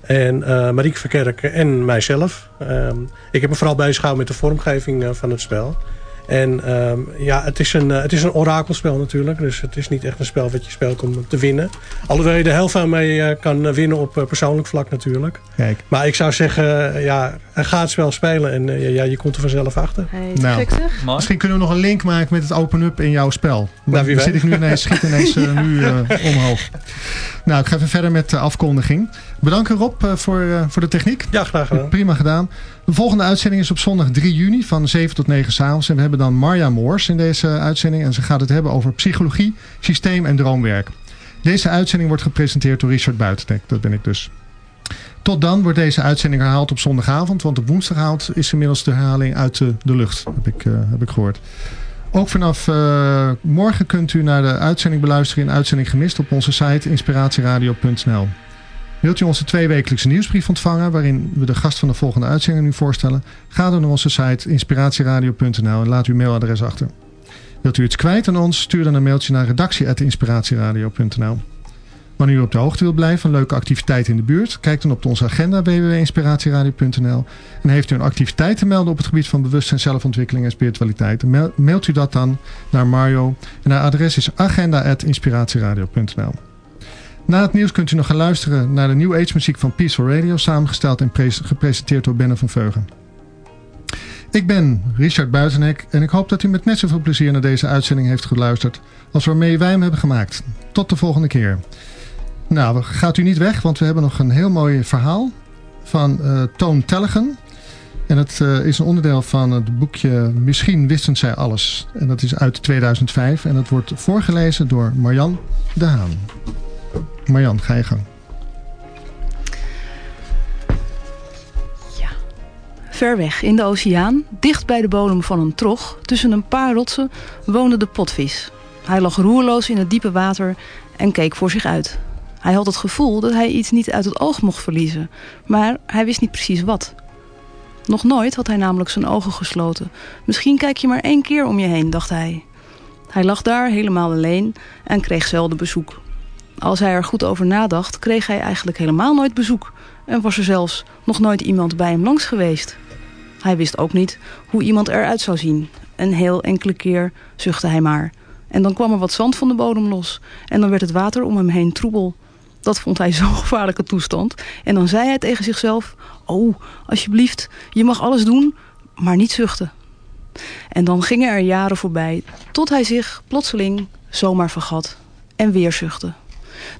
en eh Marieke Verkerk en mijzelf. Ehm, ik heb me vooral bezig gehouden met de vormgeving eh, van het spel. En ehm, ja, het is, een, eh, het is een orakelspel natuurlijk. Dus het is niet echt een spel wat je speelt om te winnen. Alhoewel je er heel veel mee eh, kan winnen op eh, persoonlijk vlak natuurlijk. Kijk, Maar ik zou zeggen, eh, ja, ga het spel spelen en eh, ja, je komt er vanzelf achter. Hey, Nou. misschien kunnen we nog een link maken met het open-up in jouw spel. Nou, wie weet. zit ik nu ineens, schiet ineens [laughs] eh, nu eh, omhoog. Nou, ik ga even verder met de afkondiging. Bedankt Rob eh, voor, eh, voor de techniek. Ja, graag gedaan. Prima gedaan. De volgende uitzending is op zondag 3 juni van 7 tot 9 s'avonds. En we hebben dan Marja Moors in deze uitzending. En ze gaat het hebben over psychologie, systeem en droomwerk. Deze uitzending wordt gepresenteerd door Richard Buitentek. Dat ben ik dus. Tot dan wordt deze uitzending herhaald op zondagavond. Want op woensdagavond is inmiddels de herhaling uit de, de lucht. Heb ik, eh, heb ik gehoord. Ook vanaf eh, morgen kunt u naar de uitzending beluisteren in Uitzending Gemist op onze site inspiratieradio.nl. Wilt u onze tweewekelijkse nieuwsbrief ontvangen waarin we de gast van de volgende uitzending nu voorstellen? Ga dan naar onze site inspiratieradio.nl en laat uw mailadres achter. Wilt u iets kwijt aan ons? Stuur dan een mailtje naar redactie.inspiratieradio.nl Wanneer u op de hoogte wilt blijven van leuke activiteiten in de buurt, kijk dan op onze agenda www.inspiratieradio.nl en heeft u een activiteit te melden op het gebied van bewustzijn, zelfontwikkeling en spiritualiteit, mailt u dat dan naar Mario en haar adres is agenda.inspiratieradio.nl na het nieuws kunt u nog gaan luisteren naar de New Age muziek van Peaceful Radio, samengesteld en pres- gepresenteerd door Benne van Veugen. Ik ben Richard Buitenhek en ik hoop dat u met net zoveel plezier naar deze uitzending heeft geluisterd als waarmee wij hem hebben gemaakt. Tot de volgende keer. Nou, gaat u niet weg, want we hebben nog een heel mooi verhaal van eh, Toon Tellegen. En het eh, is een onderdeel van het boekje Misschien wisten zij alles. En dat is uit 2005 en dat wordt voorgelezen door Marjan de Haan. Marjan, ga je gang. Ver weg in de oceaan, dicht bij de bodem van een trog, tussen een paar rotsen, woonde de potvis. Hij lag roerloos in het diepe water en keek voor zich uit. Hij had het gevoel dat hij iets niet uit het oog mocht verliezen, maar hij wist niet precies wat. Nog nooit had hij namelijk zijn ogen gesloten. Misschien kijk je maar één keer om je heen, dacht hij. Hij lag daar helemaal alleen en kreeg zelden bezoek. Als hij er goed over nadacht, kreeg hij eigenlijk helemaal nooit bezoek. En was er zelfs nog nooit iemand bij hem langs geweest. Hij wist ook niet hoe iemand eruit zou zien. Een heel enkele keer zuchtte hij maar. En dan kwam er wat zand van de bodem los. En dan werd het water om hem heen troebel. Dat vond hij [laughs] zo'n gevaarlijke toestand. En dan zei hij tegen zichzelf... Oh, alsjeblieft, je mag alles doen, maar niet zuchten. En dan gingen er jaren voorbij... tot hij zich plotseling zomaar vergat en weer zuchtte.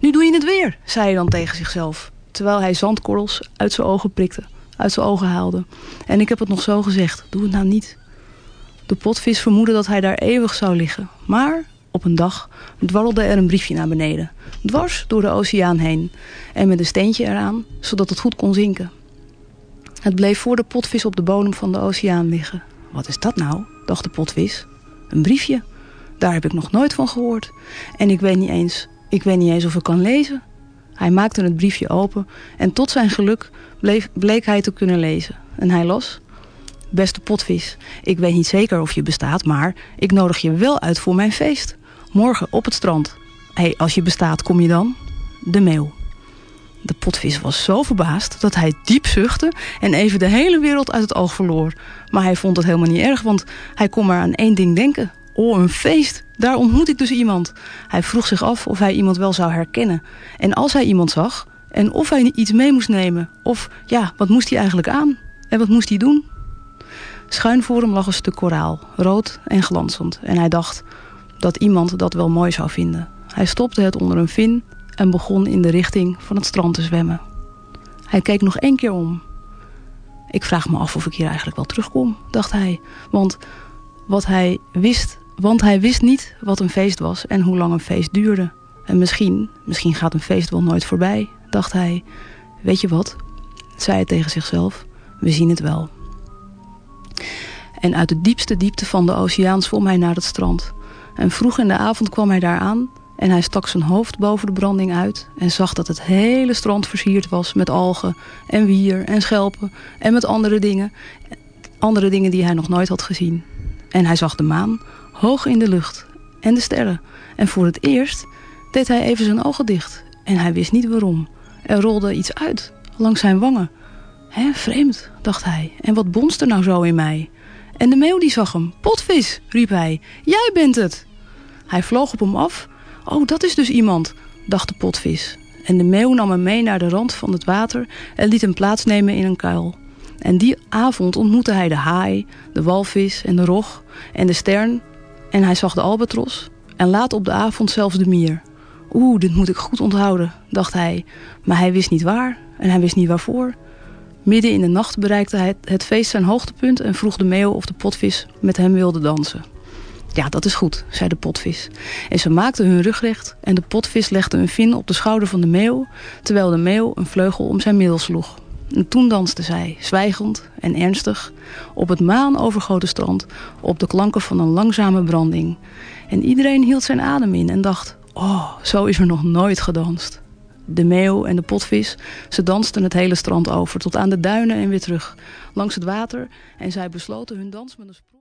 Nu doe je het weer, zei hij dan tegen zichzelf... terwijl hij zandkorrels uit zijn ogen prikte. uit zijn ogen haalde. En ik heb het nog zo gezegd, doe het nou niet. De potvis vermoedde dat hij daar eeuwig zou liggen. Maar op een dag dwarrelde er een briefje naar beneden. Dwars door de oceaan heen. En met een steentje eraan, zodat het goed kon zinken. Het bleef voor de potvis op de bodem van de oceaan liggen. Wat is dat nou? dacht de potvis. Een briefje. Daar heb ik nog nooit van gehoord. En ik weet niet eens, ik weet niet eens of ik kan lezen. Hij maakte het briefje open en tot zijn geluk bleef, bleek hij te kunnen lezen. En hij las... Beste potvis, ik weet niet zeker of je bestaat, maar ik nodig je wel uit voor mijn feest. Morgen op het strand. Hé, hey, als je bestaat, kom je dan? De meeuw. De potvis was zo verbaasd dat hij diep zuchtte en even de hele wereld uit het oog verloor. Maar hij vond het helemaal niet erg, want hij kon maar aan één ding denken. Oh, een feest. Daar ontmoet ik dus iemand. Hij vroeg zich af of hij iemand wel zou herkennen. En als hij iemand zag, en of hij iets mee moest nemen. Of, ja, wat moest hij eigenlijk aan? En wat moest hij doen? Schuin voor hem lag een stuk koraal, rood en glanzend. En hij dacht dat iemand dat wel mooi zou vinden. Hij stopte het onder een vin en begon in de richting van het strand te zwemmen. Hij keek nog één keer om. Ik vraag me af of ik hier eigenlijk wel terugkom, dacht hij. Want wat hij wist, want hij wist niet wat een feest was en hoe lang een feest duurde. En misschien, misschien gaat een feest wel nooit voorbij, dacht hij. Weet je wat, zei hij tegen zichzelf, we zien het wel. En uit de diepste diepte van de oceaan zwom hij naar het strand. En vroeg in de avond kwam hij daar aan en hij stak zijn hoofd boven de branding uit en zag dat het hele strand versierd was met algen en wier en schelpen en met andere dingen. Andere dingen die hij nog nooit had gezien. En hij zag de maan hoog in de lucht en de sterren. En voor het eerst deed hij even zijn ogen dicht. En hij wist niet waarom. Er rolde iets uit langs zijn wangen. Hé, vreemd, dacht hij. En wat bonst er nou zo in mij? En de meeuw die zag hem. Potvis, riep hij. Jij bent het. Hij vloog op hem af. Oh, dat is dus iemand, dacht de potvis. En de meeuw nam hem mee naar de rand van het water en liet hem plaatsnemen in een kuil. En die avond ontmoette hij de haai, de walvis en de rog en de stern. En hij zag de albatros en laat op de avond zelfs de mier. Oeh, dit moet ik goed onthouden, dacht hij. Maar hij wist niet waar en hij wist niet waarvoor. Midden in de nacht bereikte hij het feest zijn hoogtepunt en vroeg de meeuw of de potvis met hem wilde dansen. Ja, dat is goed, zei de potvis. En ze maakten hun rug recht en de potvis legde een vin op de schouder van de meeuw, terwijl de meeuw een vleugel om zijn middel sloeg. En toen danste zij, zwijgend en ernstig, op het maan overgoten strand, op de klanken van een langzame branding. En iedereen hield zijn adem in en dacht, oh, zo is er nog nooit gedanst. De meeuw en de potvis, ze dansten het hele strand over, tot aan de duinen en weer terug, langs het water, en zij besloten hun dans met een.